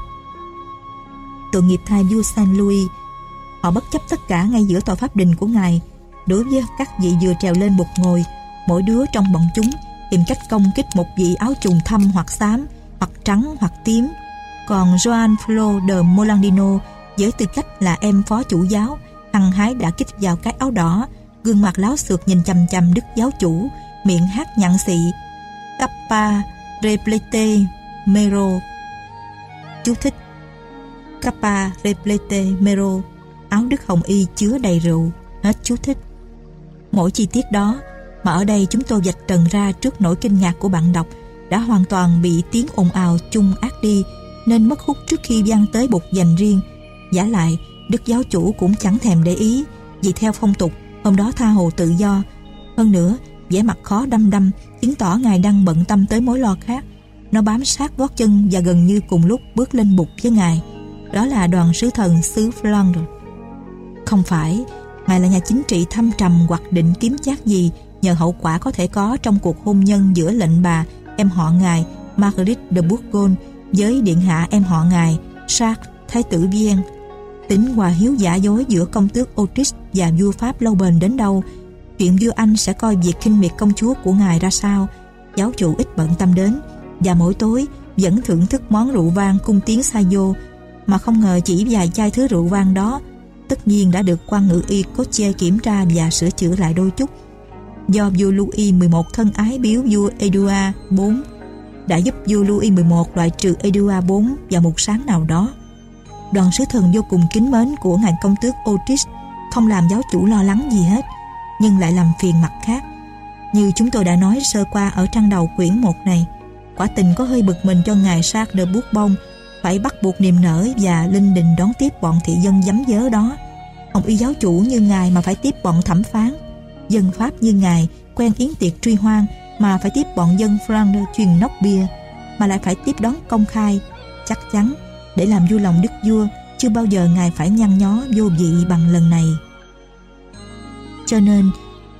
Tội nghiệp thay vua Saint Louis, họ bất chấp tất cả ngay giữa tòa pháp đình của ngài. Đối với các vị vừa trèo lên bục ngồi, mỗi đứa trong bọn chúng tìm cách công kích một vị áo trùng thâm hoặc xám, hoặc trắng hoặc tím. Còn Joan Flo de Molandino với tư cách là em phó chủ giáo, hăng hái đã kích vào cái áo đỏ, gương mặt láo xược nhìn chằm chằm đức giáo chủ, miệng hát nhặn xị. Kappa replete mero. Chú thích Kappa replete mero, áo đức hồng y chứa đầy rượu. Hết chú thích. Mỗi chi tiết đó mà ở đây chúng tôi vạch trần ra trước nỗi kinh ngạc của bạn đọc đã hoàn toàn bị tiếng ồn ào chung ác đi nên mất hút trước khi văn tới bục dành riêng. Giả lại, đức giáo chủ cũng chẳng thèm để ý vì theo phong tục hôm đó tha hồ tự do. Hơn nữa, vẻ mặt khó đăm đăm chứng tỏ ngài đang bận tâm tới mối lo khác. Nó bám sát gót chân và gần như cùng lúc bước lên bục với ngài. Đó là đoàn sứ thần xứ Flandre. Không phải, ngài là nhà chính trị thâm trầm hoặc định kiếm chác gì nhờ hậu quả có thể có trong cuộc hôn nhân giữa lệnh bà em họ ngài Marguerite de Bourgogne với điện hạ em họ ngài Charles Thái tử Vienne. Tính hòa hiếu giả dối giữa công tước Otis và vua Pháp lâu bền đến đâu, chuyện vua Anh sẽ coi việc khinh miệt công chúa của ngài ra sao, giáo chủ ít bận tâm đến, và mỗi tối vẫn thưởng thức món rượu vang cung tiếng sa vô, mà không ngờ chỉ vài chai thứ rượu vang đó, tất nhiên đã được quan ngự y Coche kiểm tra và sửa chữa lại đôi chút do vua Louis XI thân ái biếu vua Edouard IV đã giúp vua Louis XI loại trừ Edouard IV vào một sáng nào đó. Đoàn sứ thần vô cùng kính mến của ngài công tước otis không làm giáo chủ lo lắng gì hết, nhưng lại làm phiền mặt khác. Như chúng tôi đã nói sơ qua ở trang đầu quyển 1 này, quả tình có hơi bực mình cho ngài Charles de Bourbon phải bắt buộc niềm nở và linh đình đón tiếp bọn thị dân dám dớ đó. Ông y giáo chủ như ngài mà phải tiếp bọn thẩm phán. Dân Pháp như ngài quen yến tiệc truy hoang mà phải tiếp bọn dân Flanders truyền nóc bia mà lại phải tiếp đón công khai. Chắc chắn, để làm vui lòng đức vua, chưa bao giờ ngài phải nhăn nhó vô vị bằng lần này. Cho nên,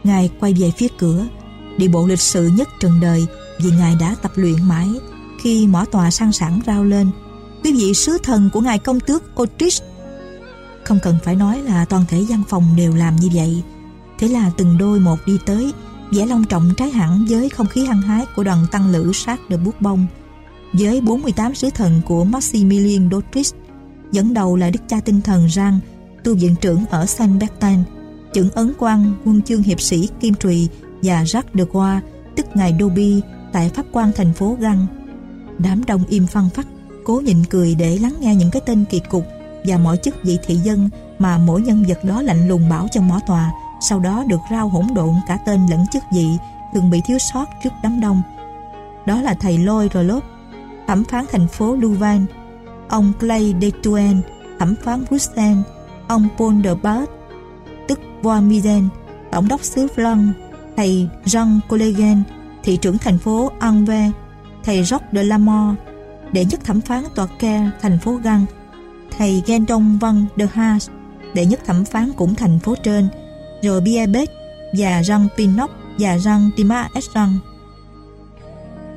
ngài quay về phía cửa, đi bộ lịch sự nhất trần đời vì ngài đã tập luyện mãi. Khi mỏ tòa sang sẵn rao lên quý vị sứ thần của ngài công tước Autriche không cần phải nói là toàn thể văn phòng đều làm như vậy. Thế là từng đôi một đi tới, vẻ long trọng trái hẳn với không khí hăng hái của đoàn tăng lữ sát de Bourbon với 48 sứ thần của maximilian d'Autriche dẫn đầu là đức cha tinh thần Jean tu viện trưởng ở Saint Bertin trưởng ấn quan quân chương hiệp sĩ Kim Trùy và Jacques de Goa tức ngài Dobi tại pháp quan thành phố Găng đám đông im phăng phắc cố nhịn cười để lắng nghe những cái tên kỳ cục và mọi chức vị thị dân mà mỗi nhân vật đó lạnh lùng bảo cho mỏ tòa, sau đó được rao hỗn độn cả tên lẫn chức vị thường bị thiếu sót trước đám đông. Đó là thầy Lloyd Rolop thẩm phán thành phố Louvain, ông Clay Detuen thẩm phán Bruxelles, ông Paul de Bart tức Voamiden tổng đốc xứ Flan thầy Jean Collegen thị trưởng thành phố Anvers, thầy Jacques de Lamore đệ nhất thẩm phán tòa Care thành phố Găng. Thầy Gendong Van de Haas đệ nhất thẩm phán cũng thành phố trên. Rồi Biebet và Jean Pinoc và Jean Tima Esrang.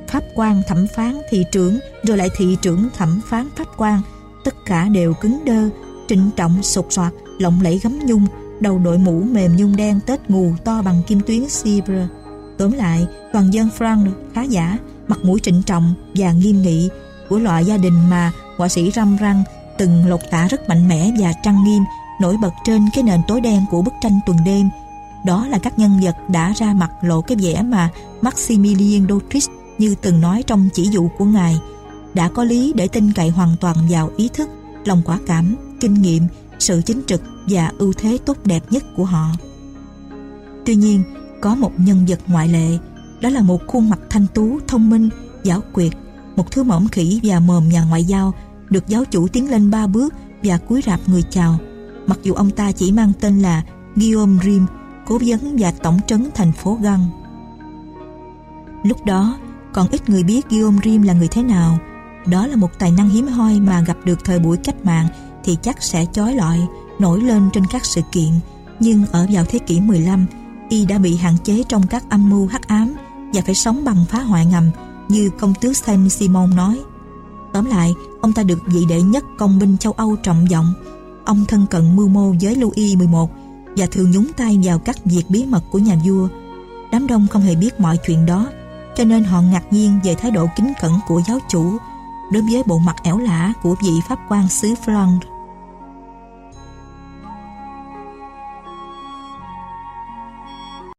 Pháp quan thẩm phán thị trưởng, rồi lại thị trưởng thẩm phán pháp quan. Tất cả đều cứng đơ, trịnh trọng, sột soạt, lộng lẫy gấm nhung, đầu đội mũ mềm nhung đen tết ngù to bằng kim tuyến Cibre tóm lại, toàn dân Frank khá giả, mặt mũi trịnh trọng và nghiêm nghị của loại gia đình mà họa sĩ răm răng từng lột tả rất mạnh mẽ và trang nghiêm, nổi bật trên cái nền tối đen của bức tranh tuần đêm. Đó là các nhân vật đã ra mặt lộ cái vẻ mà Maximilien d'Autriche như từng nói trong chỉ dụ của ngài. Đã có lý để tin cậy hoàn toàn vào ý thức, lòng quả cảm, kinh nghiệm, sự chính trực và ưu thế tốt đẹp nhất của họ. Tuy nhiên, có một nhân vật ngoại lệ, đó là một khuôn mặt thanh tú, thông minh, giáo quyệt một thứ mỏm khỉ và mồm nhà ngoại giao được giáo chủ tiến lên ba bước và cúi rạp người chào mặc dù ông ta chỉ mang tên là Guillaume Rim, cố vấn và tổng trấn thành phố Găng. Lúc đó, còn ít người biết Guillaume Rim là người thế nào. Đó là một tài năng hiếm hoi mà gặp được thời buổi cách mạng thì chắc sẽ chói lọi, nổi lên trên các sự kiện. Nhưng ở vào thế kỷ 15, y đã bị hạn chế trong các âm mưu hắc ám và phải sống bằng phá hoại ngầm như công tước Saint Simon nói. Tóm lại, ông ta được vị đệ nhất công binh châu Âu trọng vọng. Ông thân cận mưu mô với Louis XI và thường nhúng tay vào các việc bí mật của nhà vua. Đám đông không hề biết mọi chuyện đó, cho nên họ ngạc nhiên về thái độ kính cẩn của giáo chủ đối với bộ mặt ẻo lả của vị pháp quan xứ Flandre.